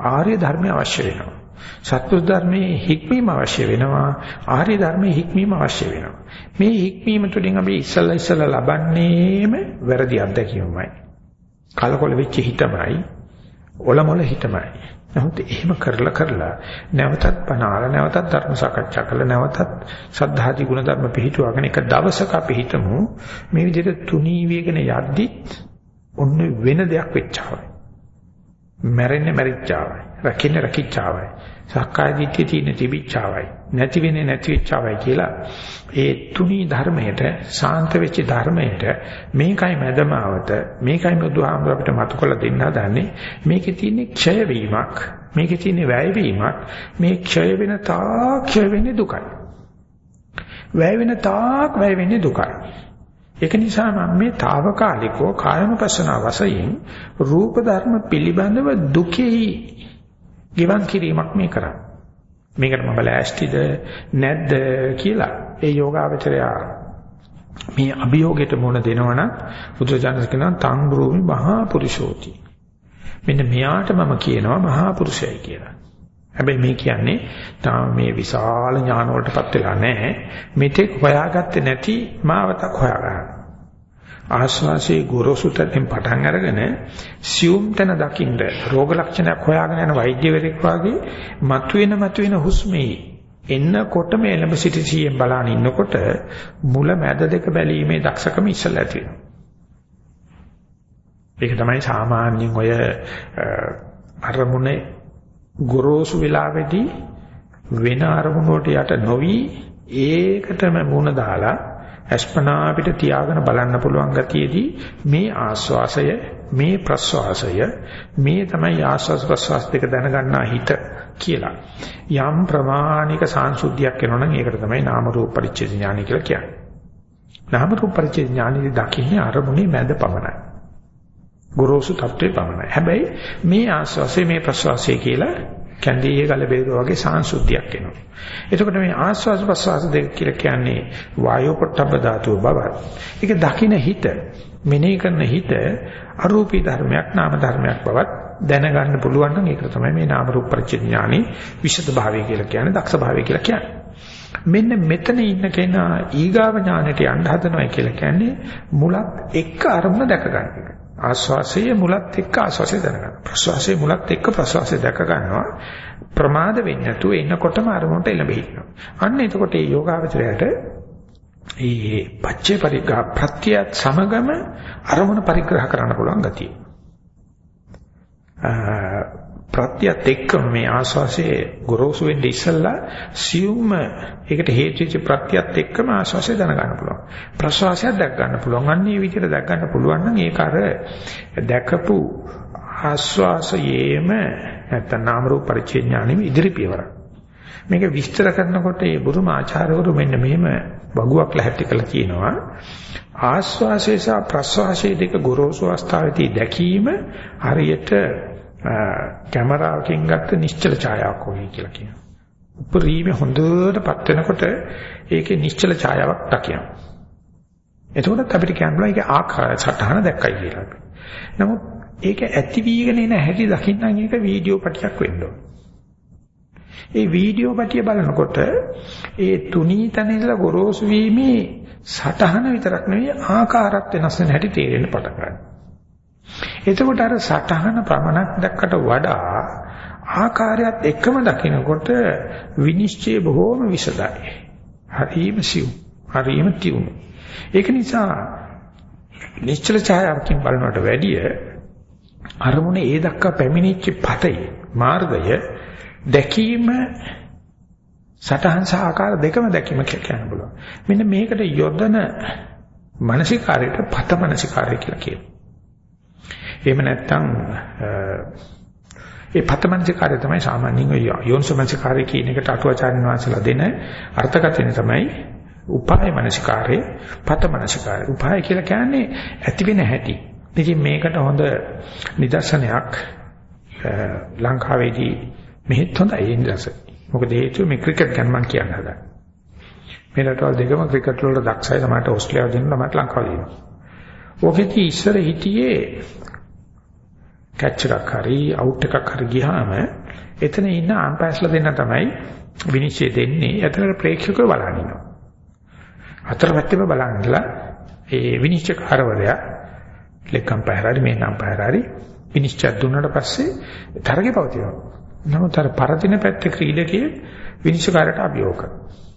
ආර්ය ධර්මය අවශ්‍ය වෙනවා. සත්පුරුෂ ධර්මයේ හික්මීම අවශ්‍ය වෙනවා. ආර්ය ධර්මයේ හික්මීම අවශ්‍ය වෙනවා. මේ හික්මීම තුළින් අපි ඉස්සල්ලා ඉස්සල්ලා ලබන්නේම වැරදි අත්දැකීමයි. කලකොල වෙච්ච හිතමයි. ඔලමුල හිතමයි. නමුත් එහෙම කරලා කරලා නැවතත් පනාල නැවතත් ධර්ම සාකච්ඡා කරලා නැවතත් සද්ධාති ගුණ ධර්ම පිළිටුවගෙන එක දවසක අපි හිතමු මේ විදිහට තුනී වේගන යද්දිත් ඔන්න වෙන දෙයක් වෙච්චාවයි. මැරෙන්නේ මැරිච්චාවයි. රකින්නේ රකිච්චාවයි. සක්කාය දිට්ඨිය තියෙන තිබිච්චාවයි. නැති වෙන්නේ නැති වෙච්චාවයි කියලා ඒ තුනී ධර්මයට සාන්ත වෙච්ච ධර්මයට මේකයි මැදමාවත මේකයි බුදුහාමුදුර අපිට මතු කළ දෙන්න හදන්නේ. මේකේ තියෙන ක්ෂය වීමක් මේකේ තියෙන වැය වීමක් මේ ක්ෂය වෙන තාක් ක්ෂය වෙන්නේ දුකයි. වැය වෙන තාක් වැය වෙන්නේ දුකයි. ඒක නිසා මම මේ తాවකාලිකව කායනුපස්සන වශයෙන් රූප ධර්ම පිළිබඳව දුකෙහි ගිවන් කිරීමක් මේ කරන්නේ. මේකට මම ලෑස්තිද නැද්ද කියලා. ඒ යෝගාවචරය මේ අභියෝගයට මුහුණ දෙනවනම් බුදුරජාණන් කියනවා තං බ්‍රෝමි මහා පුරුෂෝති මෙන්න මෙයාට මම කියනවා මහා පුරුෂයයි කියලා. හැබැයි මේ කියන්නේ තාම මේ විශාල ඥාන වලටපත් වෙලා නැහැ. මෙතෙක් හොයාගත්තේ නැති මාවතක් හොයාගන්න. ආශ්වාසයේ ගොරෝසු තැනින් පටන් අරගෙන සියුම් තැන දකින්න රෝග ලක්ෂණයක් හොයාගෙන යන වෛද්‍යවරයෙක් වාගේ මතුවෙන මතුවෙන හුස්මේ එන්නකොටම එළඹ සිටි සියෙන් බලන ඉන්නකොට මුල මැද දෙක බැලීමේ දක්ෂකම ඉස්සලා ඇති වෙනවා. ඒක තමයි සාමාන්‍යයෙන් ඔය අරමුණේ ගොරෝසු වෙලාවේදී වෙන අරමුණකට යට නොවි ඒකටම මුණ දාලා අස්පනා අපිට තියාගෙන බලන්න පුළුවන් ගතියේදී මේ ආස්වාසය මේ ප්‍රස්වාසය මේ තමයි ආස්වාස් ප්‍රස්වාස දෙක දැනගන්නා හිත කියලා. යම් ප්‍රමාණික සංසුද්ධියක් වෙනවා නම් ඒකට තමයි නාම රූප පරිච්ඡේද ඥානය කියලා කියන්නේ. නාම රූප පරිච්ඡේ ඥානෙදි දකින්නේ අරමුණේ මැද පමණයි. ගොරෝසු තත්ත්වේ පමණයි. හැබැයි මේ ආස්වාසේ මේ ප්‍රසවාසය කියලා කැන්දියේ ගල බේරුවා වගේ සාංශුද්ධියක් එනවා. එතකොට මේ ආස්වාද ප්‍රසවාස දෙක කියලා කියන්නේ වායෝ පොට්ටබ්බ ධාතුව බව. ඒක දකින හිත මෙනෙහි කරන හිත අරූපී ධර්මයක් නාම ධර්මයක් බවත් දැනගන්න පුළුවන් නම් ඒක තමයි මේ නාම රූප පරිච්ඡේඥානි විශද භාවය කියලා කියන්නේ දක්ෂ භාවය කියලා කියන්නේ. මෙන්න මෙතන ඉන්න කෙනා ඊගාව ඥානෙට යන්න හදනවා කියලා කියන්නේ මුලත් එක්ක අරමුණ දැක ගන්න එක. ආස්වාසයේ මුලත් එක්ක ආස්වාසය දැනගන්න. ප්‍රස්වාසයේ මුලත් එක්ක ප්‍රස්වාසය දැක ගන්නවා. ප්‍රමාද වෙන්නේ නැතුව එනකොටම අරමුණට එළඹ හිටිනවා. අන්න එතකොට මේ යෝගාවචරයට ඒ පච්චේ පරිග්‍රහ ප්‍රත්‍යයත් සමගම අරමුණ පරිග්‍රහ කරන්න පුළුවන් ගතිය. ප්‍රත්‍යත් එක්කම මේ ආස්වාසේ ගොරෝසු වෙන්නේ ඉස්සල්ලා සියුම්ම ඒකට හේතු වෙච්ච ප්‍රත්‍යත් එක්කම ආස්වාසේ දැනගන්න පුළුවන්. ප්‍රසවාසයක් දැක් ගන්න පුළුවන්. අන්න ඒ විදිහට දැක් ගන්න පුළුවන් නම් ඒක අර දැකපු ආස්වාසයේම නැත්නම් නාම රූප පරිච්ඡේ ඥානෙම ඉදිරි පියවරක්. මේක විස්තර කරනකොට ඒ බුදුම ආචාර්යවරු මෙන්න මෙහෙම වගුවක් ලැහැත්ති කළා කියනවා ආස්වාසය සහ ප්‍රස්වාසය දෙක ගොරෝසු අවස්ථාවේදී දැකීම හරියට කැමරාවකින් ගත්ත නිශ්චල ඡායාවක් වගේ කියලා කියනවා. උපරිම හොඳටපත් වෙනකොට ඒකේ නිශ්චල ඡායාවක් දකිනවා. එතකොට අපිට කියන්න පුළුවන් ඒකේ ආකාර සටහන දැක්කයි කියලා. නමුත් ඒක ඇති වීගෙන එන හැටි දකින්නම් ඒක වීඩියෝ පටියක් වෙන්න ඕන. ඒ වීඩියෝ පටිය බලනකොට ඒ තුනී තන ඉඳලා ගොරෝසු වීමේ සටහන විතරක් නෙවෙයි ආකාරات වෙනස් වෙන හැටි තේරෙන්න පටන් ගන්නවා. එතකොට අර සටහන ප්‍රමණක් දැක්කට වඩා ආකාරයත් එකම දකිනකොට විනිශ්චය බොහෝම විසදයි. හරිම සිව්. හරිම තියුණු. ඒක නිසා නිශ්චල ඡායාවකින් බලනකොට වැඩිය අරමුණේ ඒ දක්වා පැමිණිච්ච පතේ මාර්ගය දැකීම සටහන් සහ ආකාර දෙකම දැකීම කියන්න පුළුවන්. මෙන්න මේකට යොදන මානසිකාරයට පත මානසිකාරය කියලා කියනවා. එහෙම නැත්නම් ඒ පතමංචකාරය තමයි සාමාන්‍යයෙන් යෝනිසමංචකාරය කියන එකට අටුවාචාර්යන් වහන්සේලා දෙන අර්ථකථනය තමයි උපාය මනසිකාරේ පත මනසිකාරේ උපාය කියලා කියන්නේ ඇති වෙන හැටි. ඉතින් මේකට හොඳ නිදර්ශනයක් ලංකාවේදී මෙහෙත් හොඳයි නිදර්ශන. මොකද හේතුව මේ ක්‍රිකට් ගැන මම කියන්න හදා. මේ රටවල් දෙකම ක්‍රිකට් වලට දක්ෂයි. තමයි ඕස්ට්‍රේලියාව දෙන්න මට ලංකාව දෙනවා. ඔකෙදී ඉස්සර හිටියේ කැච් එකක් හරි අවුට් එකක් හරි ගියාම එතන ඉන්න අම්පයර්ස්ලා දෙන්න තමයි විනිශ්චය දෙන්නේ. එතන ප්‍රේක්ෂකව බලන් ඉන්නවා. අතර පැත්තේම බලන් ඉඳලා ඒ විනිශ්චයකාරවරයා ලෙක් අම්පයර් හරි මේ අම්පයර් හරි විනිශ්චය දුන්නාට පස්සේ තරගේ පවතිනවා. නමුත් අර පරදින පැත්තේ ක්‍රීඩකයේ විනිශ්චයකාරට අභියෝග කරනවා.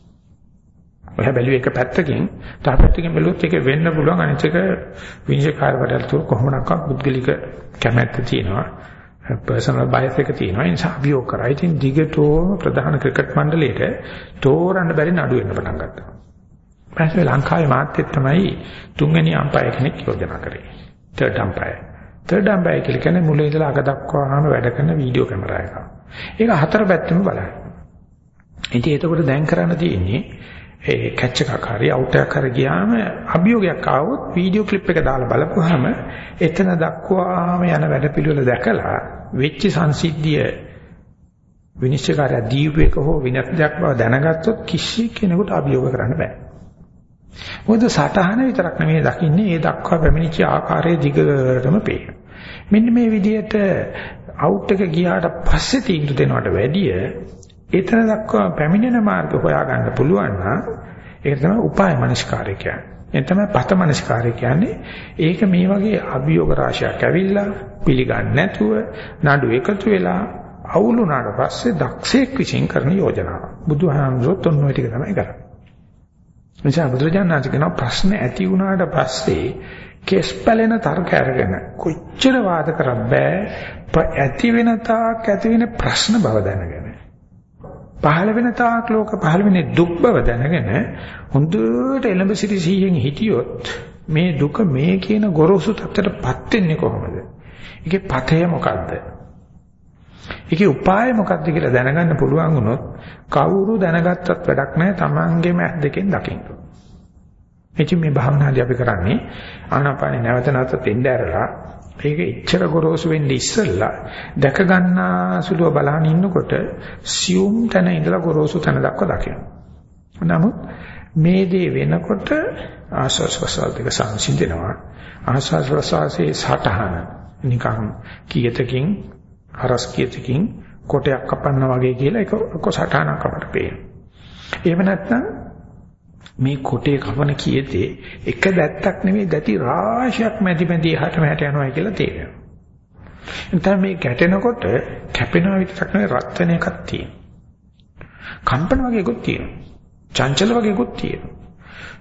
ඔය බැලුවේ එක පැත්තකින් තව පැත්තකින් බැලුවොත් ඒක වෙන්න පුළුවන් අනිත් එක විනිශ්චයකාරවරයාට තුර කොහොමනක්වත් පුද්ගලික කැමැත්ත තියෙනවා පර්සනල් බයස් එක තියෙනවා ඒ නිසා අභියෝග කරා. ඉතින් දිගටම ප්‍රධාන ක්‍රිකට් මණ්ඩලයට තෝරන්න බැරි නඩු වෙන්න පටන් ගත්තා. පස්සේ ලංකාවේ මාත්‍යෙත් තමයි තුන්වෙනි අම්පයර් කෙනෙක් යෝජනා කරේ. Third umpire. තර්ඩ් අම්පයර් කියලා කියන්නේ මුල ඉඳලා අග දක්වාම වැඩ කරන වීඩියෝ කැමරා එකක්. ඒක හතර පැත්තෙම බලන්න. ඉතින් එතකොට දැන් කරන්න තියෙන්නේ ඒ කැච් එකක් හරි අවුට් එකක් හරි ගියාම අභියෝගයක් ආවොත් වීඩියෝ ක්ලිප් එක දාලා බලපුවාම එතන දක්වාම යන වැඩපිළිවෙල දැකලා වෙච්ච සංසිද්ධිය විනිශ්චයකාරය දීපේක හෝ විනත්යක් බව දැනගත්තොත් කිසි කෙනෙකුට අභියෝග කරන්න බෑ. මොකද සටහන විතරක් නෙමෙයි දකින්නේ ඒ දක්වා පැමිණිච්ච ආකාරයේ දිගටම පේනවා. මෙන්න මේ විදිහට අවුට් එක ගියාට පස්සේ තීන්දුව දෙනවට වැඩිය එතන දක්වා පැමිණෙන මාර්ග හොයාගන්න පුළුවන් නම් ඒක තමයි උපාය මනස්කාරය කියන්නේ. ඒ තමයි පත මනස්කාරය කියන්නේ. ඒක මේ වගේ අභියෝග රාශියක් ඇවිල්ලා පිළිගන්නේ නැතුව නඩු එකතු වෙලා අවුල් වුණාට පස්සේ දක්ෂයෙක් විසින් කරන යෝජනාව. බුදුහාමුදුරුවෝ ඔන්න ඔය ටික තමයි කරන්නේ. නිසා බුදුරජාණන් කියන ප්‍රශ්න ඇති වුණාට පස්සේ කෙස් පැලෙන තර්ක අරගෙන කොච්චර වාද කරත් බෑ ඇති වෙන තාක් ඇති වෙන ප්‍රශ්න බව දැනගෙන පහළ වෙන තාක් ලෝක පහළ වෙන්නේ දුක් බව දැනගෙන හොඳට එළඹ සිටි සීයෙන් හිටියොත් මේ දුක මේ කියන ගොරෝසු තත්ත්වයටපත් වෙන්නේ කොහොමද? ඒකේ පතය මොකද්ද? ඒකේ උපාය මොකද්ද කියලා දැනගන්න පුළුවන් වුණොත් කවුරු දැනගත්තත් වැඩක් නැහැ Tamangeම ඇස් දෙකෙන් දකින්න. එචි මේ භාවනාදී අපි කරන්නේ ආනාපානේ නැවත නැවත දෙන්න ඇරලා ඒක එච්චර ගොරෝසු වෙන්නේ ඉස්සෙල්ලා දැක ගන්නා සුළුව බලහන් ඉන්නකොට සියුම් තැන ඉඳලා ගොරෝසු තැන දක්වා දකින්න. නමුත් මේ දේ වෙනකොට ආස්වාස් ප්‍රසාර දෙක සංසිඳෙනවා. ආස්වාස් ප්‍රසාරයේ සටහන නිකන් කීයතකින් හරස් කීයතකින් කොටයක් කපන්නා වගේ කියලා එක කොසටහනක් අපට පේනවා. එහෙම නැත්නම් මේ කොටේ කපන කීයේදී එක දැත්තක් නෙමෙයි දැටි රාශියක් මැදි මැදි එහාට මෙහාට යනවා කියලා තේරෙනවා. එතන මේ ගැටෙනකොට කැපෙනවා විතරක් නෙවෙයි රත් වෙන එකක් තියෙනවා. කම්පන වගේකුත් තියෙනවා. චංචල වගේකුත් තියෙනවා.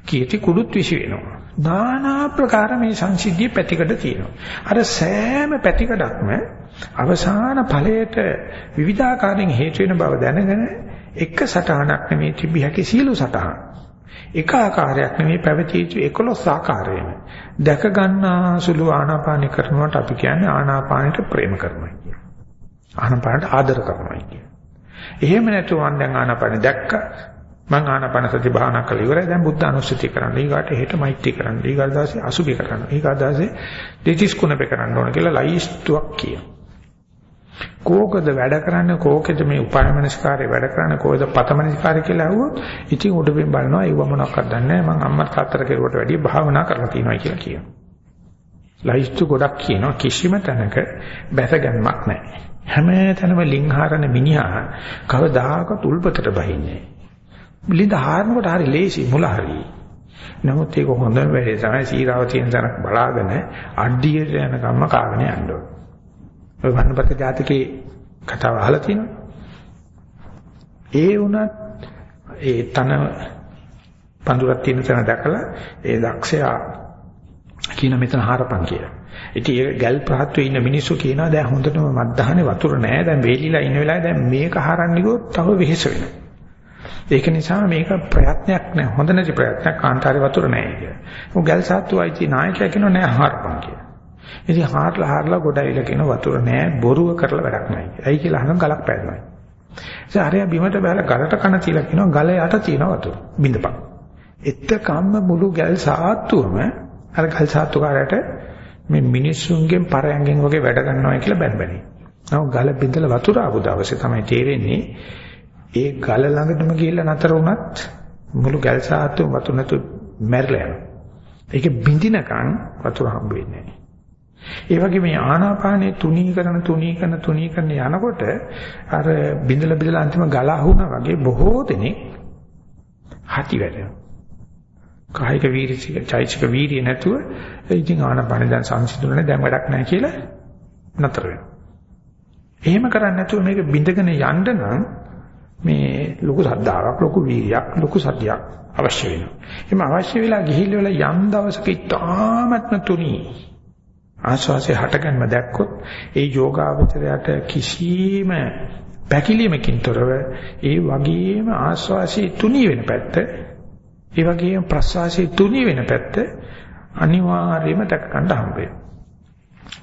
කීටි කුඩුත් විශ් වෙනවා. নানা ප්‍රකාර මේ සංසිද්ධිය පැතිකඩ තියෙනවා. අර සෑම පැතිකඩක්ම අවසාන ඵලයට විවිධාකාරයෙන් හේතු වෙන බව දැනගෙන එක සටහනක් නෙමේ තිබිය හැකි සියලු සටහන්. එක ආකාරයක් නෙමේ පැවතිය යුතු 11 ආකාරයෙන් දැක ගන්නා සුළු ආනාපාන කරනවට අපි කියන්නේ ආනාපානට ප්‍රේම කරනවා කියන. ආනාපානට ආදර කරනවා කියන. එහෙම නැතුව මම දැන් ආනාපාන දැක්ක මම ආනාපාන සති භාවනා කළා ඉවරයි දැන් බුද්ධ අනුස්සතිය කරන්න. ඊගාට හෙට මෛත්‍රී කරන්න. ඊගාට දාසේ අසුභය කරන්න. ඊගාට දාසේ දෙතිස් කුණපේ කරන්න ඕන කියලා ලයිස්තුවක් කියනවා. කෝකද වැඩ කරන්නේ කෝකෙද මේ උපායමනස්කාරය වැඩ කරන්නේ කොහෙද පතමනස්කාරය කියලා අහුවොත් ඉතින් උඩින් බලනවා ඒව මොනවක්වත් දන්නේ නැහැ. මම අම්මත් තාත්තට කෙරුවට වැඩිය භාවනා කරලා තියෙනවා කියලා කියනවා. ලයිස්තු ගොඩක් කියනවා කිසිම තැනක බැසගැන්මක් නැහැ. හැම තැනම ලින්හාරන මිනිහා කවදාකවත් උල්පතට බහින්නේ ලිඳ හාරනකොට හරි ලේසි මුල හරි නමුත් ඒක හොඳම වෙලේ තමයි සීරාව තියෙන තැනක් බලාගෙන අඩියට යනකම්ම කාගෙන යන්න ඕනේ. ඔය වන්නපත ජාතකේ කතාව අහලා තියෙනවා. ඒ වුණත් ඒ තන පඳුරක් තියෙන තැන දැකලා ඒ දක්ෂයා කියන මෙතන හාරපන් කියලා. ඉතින් ඒ ගල් ප්‍රහත්වයේ ඉන්න මිනිස්සු කියනවා දැන් හොඳටම මත්දහනේ වතුර නැහැ දැන් වේලිලා ඉන්න වෙලාවේ දැන් මේක හරන්න ගියොත් තව වෙහෙස වෙනවා. ඒක නිසා මේක ප්‍රයත්නයක් නෑ හොඳ නැති ප්‍රයත්නයක් කාන්තාරේ වතුර නැහැ කියලා. ਉਹ ගල් සාත්තුවයි tie නායකයා කියනවා නෑ හාරපන් කියලා. ඉතින් හාරලා හාරලා ගොඩයිලා කියන වතුර නෑ බොරුව කරලා වැඩක් නෑ කියලා. ඇයි කියලා අහන ගලක් පැනනවා. ඉතින් අරයා බිමට බහලා ගලට කන තියලා කියනවා ගල යට තියෙන වතුර බින්දපන්. එත්තකම්ම මුළු ගල් සාත්තුවම අර ගල් සාත්තුකාරයට මේ මිනිස්සුන්ගෙන් පරයන්ගෙන් වගේ වැඩ ගන්නවා කියලා බැනබැනි. නම ගල බින්දලා වතුර ආපු දවසේ තමයි තේරෙන්නේ ඒ ගල ළඟටම ගිහිල්ලා නතර වුණත් මුළු ගල් සාත්තුව වතුර නැතු මැරලා යනවා. ඒක බින්දිනකන් වතුර හම්බ වෙන්නේ නැහැ. ඒ වගේ මේ ආනාපානේ තුනී කරන තුනී කරන තුනී කරන යනකොට අර බිඳලා බිඳලා අන්තිම ගල අහුණා වගේ බොහෝ දෙනෙක් හති වැටෙනවා. කායික වීර්යසික චෛසික වීර්ය නැතුව ඉතින් ආනාපානේ දැන් සංසිඳුනේ දැන් වැඩක් නැහැ කියලා නතර වෙනවා. එහෙම කරන්නේ නැතුව මේක බිඳගෙන යන්න නම් මේ ලොකු සද්ධාාවක් ලොකු වීර්යයක් ලොකු සතියක් අවශ්‍ය වෙනවා. එහම අවශ්‍ය වෙලා ගිහිල්ලා යම් දවසක ඉතාමත්ම තුනී ආස්වාසේ හටගන්ම දැක්කොත් ඒ යෝගාවචරයට කිසිම පැකිලීමකින් තොරව ඒ වගේම ආස්වාසේ තුනී වෙන පැත්ත ඒ වගේම ප්‍රස්වාසේ තුනී වෙන පැත්ත අනිවාර්යයෙන්ම දැක ගන්න හම්බ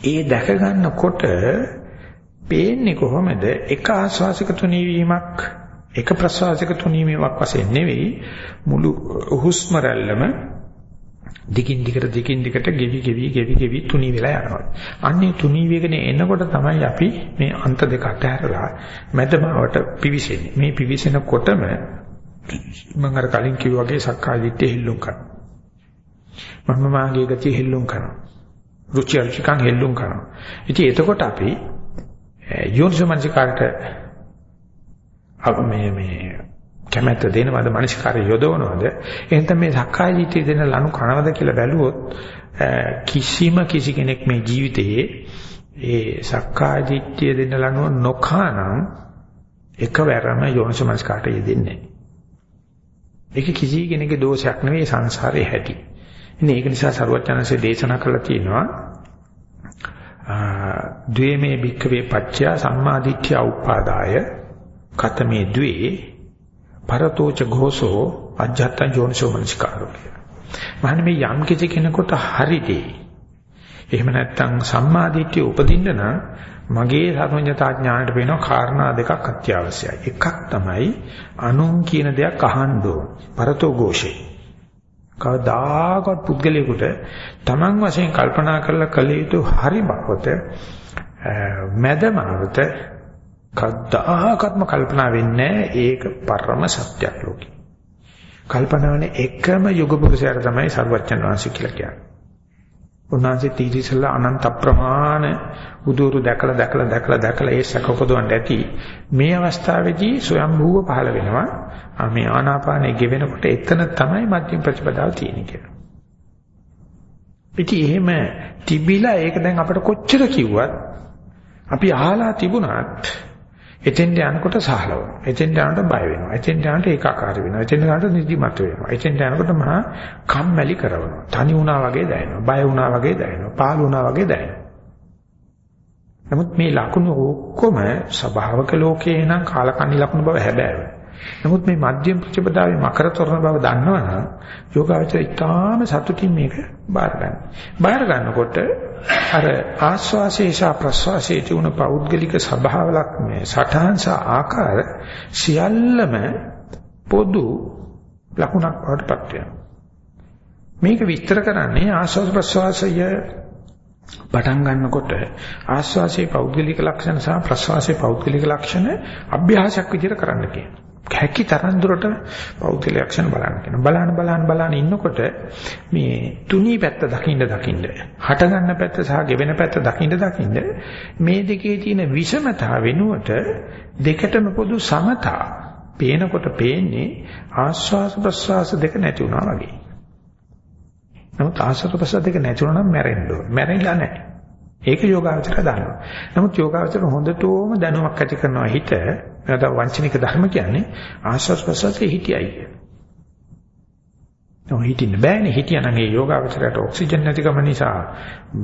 ඒ දැක ගන්නකොට පේන්නේ කොහොමද? එක ආස්වාසික තුනී වීමක් එක ප්‍රස්වාසික තුනී වීමක් වශයෙන් නෙවෙයි මුළු හුස්ම රැල්ලම දිගින් දිගට දිගින් දිගට ගෙවි ගෙවි ගෙවි ගෙවි තුනී වෙලා යනවා. අන්නේ තුනී වේගන එනකොට තමයි අපි මේ අන්ත දෙක අතහැරලා මැදමාවට පිවිසෙන්නේ. මේ පිවිසෙනකොටම මම අර කලින් කිව්වා වගේ සක්කාය දිට්ඨිය හෙල්ලුම් කරනවා. මම මාගේ ගතිය හෙල්ලුම් කරනවා. රුචි අරුචිකන් හෙල්ලුම් කරනවා. ඉතින් එතකොට අපි යෝනිසමංසිකාරට අප මේ මේ කැමැත්ත දෙනවද? මනස්කාරය යොදවනවද? එහෙනම් මේ සක්කාය දිට්ඨිය දෙන ලනු කනවද කියලා බැලුවොත් කිසිම කිසි කෙනෙක් මේ ජීවිතයේ ඒ සක්කාය දිට්ඨිය දෙන ලනුව නොකනම් එකවරම යෝනිසමස්කාරට යෙදෙන්නේ ඒක කිසි කෙනෙකුගේ දෝෂයක් නෙවෙයි සංසාරේ හැටි. ඉතින් ඒක නිසා සරුවචනන්සේ දේශනා කළා තියෙනවා ද්වේමේ භික්ඛවේ පච්චය සම්මාදිට්ඨිය උපාදාය කතමේ ද්වේ පරතෝච ഘോഷෝ අජ්ජත් යෝනිසෝ මනස්කාරෝ කියලා. මහන්නේ මේ යම් කිසි කෙනෙකුට හරිදී. එහෙම නැත්නම් සම්මාදිට්ඨිය උපදින්න නම් මගේ සර්වඥතා ඥාණයට වෙන කාරණා දෙකක් අත්‍යවශ්‍යයි. එකක් තමයි අනුන් කියන දෙයක් අහන්න ඕන. පරතෝ ഘോഷේ. කවදාකවත් පුද්ගලයෙකුට Taman වශයෙන් කල්පනා කරලා කළ යුතු හරි බවත මැදමාවත කවදාකවත්ම කල්පනා වෙන්නේ ඒක පරම සත්‍යයක් ලෝකේ. කල්පනාවනේ එකම යුග පුරුෂයාට තමයි සර්වඥාන් වහන්සේ කියලා කියන්නේ. උන්වහන්සේ තීරිසලා අනන්ත ප්‍රමාණ උදුරු දැකලා දැකලා දැකලා දැකලා ඒ සකපොදවන්න ඇති මේ අවස්ථාවේදී ස්වයම්භූව පහළ වෙනවා මේ ආනාපානෙ ගෙවෙනකොට එතන තමයි මධ්‍යම ප්‍රතිපදාව තියෙන්නේ කියලා. ඉතින් එහෙම තිබිලා ඒක දැන් අපිට කොච්චර කිව්වත් අපි අහලා තිබුණත් එතෙන්ට යනකොට සහලවනවා. එතෙන්ට යනකොට බය වෙනවා. එතෙන්ට යනකොට ඒකාකාරී වෙනවා. එතෙන්ට යනකොට නිදිමත වෙනවා. එතෙන්ට යනකොට මහා කම්මැලි කරනවා. තනි වුණා වගේ දැනෙනවා. බය වුණා වගේ දැනෙනවා. පාළු වුණා වගේ දැනෙනවා. නමුත් මේ ලකුණු ඔක්කොම ස්වභාවක ලෝකේ නම් කාලකන්ණි ලකුණු බව හැබෑව. නමුත් මේ මධ්‍යම ප්‍රතිපදාවේ මකර තොරණ බව දන්නවනම් යෝගාවචර ඉතාම සතුටින් මේක බාර ගන්න. බාර ගන්නකොට අර ආස්වාසේ සහ ප්‍රස්වාසයේ තිබුණ පෞද්ගලික ස්වභාවලක් මේ සඨාංශ ආකාර සියල්ලම පොදු ලකුණක් වඩපත් වෙනවා. මේක විස්තර කරන්නේ ආස්වාද ප්‍රස්වාසය පටන් ගන්නකොට ආස්වාසේ පෞද්ගලික ලක්ෂණ සහ ප්‍රස්වාසේ පෞද්ගලික ලක්ෂණ අභ්‍යාසයක් විදිහට කරන්න කියනවා. හැකි තරම් දුරට පෞද්ගල ලක්ෂණ බලන්න කියන. බලන්න බලන්න බලන්න ඉන්නකොට මේ තුනී පැත්ත දකින්න දකින්න, හට ගන්න පැත්ත සහ ගෙවෙන පැත්ත දකින්න දකින්න මේ දෙකේ තියෙන විෂමතාව වෙනුවට දෙකටම පොදු සමතා පේනකොට පේන්නේ ආස්වාස ප්‍රස්වාස දෙක නැති වුණා වගේ. නමුත් ආස්වාස ප්‍රස්වාස දෙක නැති වුණා නම් මැරෙන්න ඕන. මැරෙලා නැහැ. ඒක යෝගාවචර දන්නවා. නමුත් යෝගාවචර හොඳටම දැනුමක් ඇති කරනවා හිත නැත්නම් වංචනික ධර්ම කියන්නේ ආශ්වාස ප්‍රශ්වාසයේ හිටියයි කියන. නෝ හිටින්න බෑනේ හිටියනම් ඒ යෝගාවචරයට ඔක්සිජන් නැතිකම නිසා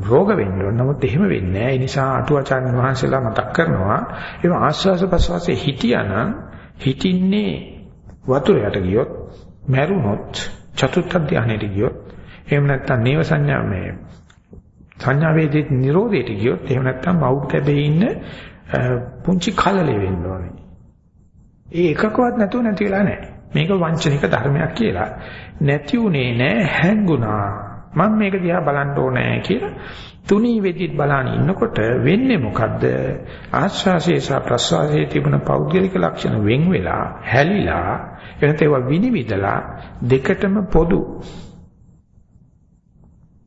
රෝග වෙන්න ඕන. නමුත් එහෙම වෙන්නේ නැහැ. ඒ නිසා අටුවාචාර්ය වහන්සේලා මතක් කරනවා ඒ ආශ්වාස ප්‍රශ්වාසයේ හිටියනම් හිටින්නේ වතුරයට ගියොත් මැරුණොත් චතුත්ථ ධානයට ගියොත් එහෙම නැත්නම් නේව සංඥා මේ සංඥා වේදිත නිරෝධයට ගියොත් එහෙම නැත්නම් මව් කැබේ ඉන්න පුංචි කලලේ වෙන්න ඕනේ. ඒ එකකවත් නැතුව නැති වෙලා නැහැ. මේක වංචනික ධර්මයක් කියලා. නැති උනේ නැහැ හැංගුණා. මම මේක දිහා බලන්න ඕනේ කියලා තුනී වෙදිත් බලන ඉන්නකොට වෙන්නේ මොකද්ද? ආශ්වාසයේ සහ ප්‍රශ්වාසයේ තිබුණ පෞද්ගලික ලක්ෂණ වෙන් වෙලා හැලිලා එනත ඒවා විනිවිදලා දෙකටම පොදු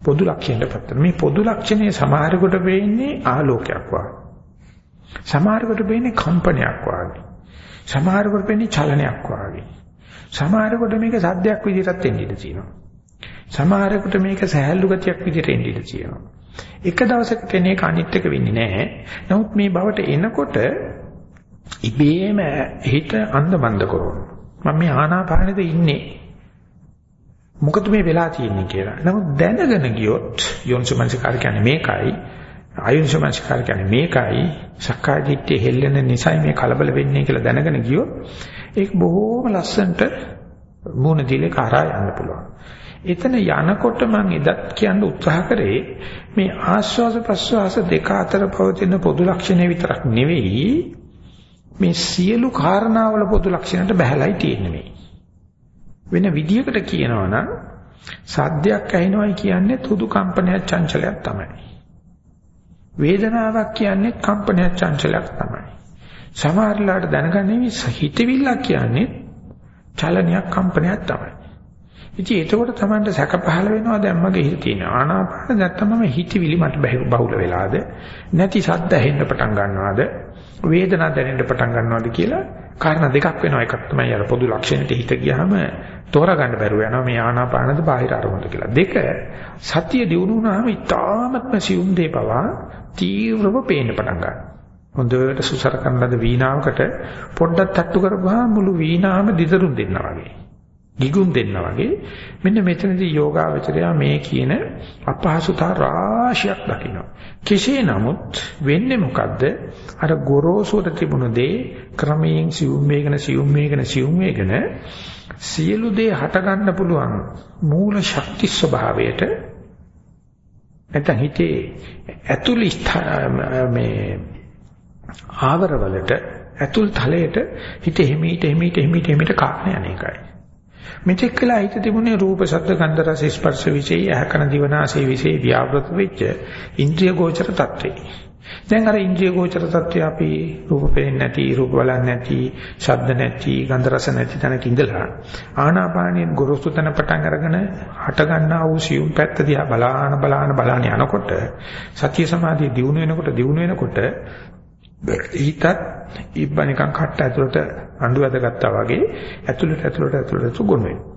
පොදු ලක්ෂණයකට මේ පොදු ලක්ෂණයේ සමහරකට වෙන්නේ ආලෝකයක් වගේ. සමහරකට වෙන්නේ කම්පනයක් වගේ. සමහරකට වෙන්නේ චලනයක් වාගේ. සමහරකට මේක සද්දයක් විදිහටත් එන්න ඉඩ තියෙනවා. සමහරකට මේක සහැල්ලු ගතියක් විදිහට එන්න ඉඩ තියෙනවා. එක දවසක කෙනෙක් අනිත් එක වෙන්නේ නැහැ. නමුත් මේ බවට එනකොට ඉබේම හිත අන්දමන්ද කරනවා. මම මේ ආනාපානෙද ඉන්නේ. මොකද මේ වෙලා තියෙන්නේ කියලා. නමුත් දැනගෙන ගියොත් යෝනිසමනසිකාර කියන්නේ මේකයි. ආයුෂමංස්කාර කියන්නේ මේකයි සක්කාය දිට්ඨිය හෙල්ලෙන නිසයි මේ කලබල වෙන්නේ කියලා දැනගෙන ගියොත් ඒක බොහොම ලස්සනට මුණ දිලේ කරා යන්න පුළුවන්. එතන යනකොට මම එදත් කියන්න උත්සාහ කරේ මේ ආශ්වාස ප්‍රශ්වාස දෙක අතර පවතින පොදු ලක්ෂණ විතරක් නෙවෙයි මේ සියලු කාරණාවල පොදු ලක්ෂණයට බහැලයි තියෙන්නේ මේ. වෙන විදියකට කියනවා නම් සද්දයක් ඇහෙනවයි කියන්නේ තුදු කම්පනයක් චංචලයක් තමයි. වේදනාවක් කියන්නේ කම්පනයක් චංචලයක් තමයි. සමහරලාට දැනගන්නේ හිතවිල්ලක් කියන්නේ චලනයක් කම්පනයක් තමයි. ඉතින් එතකොට Tamanට සැක පහළ වෙනවා දැන් මගේ හිතේ තියෙන ආනාපාන නැත්තම් මම හිතවිලි මට බහුල වෙලාද නැති සද්ද ඇහෙන්න පටන් ගන්නවාද වේදනාවක් දැනෙන්න පටන් ගන්නවාද කියලා කාරණා දෙකක් වෙනවා එකක් තමයි අර පොදු ලක්ෂණයට හිත ගියාම තෝරගන්න බැරුව යනවා මේ ආනාපානද බාහිර අරමුණද කියලා දෙක සතිය දිනු වුණාම ඉතාමත්ම සියුම් දෙපවා තීව්‍රව පේන්න පටන් ගන්නවා. හොඳට සුසර කරන ලද වීණාවකට පොඩ්ඩක් තට්ටු කරපුවාම මුළු වීණාවම දිදරුම් දෙන්නා වගේ. ගිගුම් දෙන්නා වගේ මෙන්න මෙතනදී යෝගාවචරය මේ කියන අපහසුතා රාශියක් දකිනවා. කෙසේ නමුත් වෙන්නේ මොකද්ද? අර ගොරෝසුට තිබුණ දේ ක්‍රමයෙන් සියුම් වේගන සියුම් වේගන සියුම් වේගන සියලු දේ හට ගන්න පුළුවන් මූල ශක්ති ස්වභාවයට නැත්නම් හිතේ ඇතුළි මේ ආවරවලට ඇතුල් තලයට හිත හිමීට හිමීට හිමීට හිමීට කාණ යන එකයි. මෙතෙක් කළා හිත තිබුණේ රූප ශබ්ද ගන්ධ රස ස්පර්ශ විශේෂය ඇහකන දිවනාසය විශේෂ ව්‍යාපෘත වෙච්ච ඉන්ද්‍රිය ගෝචර தත්වේ. දැන් අර ඉන්ද්‍රිය ගෝචර தත්ත්වය අපි රූප පේන්නේ නැති, රූප බලන්නේ නැති, ශබ්ද නැති, ගන්ධ රස නැති තැනක ඉඳලා ආනාපානියෙන් ගොරොසු තැන පටන් අරගෙන හට ගන්නා වූ සියුම් පැත්ත දිහා බලාන බලාන බලාන යනකොට සතිය සමාධිය දියුණු වෙනකොට දියුණු වෙනකොට හිතත් ඉබ්බ නිකන් කට්ට ඇතුළට අඬු වැදගත්තා වගේ ඇතුළට ඇතුළට ඇතුළට ගොනු වෙනවා.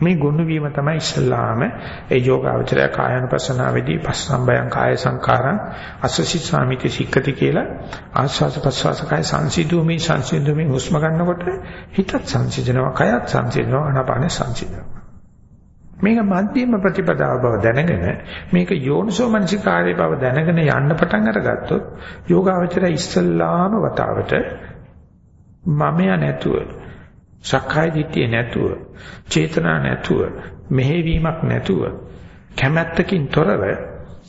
මේ ගොනු වීම තමයි ඉස්ලාම. ඒ යෝගාවචරය කායानुපස්සනාවේදී පස්සම්බයං කාය සංකාරං අසසි සාමිති සික්කති කියලා ආස්වාද ප්‍රස්වාස කාය සංසිද්ධුමේ සංසිද්ධුමේ හුස්ම ගන්නකොට හිතත් සංසිඳනවා කයත් සංසිඳනවා අනාපානෙ සංසිඳනවා. මේක මධ්‍යම ප්‍රතිපදාව බව දැනගෙන මේක යෝනිසෝ මනසිකාරයේ බව දැනගෙන යන්න පටන් අරගත්තොත් යෝගාවචරය ඉස්සල්ලාම වතාවට මමයා නැතුව සක්කාය දිට්ඨිය නැතුව, චේතනා නැතුව, මෙහෙවීමක් නැතුව, කැමැත්තකින් තොරව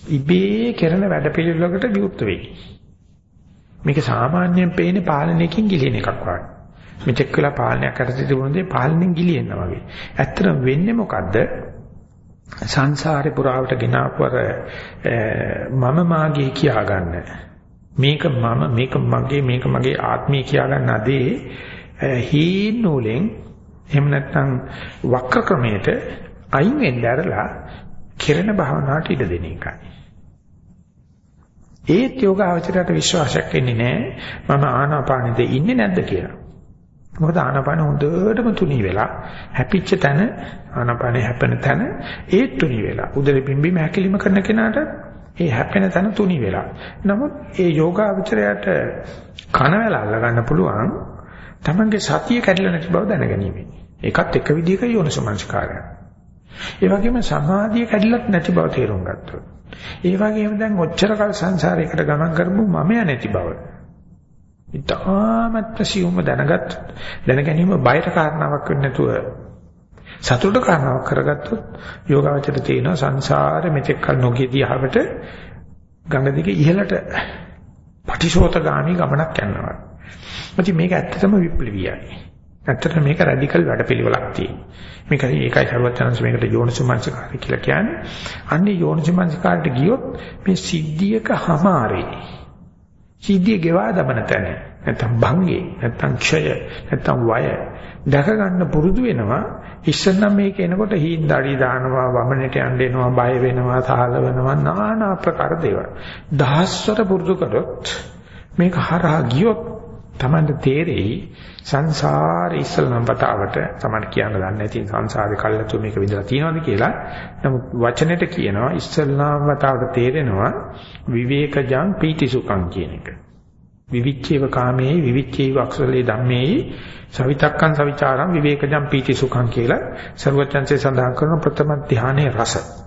ඉබේ කරන වැඩපිළිවෙලකට විවුර්ත වෙයි. මේක සාමාන්‍යයෙන් පේන්නේ පාලනයකින් ගිලින එකක් වගේ. මෙතෙක් වෙලා පාලනයක් කරලා තිබුණ දේ පාලනයෙන් ගිලිනවා වගේ. ඇත්තටම වෙන්නේ මොකද්ද? සංසාරේ පුරාවට ගෙනාවුවර මම මාගේ කියා ගන්න. මේක මම මේක මගේ මේක මගේ ආත්මය කියා ගන්න අදේ හීන නූලෙන් එහෙම නැත්නම් වක්‍ර ක්‍රමයට අයින් වෙන්න ඇරලා කිරණ භාවනාවට ඉඩ දෙන එකයි. ඒත් යෝගාවචරයට විශ්වාසයක් එන්නේ නැහැ මම ආනාපානෙද ඉන්නේ නැද්ද කියලා. මොකද ආනාපාන හොඳටම තුනී වෙලා හැපිච්ච තැන ආනාපානේ හැපෙන තැන ඒත් තුනී වෙලා උදේ පිම්බීම හැකිලිම කරන කෙනාට ඒ හැපෙන තැන තුනී වෙලා. නමුත් ඒ යෝගාවචරයට කන වැල අල්ල ගන්න පුළුවන් තමන්ගේ සතිය කැඩලා නැති බව දැනගැනීමයි. ඒකත් එක විදිහක යෝනිසමංස්කාරය. ඒ වගේම සමාධිය කැඩලත් නැති බව තේරුම් ගත්තොත්. ඒ වගේම දැන් ඔච්චර කල් සංසාරයකට ගමන් කරපු මම නැති බව. ඊටාමත් ප්‍රසියුම දැනගත් දැනගැනීම බයට කාරණාවක් වෙන්නේ නැතුව සතුට කාරණාවක් කරගත්තොත් යෝගාවචර තියෙන සංසාරෙ මෙතෙක් කල නොගියදී ආවට ගඟ දිගේ ඉහළට පටිශෝතගාමි ගමනක් යනවා. ඉතින් මේක ඇත්තටම විප්ලවීයයි. ඇත්තටම මේක රැඩිකල් වැඩපිළිවෙලක් තියෙනවා. මේක ඒකයි සර්වඥාන්ස මේකට යෝනිසුමංසකාරය කියලා කියන්නේ. අන්නේ යෝනිසුමංසකාරට ගියොත් මේ සිද්ධියක හැමාරේ. සිද්ධිය ගෙවා දමන තැන නැත්තම් භංගේ නැත්තම් ක්ෂය නැත්තම් වය දැක ගන්න පුරුදු වෙනවා ඉස්සෙල්ලා මේක එනකොට හීන්දාඩි දානවා වමනට යන්න එනවා බය වෙනවා සාහල වෙනවා নানা ආකාර දේවල් දහස්වර පුරුදු කරොත් මේක හරහා ගියොත් Tamanda තේරෙයි සංසාරේ ඉස්සලනම් පතාවට තමයි කියන්න දන්නේ නැති සංසාරේ කල්ලාතු මේක විඳලා තියෙනවද කියලා. නමුත් වචනෙට කියනවා ඉස්සලනම් පතාවට තේරෙනවා විවේකජං පීතිසුඛං කියන එක. විවිච්ඡේව කාමයේ විවිච්ඡේව අක්ෂරලේ ධම්මේ සවිතක්කං සවිචාරං විවේකජං පීතිසුඛං කියලා ਸਰවචන්සේ සඳහන් කරන ප්‍රථම ධානයේ රස.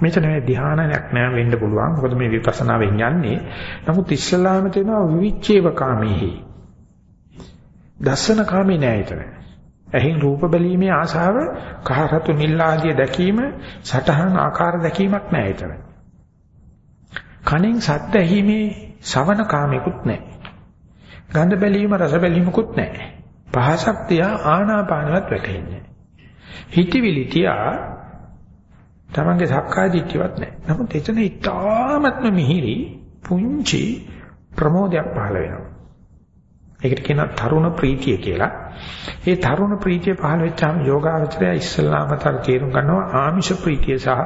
මෙතන මේ ධානයක් නෑ වෙන්න පුළුවන්. මොකද මේ විපස්සනාවෙන් යන්නේ. නමුත් ඉස්ලාම තියෙනවා විවිච්ඡේව කාමීහි. දස්සන කාමී නෑ ඊතර. ඇහින් රූප බැලීමේ ආශාව කහරතු නිල් ආදිය දැකීම සටහන් ආකාර දැකීමක් නෑ ඊතර. කනෙන් සද්ද ඇහිීමේ ශවන කාමයකුත් නෑ. ගන්ධ බැලීම රස බැලීමකුත් නෑ. පහසක් තියා ආනාපානවත් වැටෙන්නේ. හිතවිලි තියා තමන්ගේ සක්කාය දිට්ඨියවත් නැහැ. නමුත් එතන ඊටාත්ම මිහිරි පුංචි ප්‍රමෝදයක් පහළ වෙනවා. ඒකට කියනවා තරුණ ප්‍රීතිය කියලා. ඒ තරුණ ප්‍රීතිය පහළ වෙච්චාම යෝගාවචරය ඉස්සල්ලාමතර තේරුම් ගන්නවා ආමිෂ ප්‍රීතිය සහ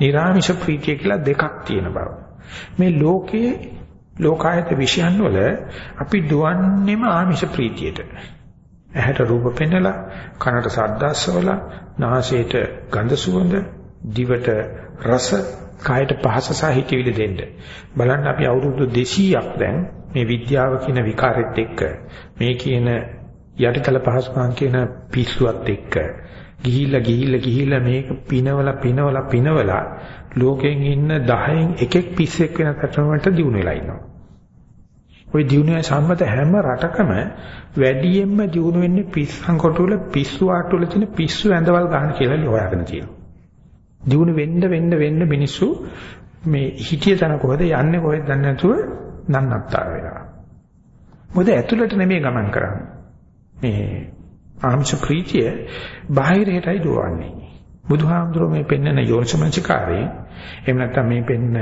නිර්ආමිෂ ප්‍රීතිය කියලා දෙකක් තියෙන බව. මේ ලෝකේ ලෝකායත විෂයන් වල අපි දුවන්නේම ආමිෂ ප්‍රීතියට. ඇහැට රූප පෙන්නලා, කනට ශබ්ද අස්සවලා, නාසයට ගඳ සුවඳ, දිවට රස කායට පහස සහ හිතවිලි දෙන්න. බලන්න අපි අවුරුදු 200ක් දැන් මේ විද්‍යාව කියන විකාරෙත් එක්ක මේ කියන යටිතල පහසුකම් කියන පිස්සුවත් එක්ක ගිහිල්ලා ගිහිල්ලා ගිහිල්ලා මේක පිනවලා පිනවලා පිනවලා ලෝකෙන් ඉන්න 10න් එකෙක් පිස්සෙක් වෙන තරමට දිනු වෙලා ඉන්නවා. ওই දිනුවේ සම්මත හැම රටකම වැඩියෙන්ම දිනු වෙන්නේ පිස්සන් කොටුවල පිස්සු ආටුවල තියෙන පිස්සු ඇඳවල් ගන්න කියලා හොයාගෙන තියෙනවා. දිනු වෙන්න වෙන්න වෙන්න මිනිස්සු මේ හිතිය තන කොහෙද යන්නේ කොහෙද දන්නේ නැතුව නන්නත්තර වෙනවා. මොකද ඇතුළට නෙමෙයි ගමන් කරන්නේ. මේ ආංශ ප්‍රීතිය බාහිරයටයි දුවන්නේ. බුදුහාමුදුරුවෝ මේ පෙන්වන යෝනිසමංචකාරයෙන් එහෙම නැත්නම් මේ පෙන්න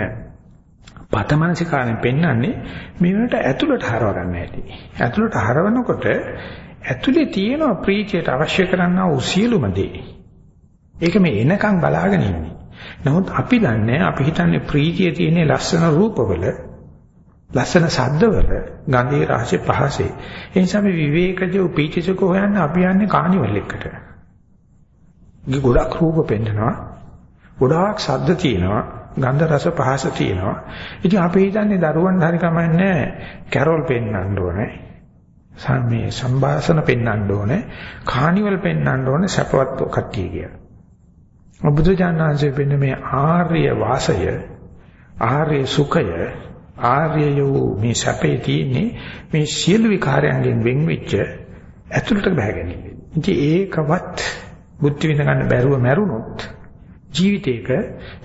පතමනසිකාරයෙන් පෙන්වන්නේ මේ වලට ඇතුළට හරව ගන්න හැටි. ඇතුළට හරවනකොට ඇතුලේ තියෙන ප්‍රීතියට අවශ්‍ය කරන්නා වූ සියලුම දේ. ඒක මේ එනකන් බලාගෙන ඉන්නේ. නමුත් අපි දන්නේ අපි හිතන්නේ ප්‍රීතිය තියෙන ලස්සන රූපවල ලස්සන ශබ්දවල ගන්ධයේ රහසේ පහසේ. ඒ නිසා මේ විවේකජෝ පීචිසක හොයන්න අපි යන්නේ කානිවල් එකට. ගොඩක් රූප පෙන්නනවා. ගොඩාක් ශබ්ද තියෙනවා. ගන්ධ රස පහස තියෙනවා. ඉතින් අපි හිතන්නේ දරුවන් හරි කමන්නේ කැරොල් පෙන්වන්න ඕනේ. මේ සංభాෂණ පෙන්වන්න ඕනේ. කානිවල් පෙන්වන්න ඕනේ සපවත් කට්ටිය කියලා. බුදුජානනාංශයේ වෙන මේ ආර්ය වාසය ආර්ය සුඛය ආර්ය යෝ මේ සැපේ තියෙන්නේ මේ සියලු විකාරයන්ගෙන් වෙන් වෙච්ච ඇතුළට බහගෙන ඉන්නේ. ඉතින් ඒකවත් බුද්ධ විඳ ගන්න බැරුව මැරුණොත් ජීවිතේක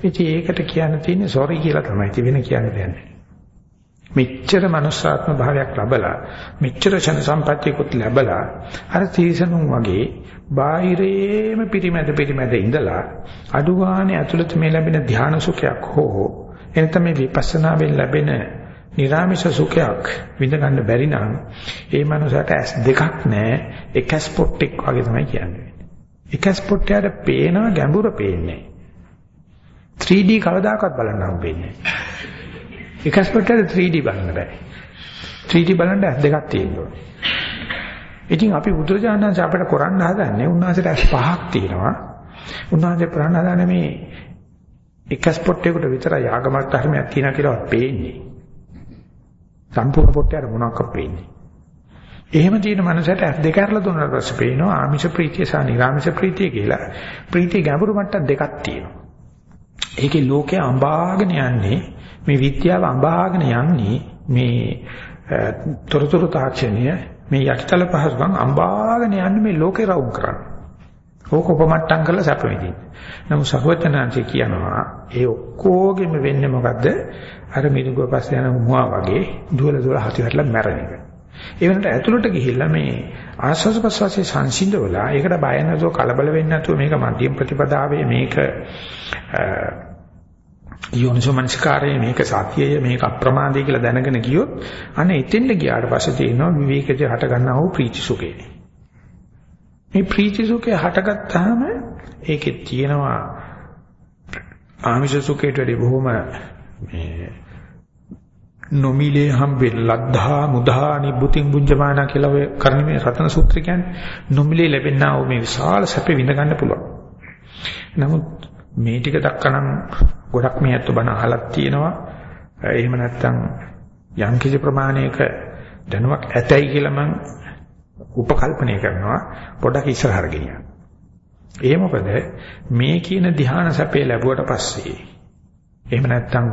ඉතින් ඒකට කියන්න තියෙන්නේ සෝරි කියලා තමයි. ඉතින් වෙන කියන්න දෙයක් මෙච්චර මනුස්සාත්ම භාවයක් ලැබලා මෙච්චර ඡන සම්පත්තියකුත් ලැබලා අර තීසනුන් වගේ බාහිරේම පිරිමැද පිරිමැද ඉඳලා අඩුවානේ ඇතුළත මේ ලැබෙන ධානා සුඛයක් හෝ එනතම මේ විපස්සනාවෙන් ලැබෙන නිරාමිෂ සුඛයක් විඳ ගන්න බැරි නම් ඒ මනුස්සයාට ඇස් දෙකක් නැහැ එක ස්පොට් එක වගේ තමයි කියන්නේ. එක ස්පොට් එකට පේනවා ගැඹුර පේන්නේ. 3D කවදාකවත් බලන්න හම්බෙන්නේ නැහැ. එක ස්පොට් එකට 3D බලන්න බෑ. 3D බලන්න ඇස් දෙකක් තියෙනවා. ඉතින් අපි බුදුරජාණන් වහන්සේ අපිට කරන්න හදන්නේ උන්වහන්සේට ඇස් පහක් තියෙනවා. උන්වහන්සේ ප්‍රාණ හදන්නේ මේ එක ස්පොට් එකකට විතරයි ආගමක් ධර්මයක් තියෙනවා කියලා පේන්නේ. සම්පූර්ණ පොට්ටයට මොනවක් පේන්නේ. එහෙම තියෙන මනසට ඇස් දෙක අරලා දුන්නාට පස්සේ පේනවා ආමිෂ ප්‍රීතිය සහ නිර්ආමිෂ ප්‍රීතිය කියලා. ප්‍රීතිය ගැඹුරු මට්ටම් දෙකක් තියෙනවා. ඒකේ ලෝකේ අඹාගෙන යන්නේ මේ විද්‍යාව අඹාගෙන යන්නේ මේ තොරතුරු තාක්ෂණය මේ යටිතල පහසුකම් අඹාගෙන යන්නේ මේ ලෝකේ රවුම් කරන්න. ඕක උපමට්ටම් කරලා සැප විඳින්න. නමුත් සර්වඥාන්සේ කියනවා ඒ ඔක්කොගෙම වෙන්නේ මොකද්ද? අර මිනිගුව පස්සේ යන මුවා වගේ දුවල දුවල හති වැටලා මැරෙන එක. ඒ වෙනට ඇතුළට ගිහිල්ලා මේ ආස්වාද ප්‍රසවාසයේ සංසිඳවලා ඒකට බය නැතුව කලබල වෙන්නේ නැතුව මේක මධ්‍යම ප්‍රතිපදාවේ මේක යෝනිසෝමනස්කාරයේ මේක සතියය මේක අප්‍රමාදය කියලා දැනගෙන ගියොත් අනේ එතෙන්ද ගියාට පස්සේ තියෙනවා විවේකජ හට ගන්නා වූ ප්‍රීති සුඛය. මේ ප්‍රීති සුඛය හටගත්තාම ඒකේ තියෙනවා ආමිෂ සුඛයට වඩා බොහොම මේ නොමිලේ හම්බෙල් ලද්ධා මුදා නිබ්බුතින් බුඤ්ජමානා කියලා ඔය කර්ණමේ රතන සූත්‍රය කියන්නේ නොමිලේ ලැබෙනා වූ මේ විශාල සැප විඳ ගන්න පුළුවන්. නමුත් මේ ටික දක්කනම් ගොඩක් මේ අත්ව බණ අහලක් තියෙනවා. එහෙම නැත්නම් යම් කිසි ප්‍රමාණයක දැනුවක් ඇතයි කියලා මම උපකල්පනය කරනවා පොඩක් ඉස්සරහට ගෙනියන්න. ඒ මොකද මේ කියන ධ්‍යාන සැපේ ලැබුවට පස්සේ එහෙම නැත්නම්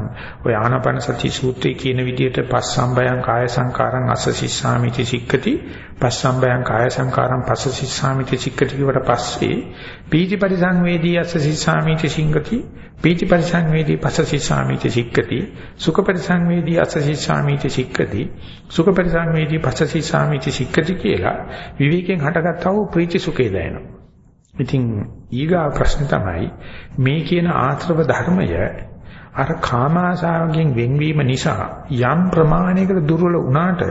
ඔය ආනාපාන සති සූත්‍රයේ කියන විදිහට පස්සම්බයං කාය සංකාරං අස්ස සිස්සාමිති සික්කති. පස්සම්බයං කාය සංකාරං පස්ස සිස්සාමිති සික්කති කියවට පස්සේ පීති පරිසංවේදී අස්ස සිස්සාමිති සිංගති පීති පරිසංවේදී පස්ස සිස්සාමිති සික්කති. සුඛ පරිසංවේදී අස්ස සිස්සාමිති සික්කති. සුඛ පරිසංවේදී පස්ස සිස්සාමිති සික්කති කියලා විවේකයෙන් හටගත්තා වූ ප්‍රීති සුඛේ දැනෙනවා. ඉතින් ඊගා ප්‍රශ්න තමයි මේ කියන ආත්‍රව ධර්මය අර කාමාශාවකින් වෙන්වීම නිසා යම් ප්‍රමාණයකට දුර්වල වුණාට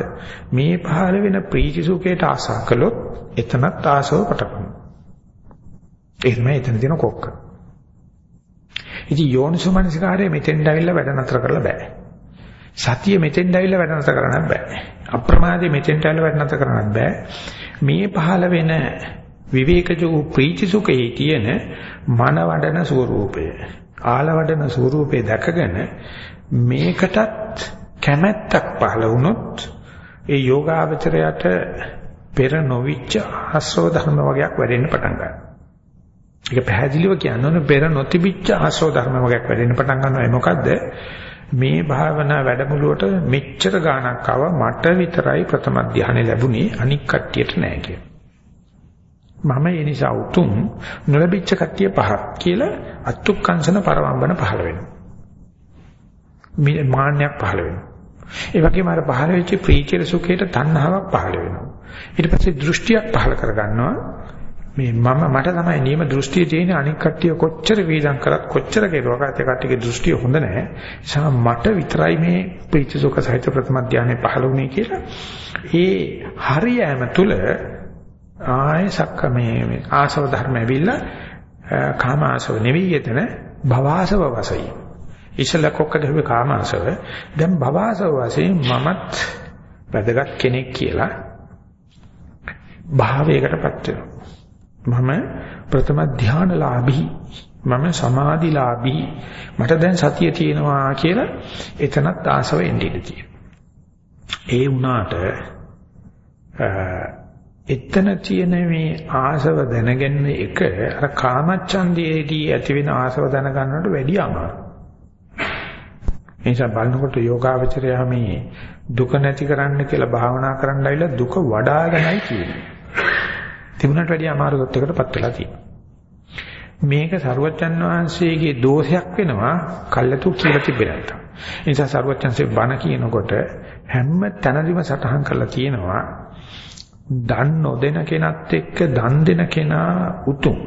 මේ පහළ වෙන ප්‍රීති සුඛයට ආසා කළොත් එතනත් ආසව පටපන. ඒ තමයි එතන තියෙන කොක්ක. ඉතින් යෝනිසෝමනසිකාරය මෙතෙන්ට ඇවිල්ලා වැඩ නතර කරලා බෑ. සතිය මෙතෙන්ට ඇවිල්ලා වැඩ නතර කරන්න බෑ. අප්‍රමාදයේ මෙතෙන්ට ඇවිල්ලා වැඩ නතර කරන්න බෑ. මේ පහළ වෙන විවේකජ වූ ප්‍රීති සුඛයේ තියෙන මන වඩන ස්වરૂපය ආලවඩන ස්වරූපේ දැකගෙන මේකටත් කැමැත්තක් පහළ වුණොත් ඒ යෝගාවචරයට පෙර නොවිච්ච ආශ්‍රව ධර්ම වගේක් වැඩෙන්න පටන් ගන්නවා. ඒක පැහැදිලිව කියන්න පෙර නොතිබිච්ච ආශ්‍රව ධර්ම වගේක් වැඩෙන්න පටන් ගන්නවා. ඒ මොකද්ද? මේ භාවනා වැඩමුළුවට මෙච්චර ගාණක් ආව මට විතරයි ප්‍රථම ධානය ලැබුණේ අනික් කට්ටියට නෑ කියලා. මම ඒ නිසා උතුම් නොලැබිච්ච කට්ටිය පහක් කියලා අත්ුක්කංශන පරවම්බන පහළ වෙනවා. මාන්නයක් පහළ වෙනවා. ඒ වගේම අර පහළ වෙච්ච ප්‍රීතිය සුඛයට තණ්හාවක් පහළ වෙනවා. ඊට පස්සේ දෘෂ්ටියක් පහළ කරගන්නවා මේ මම මට තමයි නියම දෘෂ්ටිය තියෙන අනික් කට්ටිය කොච්චර වේදම් කරත් කොච්චර කෙරුවකට ඒ කට්ටියගේ දෘෂ්ටිය හොඳ නැහැ. නිසා මට විතරයි මේ ප්‍රීතිසුඛ සහිත ප්‍රථම ධානය පහළ වුණේ කියලා. ඒ හරියම තුල ආය සක්ක මේ ආසව ධර්ම ඇවිල්ලා කාම ආසව නෙවෙයි එතන භවආසව වශයෙන්. ඉස්සල කොක්කද හුවේ කාම ආසව දැන් භවආසව වශයෙන් මමත් වැදගත් කෙනෙක් කියලා භාවයකටපත් වෙනවා. මම ප්‍රථම ධානලාභී මම සමාධිලාභී මට දැන් සතිය තියෙනවා කියලා එතනත් ආසව එන්නේ ඉඳී. ඒ වුණාට එතන තියෙන මේ ආසව දැනගන්න එක අර කාමච්ඡන්දයේදී ඇති වෙන ආසව දැනගන්නවට වැඩිය අමාරුයි. ඒ නිසා බලනකොට යෝගාවචරය මේ දුක නැති කරන්න කියලා භාවනා කරන්න ඇවිල්ලා දුක වඩාගෙනයි කියන්නේ. තිබුණට වැඩිය අමාරු තත්යකටපත් වෙලා තියෙනවා. මේක සරුවච්චන් වහන්සේගේ දෝෂයක් වෙනවා කල්ලාතු කියලා තිබෙන්නේ නැත්තම්. ඒ නිසා සරුවච්චන්සේ බණ කියනකොට හැම තැනදීම සටහන් කරලා තියෙනවා දන් නොදෙන කෙනත් එක්ක දන් දෙන කෙනා උතුම්.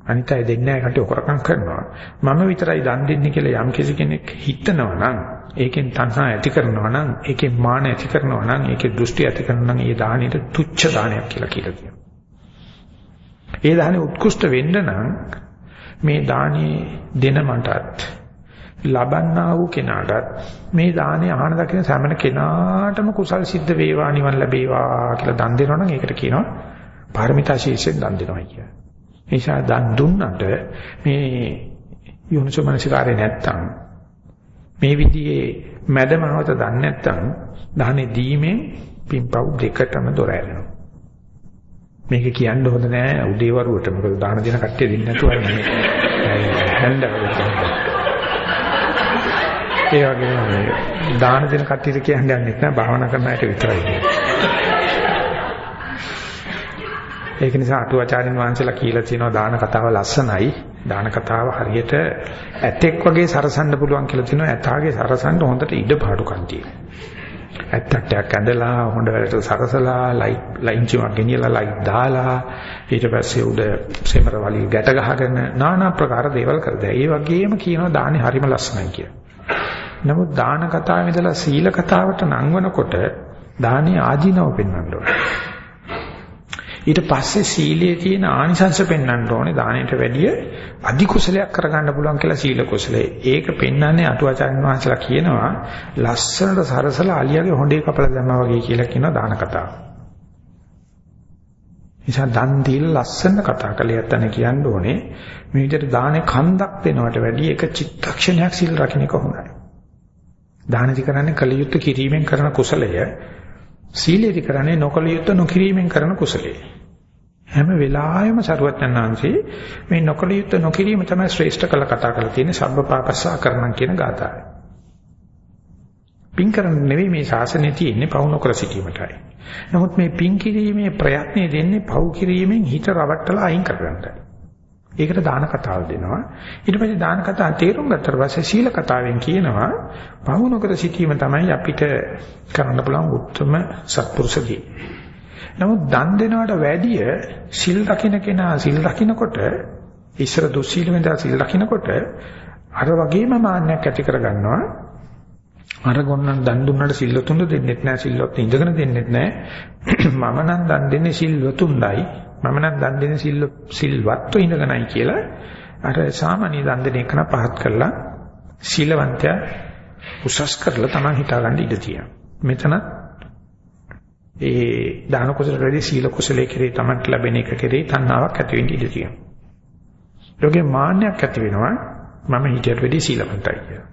අනිත් අය දෙන්නේ නැහැ කට ඔකරකම් කරනවා. මම විතරයි දන් දෙන්නේ කියලා යම් කෙනෙක් හිතනවා නම් ඒකෙන් තණ්හා ඇති කරනවා නම් ඒකෙන් මාන ඇති කරනවා නම් ඒකේ දෘෂ්ටි ඇති කරනවා නම් ඒ දාහණයට තුච්ඡ දානයක් කියලා කියලා කියනවා. ඒ දාහනේ උත්කෘෂ්ඨ වෙන්න නම් මේ දානේ දෙන මටත් ලබන්නා වූ කෙනාටත් මේ දානේ අහන දකින සෑම කෙනාටම කුසල් සිද්ධ වේවා නිවන් ලැබේවා කියලා දන් දෙනවා නම් ඒකට කියනවා පාරමිතා ශීර්ෂයෙන් දන් දෙනවා කියලා. ඒ නිසා දන් දුන්නට මේ යෝනිසෝමනසිකාරය නැත්තම් මේ විදිහේ මැදමවත දන්නේ නැත්නම් දාහනේ දීමෙන් පින්පව් දෙකටම දොර ඇරෙනවා. මේක කියන්න හොඳ නෑ උදේවරුවට මොකද දාන දෙන කට්ටිය දෙන්නේ නැතුව හැන්දවලට. ඒ වගේම දාන දෙන කට්ටියට කියන්නේ නැහැ භාවනා කරන අයට විතරයි. ඒක නිසා අටුවාචාරින් වහන්සේලා කියලා තියෙනවා දාන කතාව ලස්සනයි. දාන කතාව හරියට ඇතෙක් වගේ සරසන්න පුළුවන් කියලා තියෙනවා. ඇතාගේ සරසන්න හොඳට ඉඩ පාඩුකම් තියෙනවා. ඇත්තටයක් ඇඳලා හොඳ වෙලට සරසලා ලයිට් ලයින්චුවක් ගෙනියලා ලයිට් දාලා ඊට පස්සේ උඩ සෙමර වලිය ගැට ගහගෙන নানা ප්‍රකාර දේවල් කරදා. ඒ වගේම කියනවා දානේ හරිම ලස්සනයි කියලා. නමුත් දාන කතාවේ ඉඳලා සීල කතාවට නංවනකොට දානේ ආධිනව පෙන්වන්න ඕනේ. ඊට පස්සේ සීලයේ තියෙන ආනිසංශ පෙන්වන්න ඕනේ දාණයට වැඩිය අධි කුසලයක් කරගන්න පුළුවන් කියලා සීල කුසලයේ. ඒක පෙන්වන්නේ අටුවාචාර්ය වහන්සේලා කියනවා ලස්සනට සරසලා අලියාගේ හොඬේ කපලා දැම්මා වගේ කියලා කියන දාන කතාව. නිසා දන් දීලා ලස්සන කතා කළේ නැත්නම් කියන්න ඕනේ මේ විදිහට දානේ කන්දක් වෙනවට වැඩිය එක චිත්තක්ෂණයක් සීල් රකින්න එක හොඳයි. දානදි කරන්නේ කලියුත් කිරීමෙන් කරන කුසලය සීලේදි කරන්නේ නොකල යුත්තේ නොකිරීමෙන් කරන කුසලයේ. හැම වෙලාවෙම සරුවත්යන්ාංශේ මේ නොකල යුත්තේ නොකිරීම තමයි ශ්‍රේෂ්ඨ කළ කතා කරලා තියෙන සබ්බපාපස්සා කරණම් කියන ගාථාව. පින් කරන්න නෙවෙයි මේ ශාසනය තියෙන්නේ පවු නොකර සිටීමටයි. නමුත් මේ පින් කිරීමේ ප්‍රයත්නේ දෙන්නේ පවු කිරීමෙන් හිත රවට්ටලා අයින් කරගන්නයි. ඒකට දාන කතාව දෙනවා. ඊට පස්සේ දාන කතාව තේරුම් ගත්තට පස්සේ සීල කතාවෙන් කියනවා පවුනකර සිටීම තමයි අපිට කරන්න පුළුවන් උත්තරම සත්පුරුෂදී. නමුත් දන් දෙනවට වැඩිය සිල් රකින්න කෙනා සිල් රකින්නකොට ඉස්සර දුස්සීල වෙනදා සිල් රකින්නකොට අර වගේම මාන්නයක් ඇති කරගන්නවා. අර ගොන්නන් දන් දුන්නට සිල්වතුන් දෙන්නෙත් නෑ සිල්වත් ඉඳගෙන දෙන්නෙත් නෑ. මම නම් දන් දෙන්නේ සිල්වතුන්ඩයි මම නම් දන් දෙන සිල් සිල්වත්ව ඉඳගෙනයි කියලා අර සාමාන්‍ය දන් දෙන එකන පහත් කරලා සීලවන්තයා උසස් කරලා තමයි හිතාගන්න ඉඩ තියෙනවා. මෙතන ඒ දාන කුසල වැඩි සීල කුසලයේ කෙරේ තමන්ට ලැබෙන එක කෙරේ තණ්හාවක් ඇති වෙන්න ඉඩ තියෙනවා. යෝගේ මාන්නයක් ඇති වෙනවා මම හිතයට වැඩි සීලවන්තයි කියලා.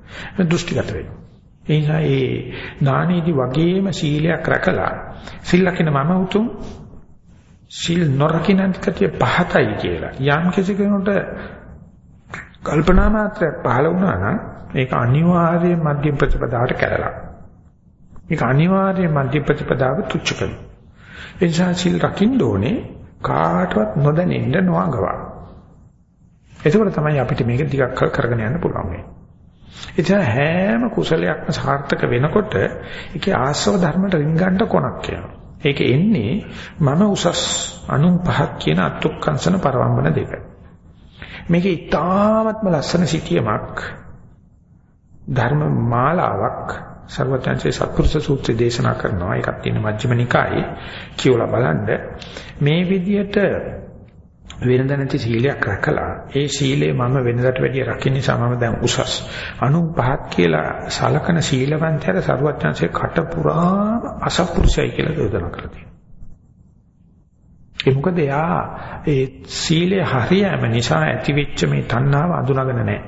දෘෂ්ටිගත වෙනවා. ඒ නිසා ඒ දානීදී වගේම සීලයක් රැකලා සිල් ලකින මම උතුම් සිල් නොරකින්න කතිය පහතයි කියලා. යම් කිසි කෙනෙකුට කල්පනා මාත්‍රයක් පහළ වුණා නම් ඒක අනිවාර්යයෙන් මධ්‍යම ප්‍රතිපදාවට කැරලා. ඒක අනිවාර්යයෙන් මධ්‍යම ප්‍රතිපදාව තුච්ච කරනවා. ඒ නිසා සිල් රකින්න ඕනේ කාටවත් නොදැනෙන්න නොඅඟවා. එතකොට තමයි අපිට මේක ටිකක් කරගෙන යන්න පුළුවන් වෙන්නේ. එතන හැම කුසලයක්ම සාර්ථක වෙනකොට ඒකේ ආශ්‍රව ධර්මයට රින්ගන්න කොනක් යනවා. ඒක එන්නේ මම උසස් අනුන් පහක් කියන අත්ුක්කංශන පරවම්බන දෙක. මේක ඉතාමත්ම ලස්සන සිටියමක් ධර්ම මාලාවක් සර්වඥාන්සේ සත්පුරුෂ සූත්‍රය දේශනා කරනවා. ඒකත් තියෙන මජ්ක්‍ධිම නිකායේ කියවලා බලන්න මේ විදිහට වෙනද නැති සීලයක් රැකලා ඒ සීලය මම වෙනදට වැඩිය රකින්න නිසා මම දැන් උසස් අනු පහක් කියලා සලකන සීලවන්තයර සරුවත්‍යංශයේ කට පුරාම අසත්පුරුෂයයි කියලා දෝදන කරලා තියෙනවා. ඒ මොකද එයා ඒ සීලය හරියම නිසා ඇතිවෙච්ච මේ තණ්හාව අඳුනගෙන නැහැ.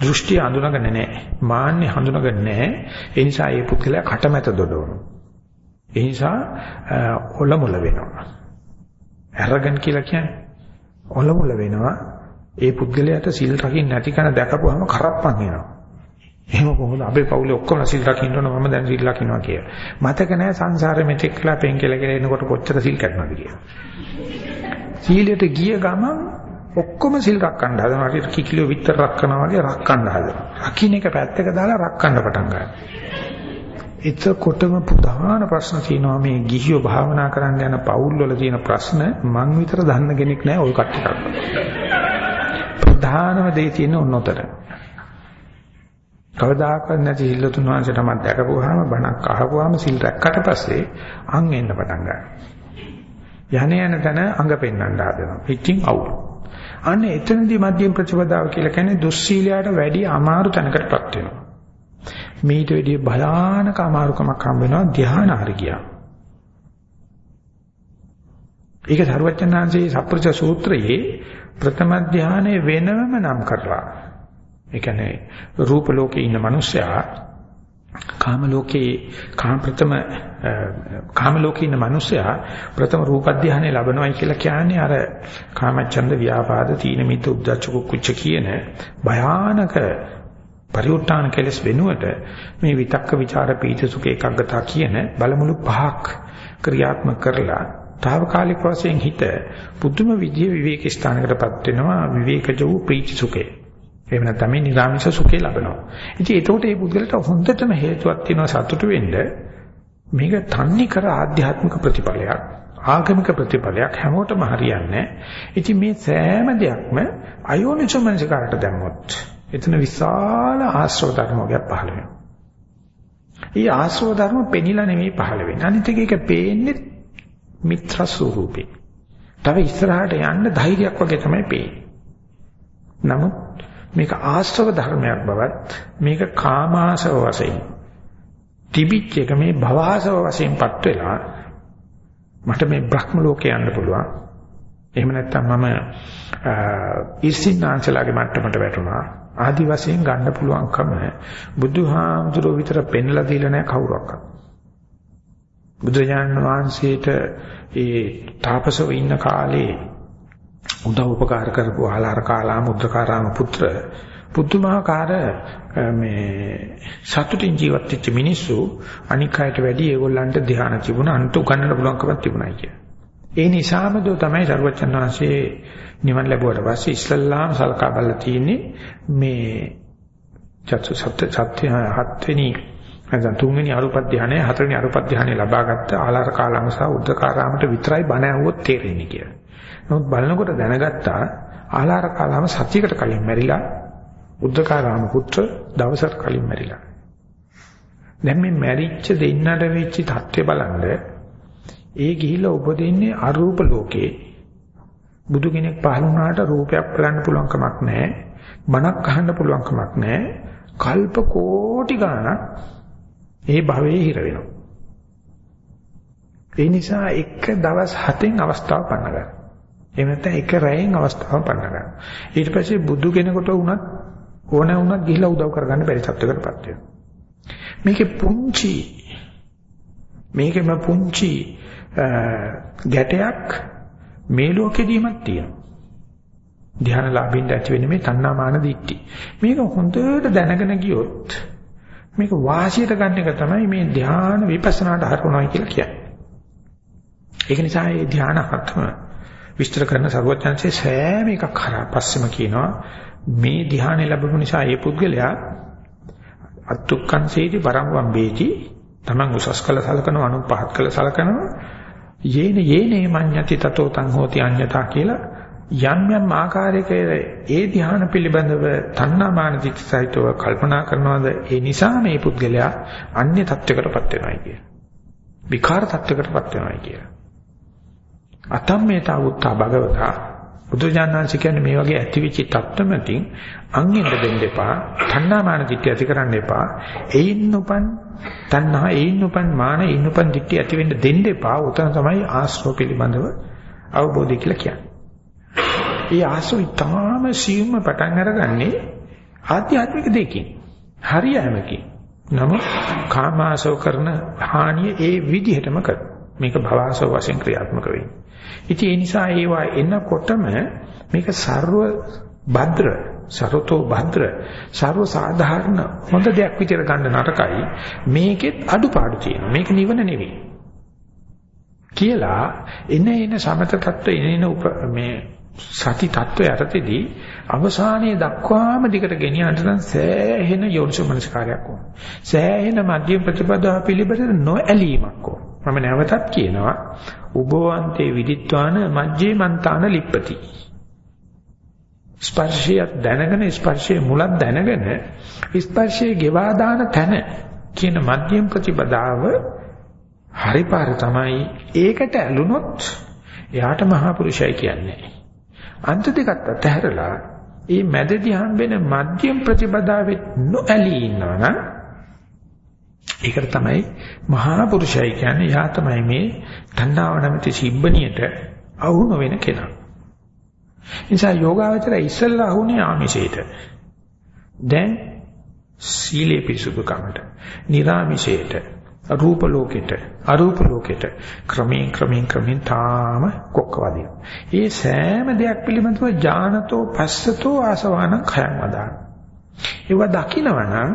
දෘෂ්ටි අඳුනගෙන නැහැ. මාන්නේ හඳුනගෙන නැහැ. ඒ නිසා ඒ පුද්ගලයා කටමැත දොඩවනවා. ඒ නිසා ඔලමුල වෙනවා. අරගන් කියලා කියන්නේ ඔලමුල වෙනවා. ඒ පුද්ගලයාට සිල් රකින්න නැති කෙනා දැකපුවම කරප්පන් වෙනවා. එහෙම කොහොමද අපේ පවුලේ ඔක්කොම සිල් රකින්න ඕන මම දැන් සිල් රකින්නවා කියලා. මතක නැහැ සංසාරෙ මෙතෙක් කළා පෙන් කියලා කියලා එනකොට කොච්චර සිල් කැඩනවද කියලා. සීලයට ගිය ගමන් ඔක්කොම සිල් රැකන්න හදනවා. හරියට කිකිලිය විතර රැකනවා වගේ රැකන්න හදනවා. රකින්න එක පැත්තක දාලා රැකන්න පටන් ගන්නවා. එතකොටම ප්‍රධාන ප්‍රශ්න තියෙනවා මේ ගිහියෝ භාවනා කරන්න යන පවුල් වල තියෙන ප්‍රශ්න මං විතර දන්න කෙනෙක් නැහැ ওই කට්ටිය කරන්නේ. ප්‍රධානම දේ තියෙන ඔන්නතර. කවදාකවත් නැති හිල්ලතුන් වහන්සේට මම දැකපුවාම බණක් අහපුවාම සිල් රැක්කට පස්සේ අං එන්න පටන් ගන්නවා. යහන යන තැන අඟ පෙන්වන්න හදනවා. පිටින් අවුල්. අන්න එතනදී මධ්‍යම ප්‍රතිපදාව කියලා කියන්නේ දුස්සීලයට වැඩි අමාරු තැනකටපත් වෙනවා. මේට වැඩිය භයානක අමාරුකමක් හම්බ වෙනවා ධ්‍යාන හරියා. ඒක සරුවචනාංශයේ සප්පෘච සූත්‍රයේ ප්‍රථම ධ්‍යානයේ වෙනම නම් කරලා. ඒ කියන්නේ රූප ලෝකේ ඉන්න මිනිස්සයා කාම ලෝකේ කාම ප්‍රථම කාම ලෝකේ ඉන්න මිනිස්සයා ප්‍රථම රූප ධ්‍යානය ලැබනවායි කියලා කියන්නේ අර කාමච්ඡන්ද ව්‍යාපාද තීන මිත උද්දච්ච කුච්ච කියන භයානක පරිඋත් ทาน කෙලස් වෙනුවට මේ විතක්ක ਵਿਚාර පීති සුඛ ඒකාග්‍රතාව කියන බලමුළු පහක් ක්‍රියාත්මක කරලා తాවකාලික වශයෙන් හිත පුදුම විදිය විවේක ස්ථානකටපත් වෙනවා විවේකජ වූ ප්‍රීති සුඛේ. එහෙම නැත්නම් මේ නිරාමිෂ සුඛේ ලබනවා. ඉතින් ඒතකොට මේ පුද්ගලට හොඳටම හේතුවක් තියෙනවා සතුට වෙන්න. මේක තන්නේ කර ආධ්‍යාත්මික ප්‍රතිඵලයක් ආගමික ප්‍රතිඵලයක් හැමෝටම හරියන්නේ. ඉතින් මේ සෑම දෙයක්ම අයෝනිසමනසකාරට දැම්මොත් එතන විශාල ආශ්‍රව ධර්ම වර්ගයක් පහළ වෙනවා. ඊ ආශ්‍රව ධර්ම පෙනිලා නෙමෙයි පහළ වෙන්නේ. අනිත් එක ඒක පේන්නේ මිත්‍ර ස්වරූපේ. තව ඉස්සරහට යන්න ධෛර්යයක් වගේ තමයි පේන්නේ. නමුත් මේක ආශ්‍රව ධර්මයක් බවත් මේක කාමාශව වශයෙන් තිබිච්ච එක මේ භවආශව වශයෙන්පත් වෙලා මට මේ බ්‍රහ්ම ලෝකේ යන්න පුළුවන්. එහෙම නැත්නම් මම ඉස්සින්නාංශලාගේ මට්ටමට වැටුණා. ආදි වශයෙන් ගන්න පුළුවන්කම බුදුහාමුදුරුවෝ විතර පෙන්ලා දීලා නැහැ කවුරක්වත්. බුදුජානන වහන්සේට ඒ තාපසව ඉන්න කාලේ උදව් උපකාර කරපු ආලාර කාලා මුද්‍රකාරාම පුත්‍ර පුදුමාකාර මේ සතුටින් ජීවත් වෙච්ච මිනිස්සු අනික් අයට වැඩි ඒගොල්ලන්ට ධ්‍යාන තිබුණා අන්ත උගන්නන්න පුළුවන්කමක් තිබුණා කිය. ඒ නිසාම දෝ තමයි සරුවචන් වහන්සේ නිවන් ලැබුවට පස්සේ ඉස්ලාම් සල්කා බලලා තියෙන්නේ මේ චතු සත්‍ය සත්‍ය හත්වෙනි නැත්නම් තුන්වෙනි අරුප ධානය හතරවෙනි අරුප ධානය ලබාගත්ත ආලාර කාලම සහ උද්දකාරාමට විතරයි බණ ඇහුවොත් තේරෙන්නේ කියලා. නමුත් බලනකොට දැනගත්තා ආලාර කාලම සත්‍යයකට කලින් මැරිලා උද්දකාරාම පුත්‍ර දවසකට කලින් මැරිලා. දැන් මේ මැරිච්ච දෙන්නට වෙච්ච தත්ත්වය බලන්න ඒ ගිහිල්ලා උපදින්නේ අරූප ලෝකේ බුදු කෙනෙක් පහළ වුණාට රූපයක් බලන්න පුළුවන් කමක් නැහැ. මනක් අහන්න පුළුවන් කමක් නැහැ. කල්ප කෝටි ගණනක් ඒ භවයේ හිර වෙනවා. ඒ නිසා එක දවස් 7න් අවස්ථාව පන්න ගන්න. එහෙම නැත්නම් එක රැයෙන් අවස්ථාව පන්න ගන්න. ඊට පස්සේ බුදු කෙනෙකුට වුණත් ඕන වුණත් ගිහිලා උදව් කරගන්න බැරි තත්ත්වයකටපත් වෙනවා. මේකේ පුංචි මේකෙම පුංචි ගැටයක් මේ ලෝකෙදීමක් තියෙනවා. ධානලාභින්ට ඇති වෙන්නේ මේ තණ්හාමාන දිට්ටි. මේක හොඳට දැනගෙන ගියොත් මේක වාසියට ගන්න එක තමයි මේ ධාන විපස්සනාට හරවනවා කියලා කියන්නේ. ඒක නිසා මේ ධාන හත්ම විස්තර කරන සර්වඥාන්සේ සෑම එකක් හරහා පස්සෙම කියනවා මේ ධානය ලැබුණු නිසා මේ පුද්ගලයා අත්තුක්කං සීති පරම් වම්බේති තමන් උසස් කළ සලකනවා අනු පහත් කළ සලකනවා යේන යේනේ මඤ්ඤති තතෝ තං හෝති අඤ්ඤතා කියලා යම් යම් ආකාරයක ඒ ධ්‍යාන පිළිබඳව තණ්හාමාන දික්සයිතව කල්පනා කරනවාද ඒ නිසා මේ පුද්ගලයා අන්‍ය තත්වයකටපත් වෙනවායි කිය. විකාර තත්වයකටපත් වෙනවායි කිය. අතම්මේතා උත්තා භගවතා බුදුජානනාංශ කියන්නේ මේ වගේ ඇතිවිච තත්ත්වමකින් අංගෙන්න දෙන්න එපා. තණ්හාමාන දික්ක ඇති කරන්න එපා. එයින් උපන් තණ්හා එයින් උපන් මාන එයින් උපන් දික්ක ඇති වෙන්න දෙන්න එපා. උතන තමයි ආශ්‍රව පිළිබඳව අවබෝධය කියලා කියන්නේ. ඒ ආසෝ ඊටාම සියුම්ම පටන් අරගන්නේ ආධ්‍යාත්මික දෙකකින්. හරියමකින්. නමුත් කාමාසෝ කරන හානිය ඒ විදිහටම කර. මේක භවාසෝ වශයෙන් ක්‍රියාත්මක වෙන්නේ. ඉතින් ඒ නිසා ඒවා එනකොටම මේක ਸਰව භද්‍ර සරතෝ භද්‍ර ਸਰව සාධාරණ හොඳ දෙයක් විදියට ගන්න නරකයි මේකෙත් අඩුපාඩු තියෙනවා මේක නිවන නෙවෙයි කියලා එන එන සමත තත්ත්ව එන එන මේ සති තත්ත්වය යටතේදී අවසානයේ දක්වාම දිගට ගෙනියන්න නම් සෑහෙන යෝනිසමනස්කාරයක් ඕන. සෑහෙන මධ්‍යම ප්‍රතිපදාව පිළිබඳ නොඇලීමක් ඕන. මම නැවතත් කියනවා උභවන්තේ විදිත්වාන මජ්ජේ මන්තාන ලිප්පති. ස්පර්ශය දැනගෙන ස්පර්ශයේ මුලක් දැනගෙන ස්පර්ශයේ ගෙවා දාන තැන කියන මධ්‍යම ප්‍රතිපදාව හරිපාර තමයි ඒකට ඇලුනොත් එයාට මහා පුරුෂය කියන්නේ. අන්ත දෙකත් අතහැරලා මේ මැදදී හම්බෙන මධ්‍යම ප්‍රතිපදාවෙ නොඇලී ඉන්නවනම් ඒකට තමයි මහා පුරුෂයයි කියන්නේ. යා තමයි මේ තණ්හාව නැමැති සිබ්බණියට අහු නොවන කෙනා. නිසා යෝගාවචර ඉස්සල්ලා අහුනේ ආමිෂයට. දැන් සීලේ පිසුදුකමට, නිර්ාමිෂයට රූප ලෝකෙට අරූප ලෝකෙට ක්‍රමයෙන් ක්‍රමයෙන් ක්‍රමයෙන් තාම කොක්කවදින. ඒ සෑම දෙයක් පිළිබඳව ඥානතෝ පස්සතෝ ආසවාන khයන් වදාන. ඒව දකිනවනම්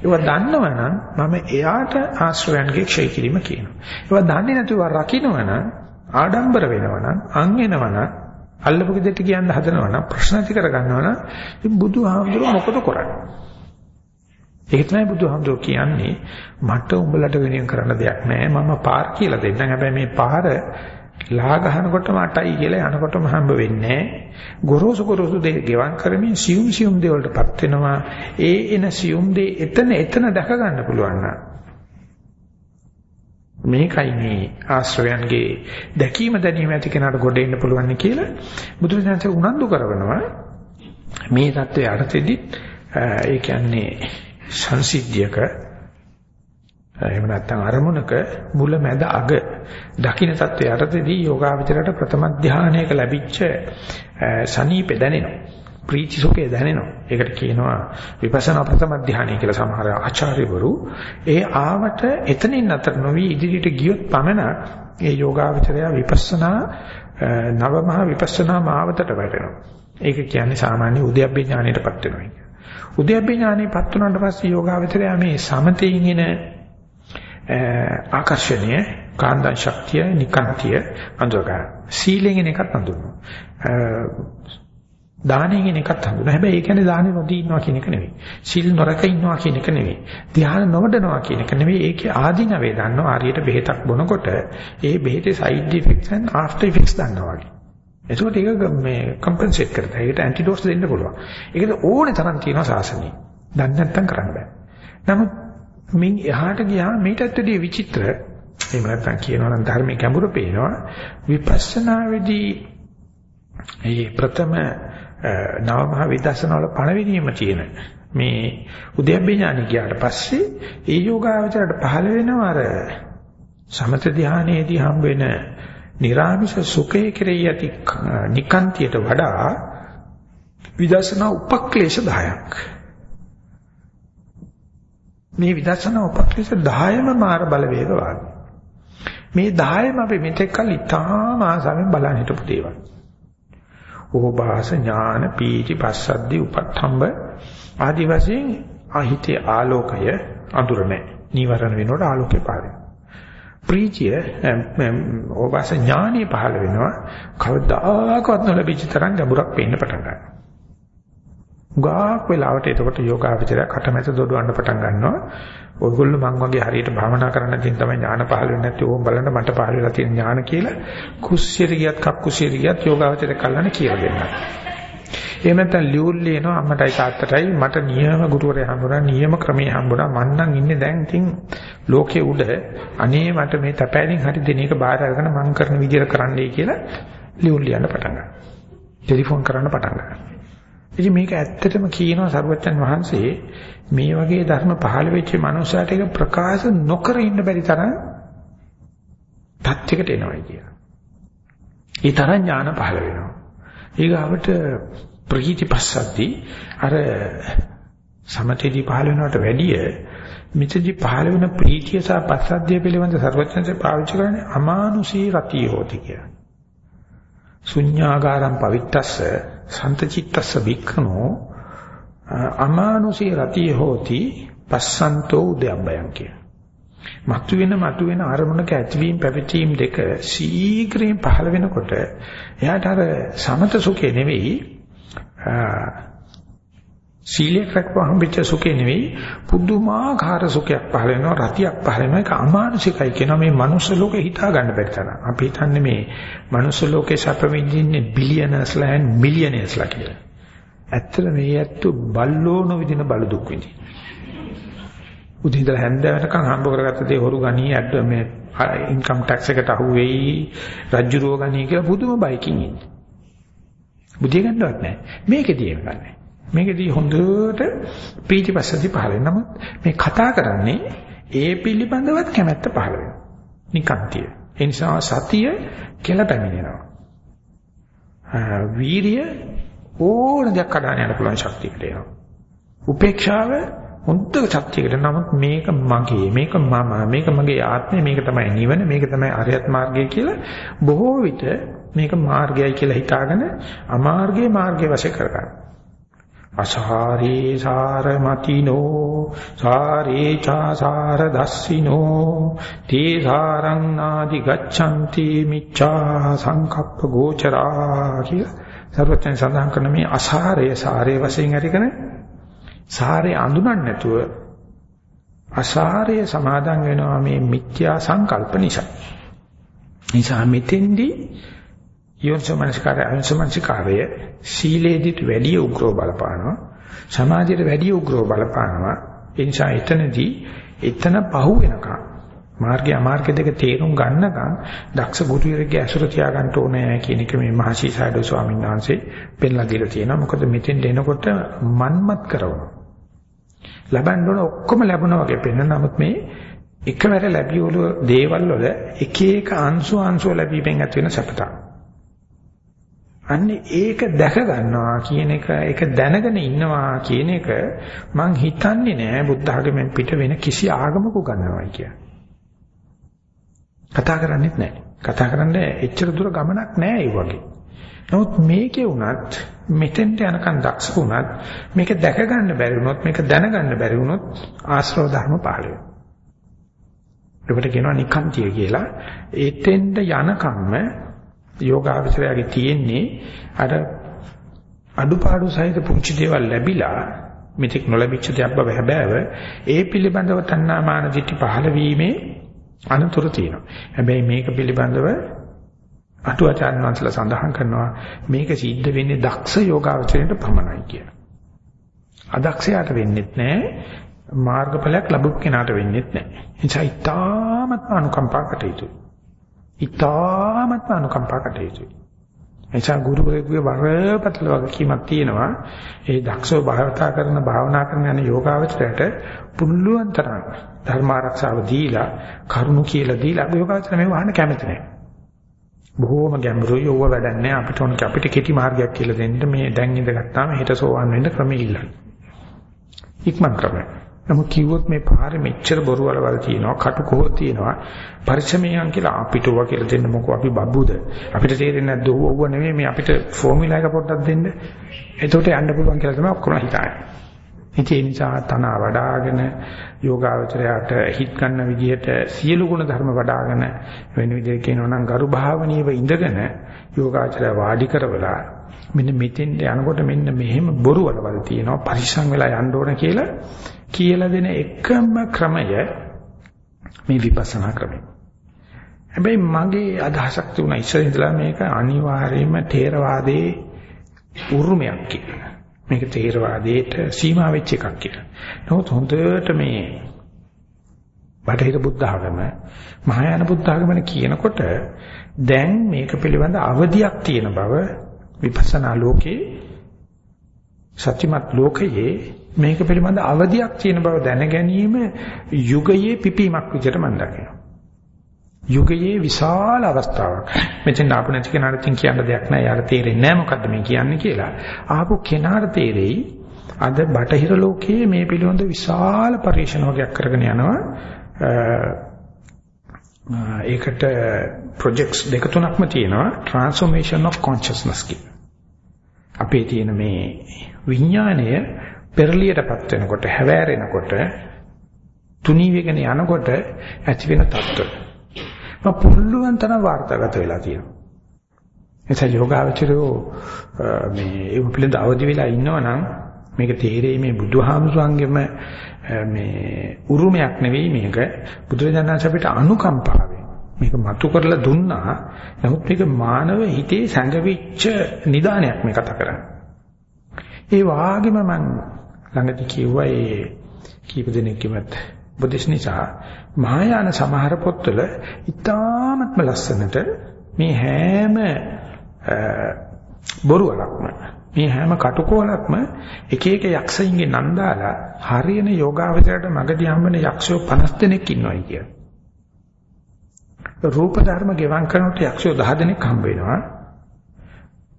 ඒව දන්නවනම් මම එයාට ආශ්‍රයන්ගේ ක්ෂය කිරීම කියනවා. ඒව දන්නේ නැතුව රකින්නවනම් ආඩම්බර වෙනවනම් අන් වෙනවනම් අල්ලපු ගෙදරට කියන්න හදනවනම් ප්‍රශ්න ඇති කරගන්නවනම් ඉතින් බුදුහාමුදුරුවෝ මොකද කරන්නේ? ඒක තමයි බුදුහාමුදුරුවෝ කියන්නේ මට උඹලට වෙනින් කරන්න දෙයක් නැහැ මම පාර කියලා දෙන්නම්. හැබැයි මේ පාර ලා ගහනකොටම අටයි කියලා යනකොටම හම්බ වෙන්නේ ගොරෝසු ගොරෝසු දේ ගෙවම් කරමින් සියුම් සියුම් දේ වලටපත් වෙනවා. ඒ එන සියුම් දේ එතන එතන දැක ගන්න පුළුවන් මේකයි මේ ආශ්‍රයයන්ගේ දැකීම දැනීම ඇති කෙනාට ගොඩ එන්න පුළුවන් කියලා බුදුරජාණන්සේ උනන්දු කරනවා මේ தත්ත්වයේ අර්ථෙදි ඒ කියන්නේ සංසිද්ධියක එහෙම නැත්නම් අරමුණක මුල මැද අග දකින්න තත්ත්වය යටතේදී යෝගාවචරයට ප්‍රථම ධානයක ලැබිච්ච සනීපේ දැනෙනවා. ප්‍රීති සුඛය දැනෙනවා. ඒකට කියනවා විපස්සනා ප්‍රථම ධානය කියලා සමහර ආචාර්යවරු ඒ ආවට එතනින් අතර නොවි ඉදිරියට ගියොත් පමණ ඒ යෝගාවචරය විපස්සනා නවමහ විපස්සනා මාවතට වැටෙනවා. ඒක කියන්නේ සාමාන්‍ය උද්‍යප්පේ ඥානයටපත් වෙනවා. උද්‍යප්පේ ඥානෙපත් වුණාට පස්සේ යෝගාවචරය මේ සමතේන් එන ආකර්ෂණය කාන්දන් ශක්තිය නිකාන්තිය අඳුරගන්න. සීලෙන් එන එකත් අඳුරනවා. දානෙන් එන එකත් හඳුනන. හැබැයි ඒ කියන්නේ දානෙ නොදී ඉන්නවා කියන එක නෙවෙයි. සිල් නොරක ඉන්නවා කියන එක නෙවෙයි. ධ්‍යාන නොවඩනවා කියන එක නෙවෙයි. ඒකේ ආධිනවේ දන්නවා. හරියට බෙහෙතක් බොනකොට ඒ බෙහෙතේ side effects and after effects දන්නවා වගේ. එතකොට ඒක මේ කම්පෙන්සේට් කරලා ඒකට ඇන්ටිඩෝස් දෙන්න පුළුවන්. ඒකද ඕනේ තරම් තියෙනවා සාසනෙ. දන්නේ නැත්තම් කරන්න බෑ. නමුත් මින් එහාට ගියාම මේකත් වැඩිය විචිත්‍ර එහෙම නැත්තම් කියනවා නම් ධර්මයේ ගැඹුර පේනවා. විපස්සනාවේදී මේ ප්‍රථම නවමහා විදර්ශනා වල පණවිදීම තියෙන මේ උද්‍යප්පේ ඥාන ගියාට පස්සේ ඒ යෝගාවචරයට පහළ වෙනවා අර සමත ධානයේදී හම්බ වෙන නිර්ාමිෂ සුඛය කෙරෙහි ඇති නිකාන්තියට වඩා විදර්ශනා උපක්ලේශ 10ක් මේ විදර්ශනා උපක්ලේශ 10ම මාර බලවේග වාගේ. මේ 10ම අපි මෙතෙක් කල ඉතාම ආසාවෙන් බලන් හිටපු දේවල්. ඕභාස ඥාන පීති පස්සද්දි උපත්ම්බ ආදි වශයෙන් අහිතේ ආලෝකය අඳුර නැහැ. නීවරණ වෙනකොට ආලෝකේ පාරේ ප්‍රීතිය ඕවාස ඥානෙ පහළ වෙනවා. කවදාකවත් නොලැබිච්ච තරම් ගැඹුරක් පේන්න පටන් ගන්නවා. ගාක් වෙලාවට එතකොට යෝගාවචරය කටමැත දොඩවන්න පටන් ගන්නවා. ඔයගොල්ලෝ මං වගේ හරියට භාවනා කරන්න තියෙන තමයි ඥාන පහළ වෙන්නේ නැති ඕම් බලන්න මට පහළ වෙලා තියෙන ඥාන කියලා කුස්සියට ගියත් කක්කුසියට ගියත් යෝගාවචරය කල්ලාන කියලා දෙන්නා. එහෙම නැත්නම් ලියුල් ලියනවා අම්මටයි තාත්තටයි මට නියම ගුරුවරයා හම්බුණා නියම ක්‍රමයේ හම්බුණා මං නම් ඉන්නේ දැන් ඉතින් ලෝකයේ උඩ අනේ මට මේ තපෑලින් හරි දෙන එක බාර අරගෙන මං කරන විදියට කරන්නයි කියලා ලියුල් ලියන්න පටන් ගන්නවා. ටෙලිෆෝන් කරන්න පටන් ගන්නවා. ඉතින් මේක ඇත්තටම කියනවා සර්වජන් වහන්සේ මේ වගේ ධර්ම පහළ වෙච්ච මනුස්සයාට ඒක ප්‍රකාශ නොකර ඉන්න බැරි තරම් තත්යකට එනවායි කියලා. ඒ තරම් ඥාන පහළ වෙනවා. ඊගාවට ප්‍රීති පස්සද්දී අර සමතේදී පහළ වෙනවට වැඩිය මෙතෙදි පහළ වෙන ප්‍රීතිය සහ පස්සද්ධිය පිළිබඳ සර්වඥන්සේ පාවිච්චි කරන්නේ අමානුෂී රතිය හොති කියලා. ශුඤ්ඤාගාරම් පවිත්තස්ස සන්තචිත්තස්ස වික්ඛනෝ අමානුෂී රතිය හොති පස්සන්තෝ උද්‍යම්බයං කිය. මතුවෙන මතුවෙන අරමුණක ඇතිවීම පැවතීම දෙක ශීඝ්‍රයෙන් පහළ වෙනකොට එයාට අර සමත සුඛේ නෙවෙයි සීලයක් රැකපුවාම පිට සුඛේ නෙවෙයි පුදුමාකාර සුඛයක් පහළ වෙනවා රතියක් පහළ වෙනවා ඒක අමානුෂිකයි කියනවා මේ මනුස්ස ලෝකේ හිතා ගන්න බැරි තරම් අපි හිතන්නේ මේ මනුස්ස ලෝකේ සැප විඳින්නේ බිලියනර්ස්ලා and මිලියනර්ස්ලා කියලා. ඇත්තට මේ ඇත්තු බල්ලෝන විදින බල දුක් විඳින. උදේ ඉඳලා හැන්ද වෙනකන් හම්බ කරගත්ත දේ හොරු ගණී ඇඩ් මේ ඉන්කම් ටැක්ස් එකට අහු වෙයි රජ්ජුරුව ගණී කියලා පුදුම බයිකින් ඉන්නේ. බුදිය ගන්නවත් නැහැ. මේකෙදී එහෙම නැහැ. මේකෙදී හොඳට ප්‍රීතිපස්සති පහල වෙන නමුත් මේ කතා කරන්නේ ඒ පිළිබඳවත් කැමැත්ත පහල වෙනවා. නිකන්තිය. ඒ නිසා සතිය කියලා පැමිණෙනවා. වීරිය ඕන දෙයක් කඩාන යන පුළුවන් ශක්තියකට එනවා. උපේක්ෂාව හොඳ ශක්තියකට නමුත් මේක මගේ මේක මම මේක මගේ ආත්මය මේක තමයි නිවන මේක තමයි අරියත් මාර්ගය කියලා බොහෝ විට මේක මාර්ගයයි කියලා හිතාගෙන අමාර්ගයේ මාර්ගයේ වශයෙන් කරගන්න. අසාරේ සාරමතිනෝ සාරේ චාසාර දස්සිනෝ තේ සාරං නාදි ගච්ඡanti මිච්ඡා සංකප්ප ගෝචරා කියලා සර්වඥයන් සඳහන් කරන මේ අසාරය සාරේ වශයෙන් අරගෙන සාරේ අඳුනන්නේ නැතුව අසාරය සමාදන් වෙනවා මේ මිත්‍යා සංකල්ප නිසා. නිසා මෙතෙන්දී යෝනිසමනස්කාරය අයෝනිසමනස්කාරය සීලේදිට වැඩි උග්‍රව බලපානවා. සමාධියට වැඩි උග්‍රව බලපානවා. ඒ නිසා එතනදී එතන පහු වෙනකම් මාර්ගය අමාර්ගය දෙක තේරුම් ගන්නකම් දක්ෂ ගුරුවරයෙක්ගේ ඇසුර තියාගන්න ඕනේ කියන එක මේ මහසීසයිඩෝ ස්වාමීන් වහන්සේ පෙන්ලා දීලා තියෙනවා. මොකද මෙතෙන් එනකොට මන්මත් කරනවා. ලබන්න ඕන ඔක්කොම ලැබුණා වගේ පෙන්න නමුත් මේ එකවර ලැබියවල දේවල් වල එක එක අංශු අංශු ලැබීමෙන් ඇති වෙන සපතක් අන්නේ ඒක දැක ගන්නවා කියන එක ඒක දැනගෙන ඉන්නවා කියන එක මං හිතන්නේ නෑ බුද්ධ ආගමෙන් පිට වෙන කිසි ආගමක උගන්වනවා කියලා. කතා කරන්නේත් නෑ. කතා කරන්නේ එච්චර දුර ගමනක් නෑ ඒ වගේ. නමුත් මේකේ වුණත් මෙතෙන්ට යනකන් දක්ෂ වුණත් මේක දැක ගන්න බැරි වුණොත් මේක දැනගන්න බැරි වුණොත් ආශ්‍රව ධර්ම පහළ වෙනවා. ඒකට කියනවා නිකන්තිය කියලා. ඒතෙන්ට යනකම්ම යෝගාවචරයගේ තියෙන්නේ අර අඩුපාඩු සහිත පුංචි දේවල් ලැබිලා මෙතෙක් නොලැබිච්ච දෙයක් බව හැබෑව ඒ පිළිබඳව තණ්හාමාන දිටි පහළ වීමේ අනතුරු තියෙනවා. හැබැයි මේක පිළිබඳව අටුවාචාන් වහන්සේලා සඳහන් කරනවා මේක සිද්ධ වෙන්නේ දක්ෂ යෝගාවචරයට පමණයි කියලා. අදක්ෂයාට වෙන්නේත් නැහැ මාර්ගඵලයක් ලැබුත් කෙනාට වෙන්නේත් නැහැ. එනිසා ඊටාමත් අනුකම්පා කටයුතුයි. ඉතාමත් අනුකම්පා කටයුතුයි. එනිසා ගුරුවරයෙකුගේ වරපතල වගකීමක් තියෙනවා. ඒ දක්ෂව භාවිතා කරන භාවනා කරන යන යෝගාවචරයට පුල්ලුවන් තරම් ධර්ම ආරක්ෂාව දීලා කරුණු කියලා දීලා යෝගාවචර මේ වහන්න කැමති නැහැ. බොහෝම ගැඹුරුයි ඕව වැඩන්නේ අපිට ඕන අපිට කෙටි මාර්ගයක් කියලා දෙන්න මේ දැන් ඉඳගත්තාම හෙට සෝවන් වෙන්න ක්‍රමය ඉල්ලන්න. ඉක්මන් ක්‍රමය. නමුත් කිව්වොත් මේ පාරේ මෙච්චර බොරු වලවල් තියෙනවා කටුකොහ තියෙනවා. පරිශ්‍රමයන් කියලා අපිට ඔවා කියලා දෙන්න මොකෝ අපි බබ්බුද අපිට තේරෙන්නේ නැද්ද? ඕව නෙවෙයි මේ අපිට ෆෝමියුලා එක පොඩ්ඩක් දෙන්න. එතකොට යන්න පුළුවන් කියලා තමයි ඔක්කොම හිතන්නේ. ඉතින් ඒ නිසා තන වඩාගෙන යෝගාවචරයට හිත් ගන්න විදිහට සියලු ගුණ ධර්ම වඩාගෙන වෙන විදිහට කියනවා නම් ගරු භාවනීයව ඉඳගෙන යෝගාචරය වාඩි කරවලා මෙන්න මෙතෙන්ට යනකොට මෙන්න මෙහෙම බොරු වලවල් තියෙනවා. පරිස්සම් වෙලා යන්න ඕන කියලා කියලා දෙන එකම ක්‍රමය මේ විපස්සනා ක්‍රමය. හැබැයි මගේ අදහසක් තුන ඉස්සර ඉඳලා මේක අනිවාර්යයෙන්ම තේරවාදයේ උරුමයක් කියලා. මේක තේරවාදයට සීමා වෙච්ච එකක් කියලා. නමුත් හොඳට මේ බටහිර බුද්ධ ආගම මහායාන බුද්ධ ආගමන කියනකොට දැන් මේක පිළිබඳ අවධියක් තියෙන බව විපස්සනා ලෝකේ සත්‍යමත් ලෝකයේ මේක පිළිබඳ අවධියක් තියෙන බව දැන ගැනීම යුගයේ පිපීමක් විදිහට මම දකිනවා. යුගයේ විශාල අවස්ථාවක්. මෙතෙන් ආපු නැති කෙනාට තින් කියන්න දෙයක් නැහැ. යාර තේරෙන්නේ නැහැ මොකද්ද මේ කියන්නේ කියලා. ආපු කෙනාට තේරෙයි අද බටහිර ලෝකයේ මේ පිළිබඳ විශාල පරිශන වගේක් කරගෙන යනවා. ඒකට projects දෙක තුනක්ම තියෙනවා transformation of consciousness කියලා. අපේ තියෙන මේ විඥාණය පෙරලියටපත් වෙනකොට හැවෑරෙනකොට තුනී වෙගෙන යනකොට ඇති වෙන තත්ත්වය. මම පුළුවන් තරම් වාර්තාගත වෙලා තියෙනවා. එතන යෝගාවචරෝ මේ ඒ පිළිඳ අවදි වෙලා ඉන්නවනම් මේක තේරෙයි මේ බුදුහාමුදුරන්ගෙම මේ උරුමයක් නෙවෙයි මේක බුදුරජාණන් අපිට අනුකම්පාවෙන් මේක මතු කරලා දුන්නා නමුත් මේක මානව හිතේ සැඟවිච්ච නිදානයක් මේ කතා කරන්නේ ඒ වාගේම මම ළඟදී කිව්වා ඒ කීප දෙනෙක්ගේමත් උපදේශ නිසා මහායාන සමහර පොත්වල ඉතාමත්ම ලස්සනට මේ හැම බොරුවලක්ම මේ හැම කටුකොලක්ම එක එක යක්ෂයින්ගේ නන්දාලා හරියන යෝගාවචරයට මගදී හම්බෙන යක්ෂයෝ 50 දෙනෙක් ඉන්නවයි කියන. රූප ධර්ම ගෙවම් කරනකොට යක්ෂයෝ 10 දෙනෙක් හම්බ වෙනවා.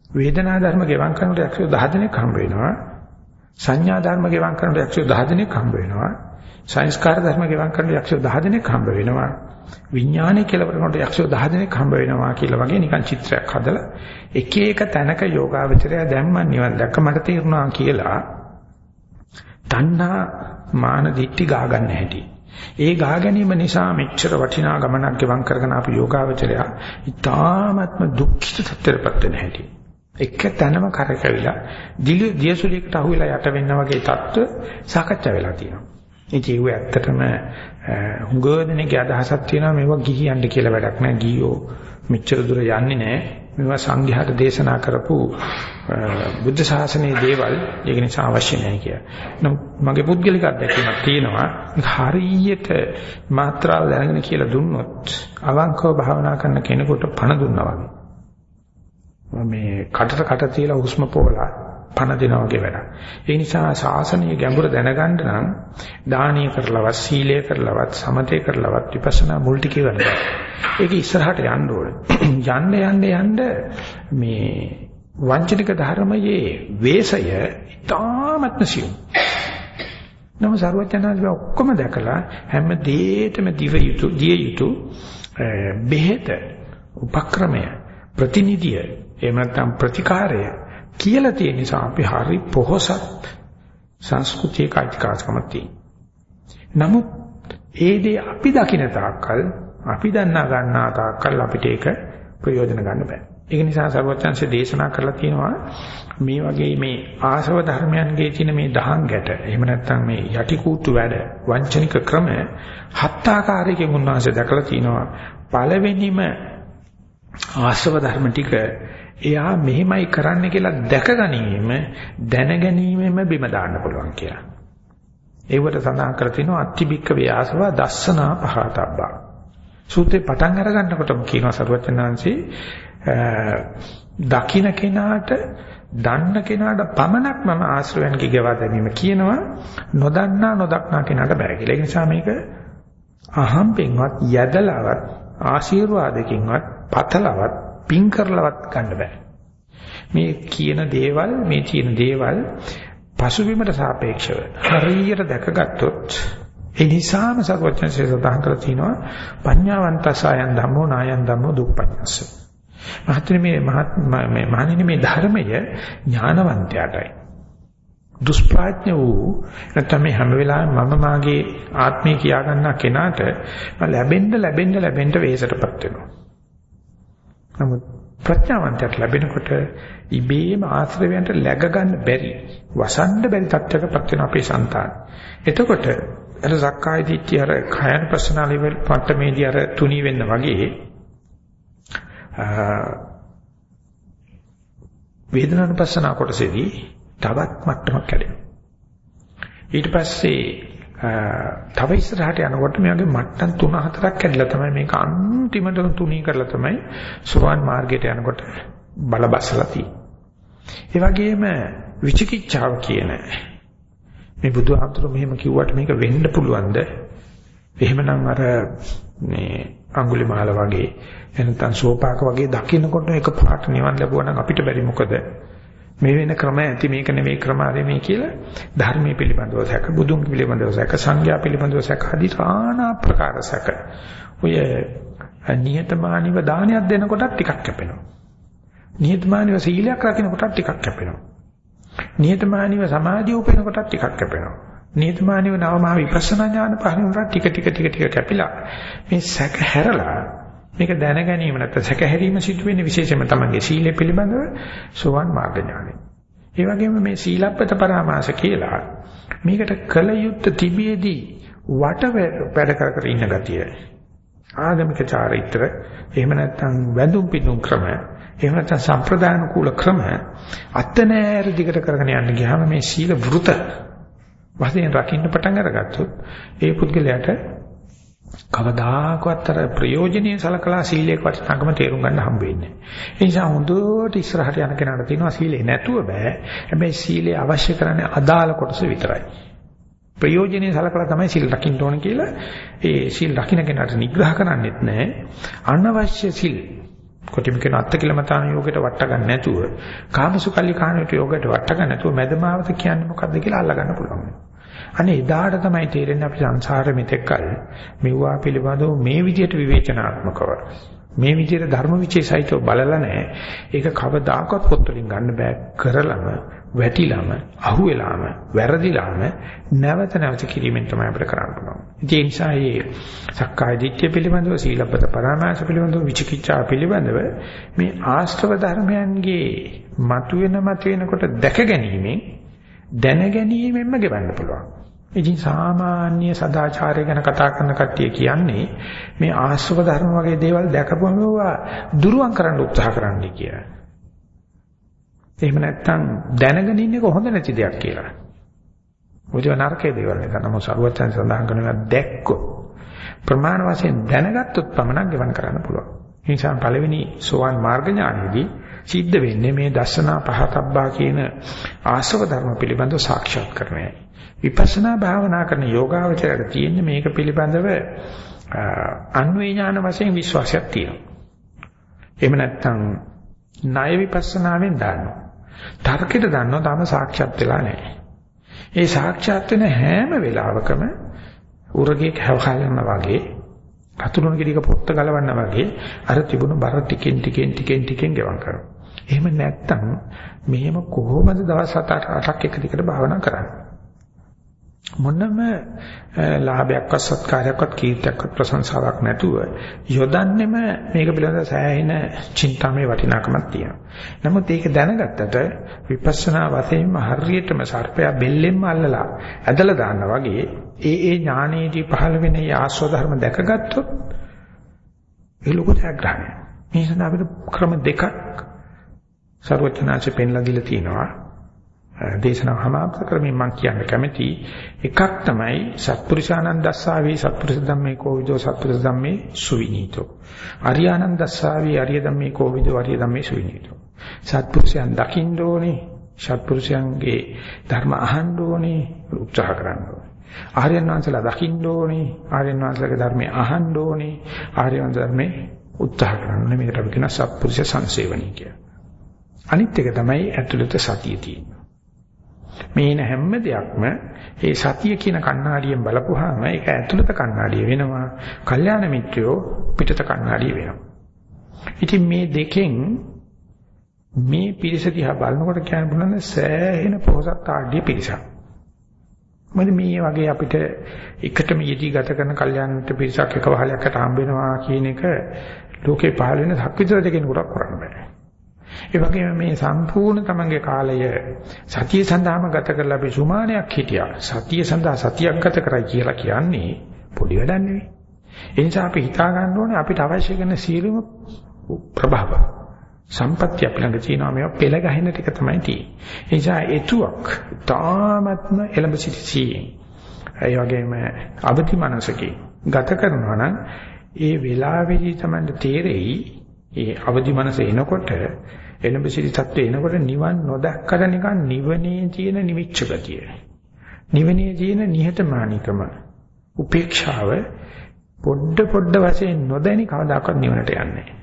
වේදනා ධර්ම ගෙවම් කරනකොට යක්ෂයෝ 10 දෙනෙක් හම්බ වෙනවා. සංඥා ධර්ම ගෙවම් කරනකොට යක්ෂයෝ 10 දෙනෙක් හම්බ වෙනවා. සංස්කාර ධර්ම ගෙවම් කරනකොට යක්ෂයෝ 10 දෙනෙක් හම්බ වෙනවා. විඥානයේ කෙලවරකට යක්ෂයෝ 10 දෙනෙක් හම්බ වෙනවා කියලා වගේ නිකන් චිත්‍රයක් හදලා එක එක තැනක යෝගාවචරය දැම්ම නිවන් දැක්ක මට තේරුණා කියලා තණ්හා මාන දිට්ටි ගා ගන්න හැටි. ඒ ගා ගැනීම නිසා මෙච්චර වටිනා ගමනක් ගෙවම් කරගෙන ආපු යෝගාවචරය ඉතාමත්ම දුක්ඛිත තත්ත්වයකට වෙන හැටි. එක තැනම කරකැවිලා දියසුලියකට අහුවෙලා යට වෙන්න වගේ තත්ත්ව සාකච්ඡා වෙලා තියෙනවා. ඉතින් ඒක ඇත්තටම හුඟවදෙනගේ අදහසක් තියෙනවා මේවා ගිහියන්ට කියලා වැඩක් නෑ ගියෝ මෙච්චර දුර යන්නේ නෑ මේවා සංඝයාට දේශනා කරපු බුද්ධ ශාසනයේ දේවල් ඒක නිසා අවශ්‍ය නෑ කියලා. නමුත් මගේ පුද්ගලික අත්දැකීමක් තියෙනවා හරියට මාත්‍රාව දැනගෙන කියලා දුන්නොත් අවංකව භාවනා කරන කෙනෙකුට පණ දුන්නා වගේ. මේ කටට කට තියලා හුස්ම පොවලා පණ දෙනවා වගේ වැඩක්. ඒ නිසා ශාසනීය ගැඹුර දැනගන්න නම් දානීය කරලවත් සීලය කරලවත් සමතේ කරලවත් විපස්සනා මුල් ටික ගන්න. ඒක ඉස්සරහට යන්න ඕනේ. යන්න යන්න යන්න මේ වංචනික ධර්මයේ වේසය ඉතාමත්ම සියුම්. නම සර්වඥාන්සේ ඔක්කොම දැකලා හැම දෙයකම දිව යුතු දිය යුතු බෙහෙත උපක්‍රමය ප්‍රතිනිධිය එහෙම නැත්නම් ප්‍රතිකාරය කියලා තියෙන නිසා අපි හරි පොහසත් සංස්කෘතියක අධිකාරකමක් තියෙනවා. නමුත් ඒ දේ අපි දකින තාක්කල් අපි දන්නා ගන්නා තාක්කල් අපිට ඒක ප්‍රයෝජන ගන්න බෑ. ඒක නිසා සර්වඥාන්සේ දේශනා කරලා තියෙනවා මේ වගේ මේ ආශව ධර්මයන්ගේ තියෙන මේ දහං ගැට එහෙම නැත්නම් මේ යටි කූට්ටු වැඩ වංචනික ක්‍රම හත් ආකාරයකින් උන්වහන්සේ දැකලා තියෙනවා පළවෙනිම ආශව ධර්ම ටික එයා මෙහෙමයි කරන්න කියලා දැක ගැනීම දැන ගැනීමෙම බිම දාන්න පුළුවන් කියලා. ඒවට සඳහන් කර තිනවා අත්තිබික්ක ව්‍යාසව දස්සනා පහතබ්බා. සූත්‍රේ පටන් අර ගන්නකොටම කියනවා සරුවචනාංශී දකින්න කෙනාට දන්න කෙනාට පමණක් මම ආශ්‍රයන්ගේ ගෙවා දැමීම කියනවා නොදන්නා නොදක්නා කෙනාට බෑ කියලා. ඒ නිසා මේක අහම්පෙන්වත් යදලවත් ආශිර්වාදකින්වත් පතලවත් පින් කරලවත් ගන්න බෑ. මේ කියන දේවල් මේ කියන දේවල් පසුබිමට සාපේක්ෂව හරියට දැකගත්තොත් ඒ නිසාම සර්වඥන්සේ සඳහන් කරලා තිනවා පඤ්ඤාවන්තසයන් ධම්මෝ නායන් ධම්මෝ දුප්පඤ්ඤස්ස. මහත්මේ මේ මහත් මේ මහණෙනි මේ ධර්මය ඥානවන්තයාටයි. දුෂ්ප්‍රඥ වූ නැත්නම් මේ හැම වෙලාවෙම මම මාගේ ආත්මය කියා ගන්නා කෙනාට ලැබෙන්න ලැබෙන්න ලැබෙන්න වෙහෙසටපත් වෙනවා. නමුත් ප්‍රඥාවන්තයට ලැබෙනකොට ඉබේම ආශ්‍රවයන්ට läග ගන්න බැරි වසන්න බැරි තත්ත්වයකපත් වෙන අපේ సంతාන. එතකොට අර සක්කාය දිට්ඨිය අර කයන ප්‍රශ්න ලෙවල් පට්ටමේදී අර තුනී වෙන්න වගේ වේදනානුපස්සන කොටසේදී තවත් මට්ටමක් කැඩෙනවා. ඊට පස්සේ තව ඉස්සරහට යනකොට මේ වගේ මට්ටම් 3-4ක් කැඩලා තමයි මේක අන්තිමට තුනී කරලා තමයි සෝවාන් මාර්ගයට යනකොට බලබසලා තියෙන්නේ. ඒ වගේම විචිකිච්ඡාව කියන මේ බුදුහාමුදුරු මෙහෙම කිව්වට මේක වෙන්න පුළුවන්ද? එහෙමනම් අර මේ අඟුලිමාල වගේ එනතන් සෝපාක වගේ දකින්නකොට එක පාට නිවන් ලැබුවා නම් අපිට බැරි මොකද? මේ වෙන ක්‍රම ඇති මේක නෙවෙයි ක්‍රම ආරේ මේ කියලා ධර්මයේ පිළිබඳව සැක බුදුන් පිළිබඳව සැක සංඥා පිළිබඳව සැක ආදී নানা ප්‍රකාර සැක. ඔය නියතමානීව දානයක් දෙනකොටත් ටිකක් කැපෙනවා. නියතමානීව සීලයක් රකින්නකොටත් ටිකක් කැපෙනවා. නියතමානීව සමාධිය උපයනකොටත් ටිකක් කැපෙනවා. නියතමානීව නවමහා විපස්සනා ඥාන පහළනට ටික ටික ටික ටික කැපිලා මේ සැක හැරලා මේක දැන ගැනීම නැත්නම් සැකහැරීම සිදු වෙන්නේ විශේෂයෙන්ම තමන්ගේ සීලය පිළිබඳව සෝවන් මාර්ග ඥානෙ. ඒ වගේම මේ සීලප්පත පරාමාස කියලා මේකට කල යුත්ත තිබියදී වට වැඩ කර කර ඉන්න ගතිය. ආගමික චාරිත්‍ර එහෙම නැත්නම් වැඳුම් පිටුම් ක්‍රම එහෙම නැත්නම් සම්ප්‍රදාන කූල ක්‍රම අත්නෑර දිගට කරගෙන යන්න ගියාම මේ සීල වෘත වශයෙන් රකින්න පටන් අරගත්තොත් ඒ පුද්ගලයාට කවදාකවත් අර ප්‍රයෝජනෙයි සලකලා සීලයක වටිනාකම තේරුම් ගන්න හම්බ වෙන්නේ. ඒ නිසා හොඳට ඉස්සරහට යන කෙනාට තියෙනවා සීලේ නැතුව බෑ. හැබැයි සීලේ අවශ්‍ය කරන්නේ අදාළ කොටස විතරයි. ප්‍රයෝජනෙයි සලකලා තමයි සීල් රකින්න ඕන කියලා ඒ සීල් රකින්න කෙනාට නිග්‍රහ කරන්නෙත් නෑ. අනවශ්‍ය සීල් කොටිම කියන අත්තිකිලමතාන යෝගයට වට ගන්න නැතුව කාමසුකල්ලි කාණයට යෝගයට වට ගන්න නැතුව මැදමාවත කියන්නේ මොකද්ද කියලා අල්ල ගන්න පුළුවන්. අනේ එදාට තමයි තේරෙන්නේ අපි සංසාරෙ මෙතෙක්කල් මෙවුවා පිළිබඳව මේ විදිහට විවේචනාත්මකව මේ විදිහට ධර්ම විචේසයිතව බලලා නැහැ. ඒක කවදාකවත් පොත් වලින් ගන්න බෑ කරලම වැටිලාම අහුවෙලාම වැරදිලාම නැවත නැවත කිරීමෙන් තමයි අපිට කරන්න පුළුවන්. ඒ නිසා මේ සක්කාය දිට්ඨිය පිළිබඳව සීලබ්බත පරාමාස පිළිබඳව විචිකිච්ඡා පිළිබඳව මේ ආශ්‍රව ධර්මයන්ගේ මතුවෙන මතුවෙනකොට දැක ගැනීමෙන් දැන ගැනීමෙන්ම ගෙවන්න පුළුවන්. ඉතින් සාමාන්‍ය සදාචාරය ගැන කතා කරන කට්ටිය කියන්නේ මේ ආශ්‍රව ධර්ම වගේ දේවල් දැකපුවම ඒවා දුරුවන් කරන්න උත්සාහ කරන්නයි කියලා. එහෙම නැත්නම් දැනගෙන ඉන්නේ කොහොඳ නැති දෙයක් කියලා. මොකද නරකයේ දේවල් නේද? නමුත් සරුවචන් සඳහන් කරනවා දැක්කොත් ප්‍රමාණ වශයෙන් දැනගත්තොත් පමණක් ගෙවන්න කරන්න පුළුවන්. ඒ නිසා පළවෙනි සෝවාන් මාර්ග ඥානෙදී සිද්ධ වෙන්නේ මේ දර්ශනා පහතබ්බා කියන ආශ්‍රව ධර්ම පිළිබඳව සාක්ෂාත් කරණයයි. විපස්සනා භාවනා කරන යෝගාවචරයට තියෙන්නේ මේක පිළිබඳව අන්වේ ඥාන වශයෙන් විශ්වාසයක් තියෙනවා. එහෙම නැත්නම් ණය විපස්සනාවෙන් දානවා. තර්කයට දානවා තාම සාක්ෂාත් වෙලා නැහැ. ඒ සාක්ෂාත් වෙන හැම වෙලාවකම උරගේ කවහලන වගේ අතුරුන කිරික පොත්ත ගලවන්න වගේ අර තිබුණු බර ටිකෙන් ටිකෙන් ටිකෙන් ටිකෙන් ගෙවම් කරනවා. එහෙම නැත්නම් මෙහෙම කොහොමද දවස් 7-8ක් එක දිගට භාවනා කරන්නේ? මොනම ලාභයක්වත් සත්කාරයක්වත් කීර්තියක්වත් ප්‍රශංසාවක් නැතුව යොදන්නෙම මේක පිළිබඳව සෑහෙන චින්තාමේ වටිනාකමක් තියෙනවා. නමුත් ඒක දැනගත්තට විපස්සනා වශයෙන්ම හරියටම සර්පයා බෙල්ලෙන්ම අල්ලලා ඇදලා දාන්න වගේ ඒ ඒ ඥානයේදී පහළ වෙන ආස්ව ධර්ම දැකගත්තොත් ඒ ලොකු ජයග්‍රහණයක්. මේ සඳහා අපිට ක්‍රම දෙකක් ਸਰවඥාචි පෙන්ලා දීලා තියෙනවා. දේශනාව හමාප්ත කරමින් මම කියන්න කැමති එකක් තමයි සත්පුරුෂානන්දස්සාවේ සත්පුරුෂ ධම්මේ කෝවිදෝ සත්පුරුෂ ධම්මේ සුවිනීතෝ. අරියානන්දස්සාවේ අරිය ධම්මේ කෝවිදෝ අරිය ධම්මේ සුවිනීතෝ. සත්පුරුෂයන් දකින්න ඕනේ සත්පුරුෂයන්ගේ ධර්ම අහන්න ඕනේ උත්සාහ කරන්න ඕනේ. ආර්යයන් වහන්සේලා දකින්න ඕනේ ආර්යයන් වහන්සේලාගේ ධර්මය අහන්න ඕනේ ආර්යයන් ධර්මේ උත්සාහ කරන්න ඕනේ. මේකට අපි කියන සත්පුරුෂ සංසේවණී කියලා. අනිත් එක තමයි ඇතුළත සතිය තියෙන්නේ මේන හැම දෙයක්ම ඒ සතිය කියන කණ්ණාඩියෙන් බලපුවාම ඒක ඇතුළත කණ්ණාඩිය වෙනවා. කල්යාණ මිත්‍රයෝ පිටත කණ්ණාඩිය වෙනවා. ඉතින් මේ දෙකෙන් මේ පිරිස දිහා බලනකොට කියන්න පුළුවන් සෑහෙන පොහසත් ආඩිය පිරිසක්. මොකද මේ වගේ අපිට එකටම යෙදී ගත කරන කල්යාණ මිත්‍ර පිරිසක් එක වහලයකට හම්බ වෙනවා කියන එක ලෝකේ පහළ වෙන සක්විතර දෙකෙනෙකුට කරන්න බෑ. ඒ වගේම මේ සම්පූර්ණ තමන්ගේ කාලය සතිය සඳහාම ගත කරලා අපි සුමානයක් හිටියා. සතිය සඳහා සතියක් ගත කරයි කියලා කියන්නේ පොඩි වැඩක් නෙවෙයි. ඒ නිසා අපි හිතා ගන්න ඕනේ අපිට අවශ්‍ය කරන සීලම ප්‍රභාව. සම්පත්‍ය අපි ළඟ තියෙනවා මේවා පෙළ ගැහෙන ටික තමයි තියෙන්නේ. ඒ නිසා එතුවක් තාමත්ම එළඹ සිටිසියෙන්. ඒ වගේම අවදි මනසකින් ගත කරනවා නම් ඒ වෙලාවේදී තමයි තේරෙයි ඒ අවදි මනස එනකොට එළඹ සිටි තත්ත්වේ එනකොට නිවන් නොදැක්කට නිකන් නිවනේ තියෙන නිවිච්ච ගතිය. නිවනේ තියෙන නිහතමානීකම උපේක්ෂාව පොඩ පොඩ වශයෙන් නොදැනි කවදාකවත් නිවනට යන්නේ නැහැ.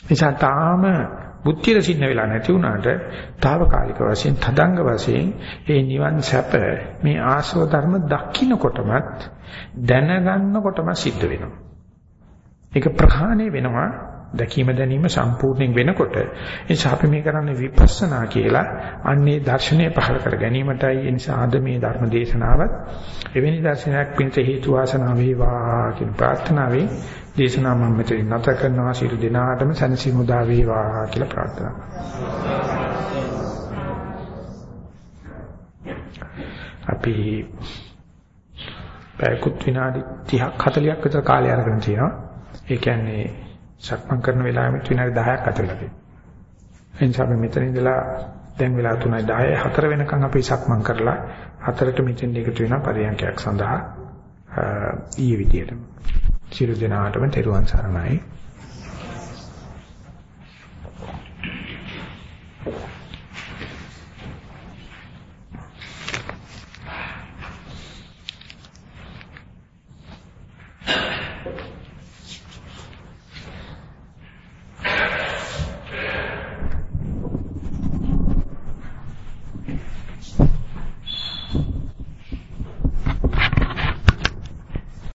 නිසා තාම බුද්ධිය සින්න වෙලා නැති වුණාට తాවකාලික වශයෙන් තදංග වශයෙන් මේ නිවන් සැප මේ ආශ්‍රව ධර්ම දකින්නකොටමත් දැනගන්නකොටම සිද්ධ වෙනවා. ඒක ප්‍රහාණය වෙනවා දැකීම දැනීම සම්පූර්ණයෙන් වෙනකොට එනිසා අපි මේ කරන්නේ විපස්සනා කියලා අන්නේ දර්ශනය පහළ කර ගැනීමටයි. ඒ නිසා අද මේ ධර්ම දේශනාවත් එවැනි දර්ශනයක් පිණිස හේතු වාසනා වේවා කියන ප්‍රාර්ථනාවෙන් දේශනා මම මෙතන නැත කරනවා. සියලු දෙනාටම සනසි මුදා වේවා කියලා ප්‍රාර්ථනා අපි පැයකුත් විනාඩි 30ක් 40ක් විතර කාලය අරගෙන තියෙනවා. ඒ කියන්නේ සක්මන් කරන වෙලාවෙත් විනාඩි 10ක් අතරලා තියෙනවා. එනිසා අපි මෙතන ඉඳලා දැන් වෙලා 3යි 10යි 4 වෙනකන් අපි සක්මන් කරලා හතරට මෙතෙන් එකතු වෙනවා පරියන්කයක් සඳහා ඊයේ විදියට. සියලු දෙනාටම තෙරුවන් සරණයි.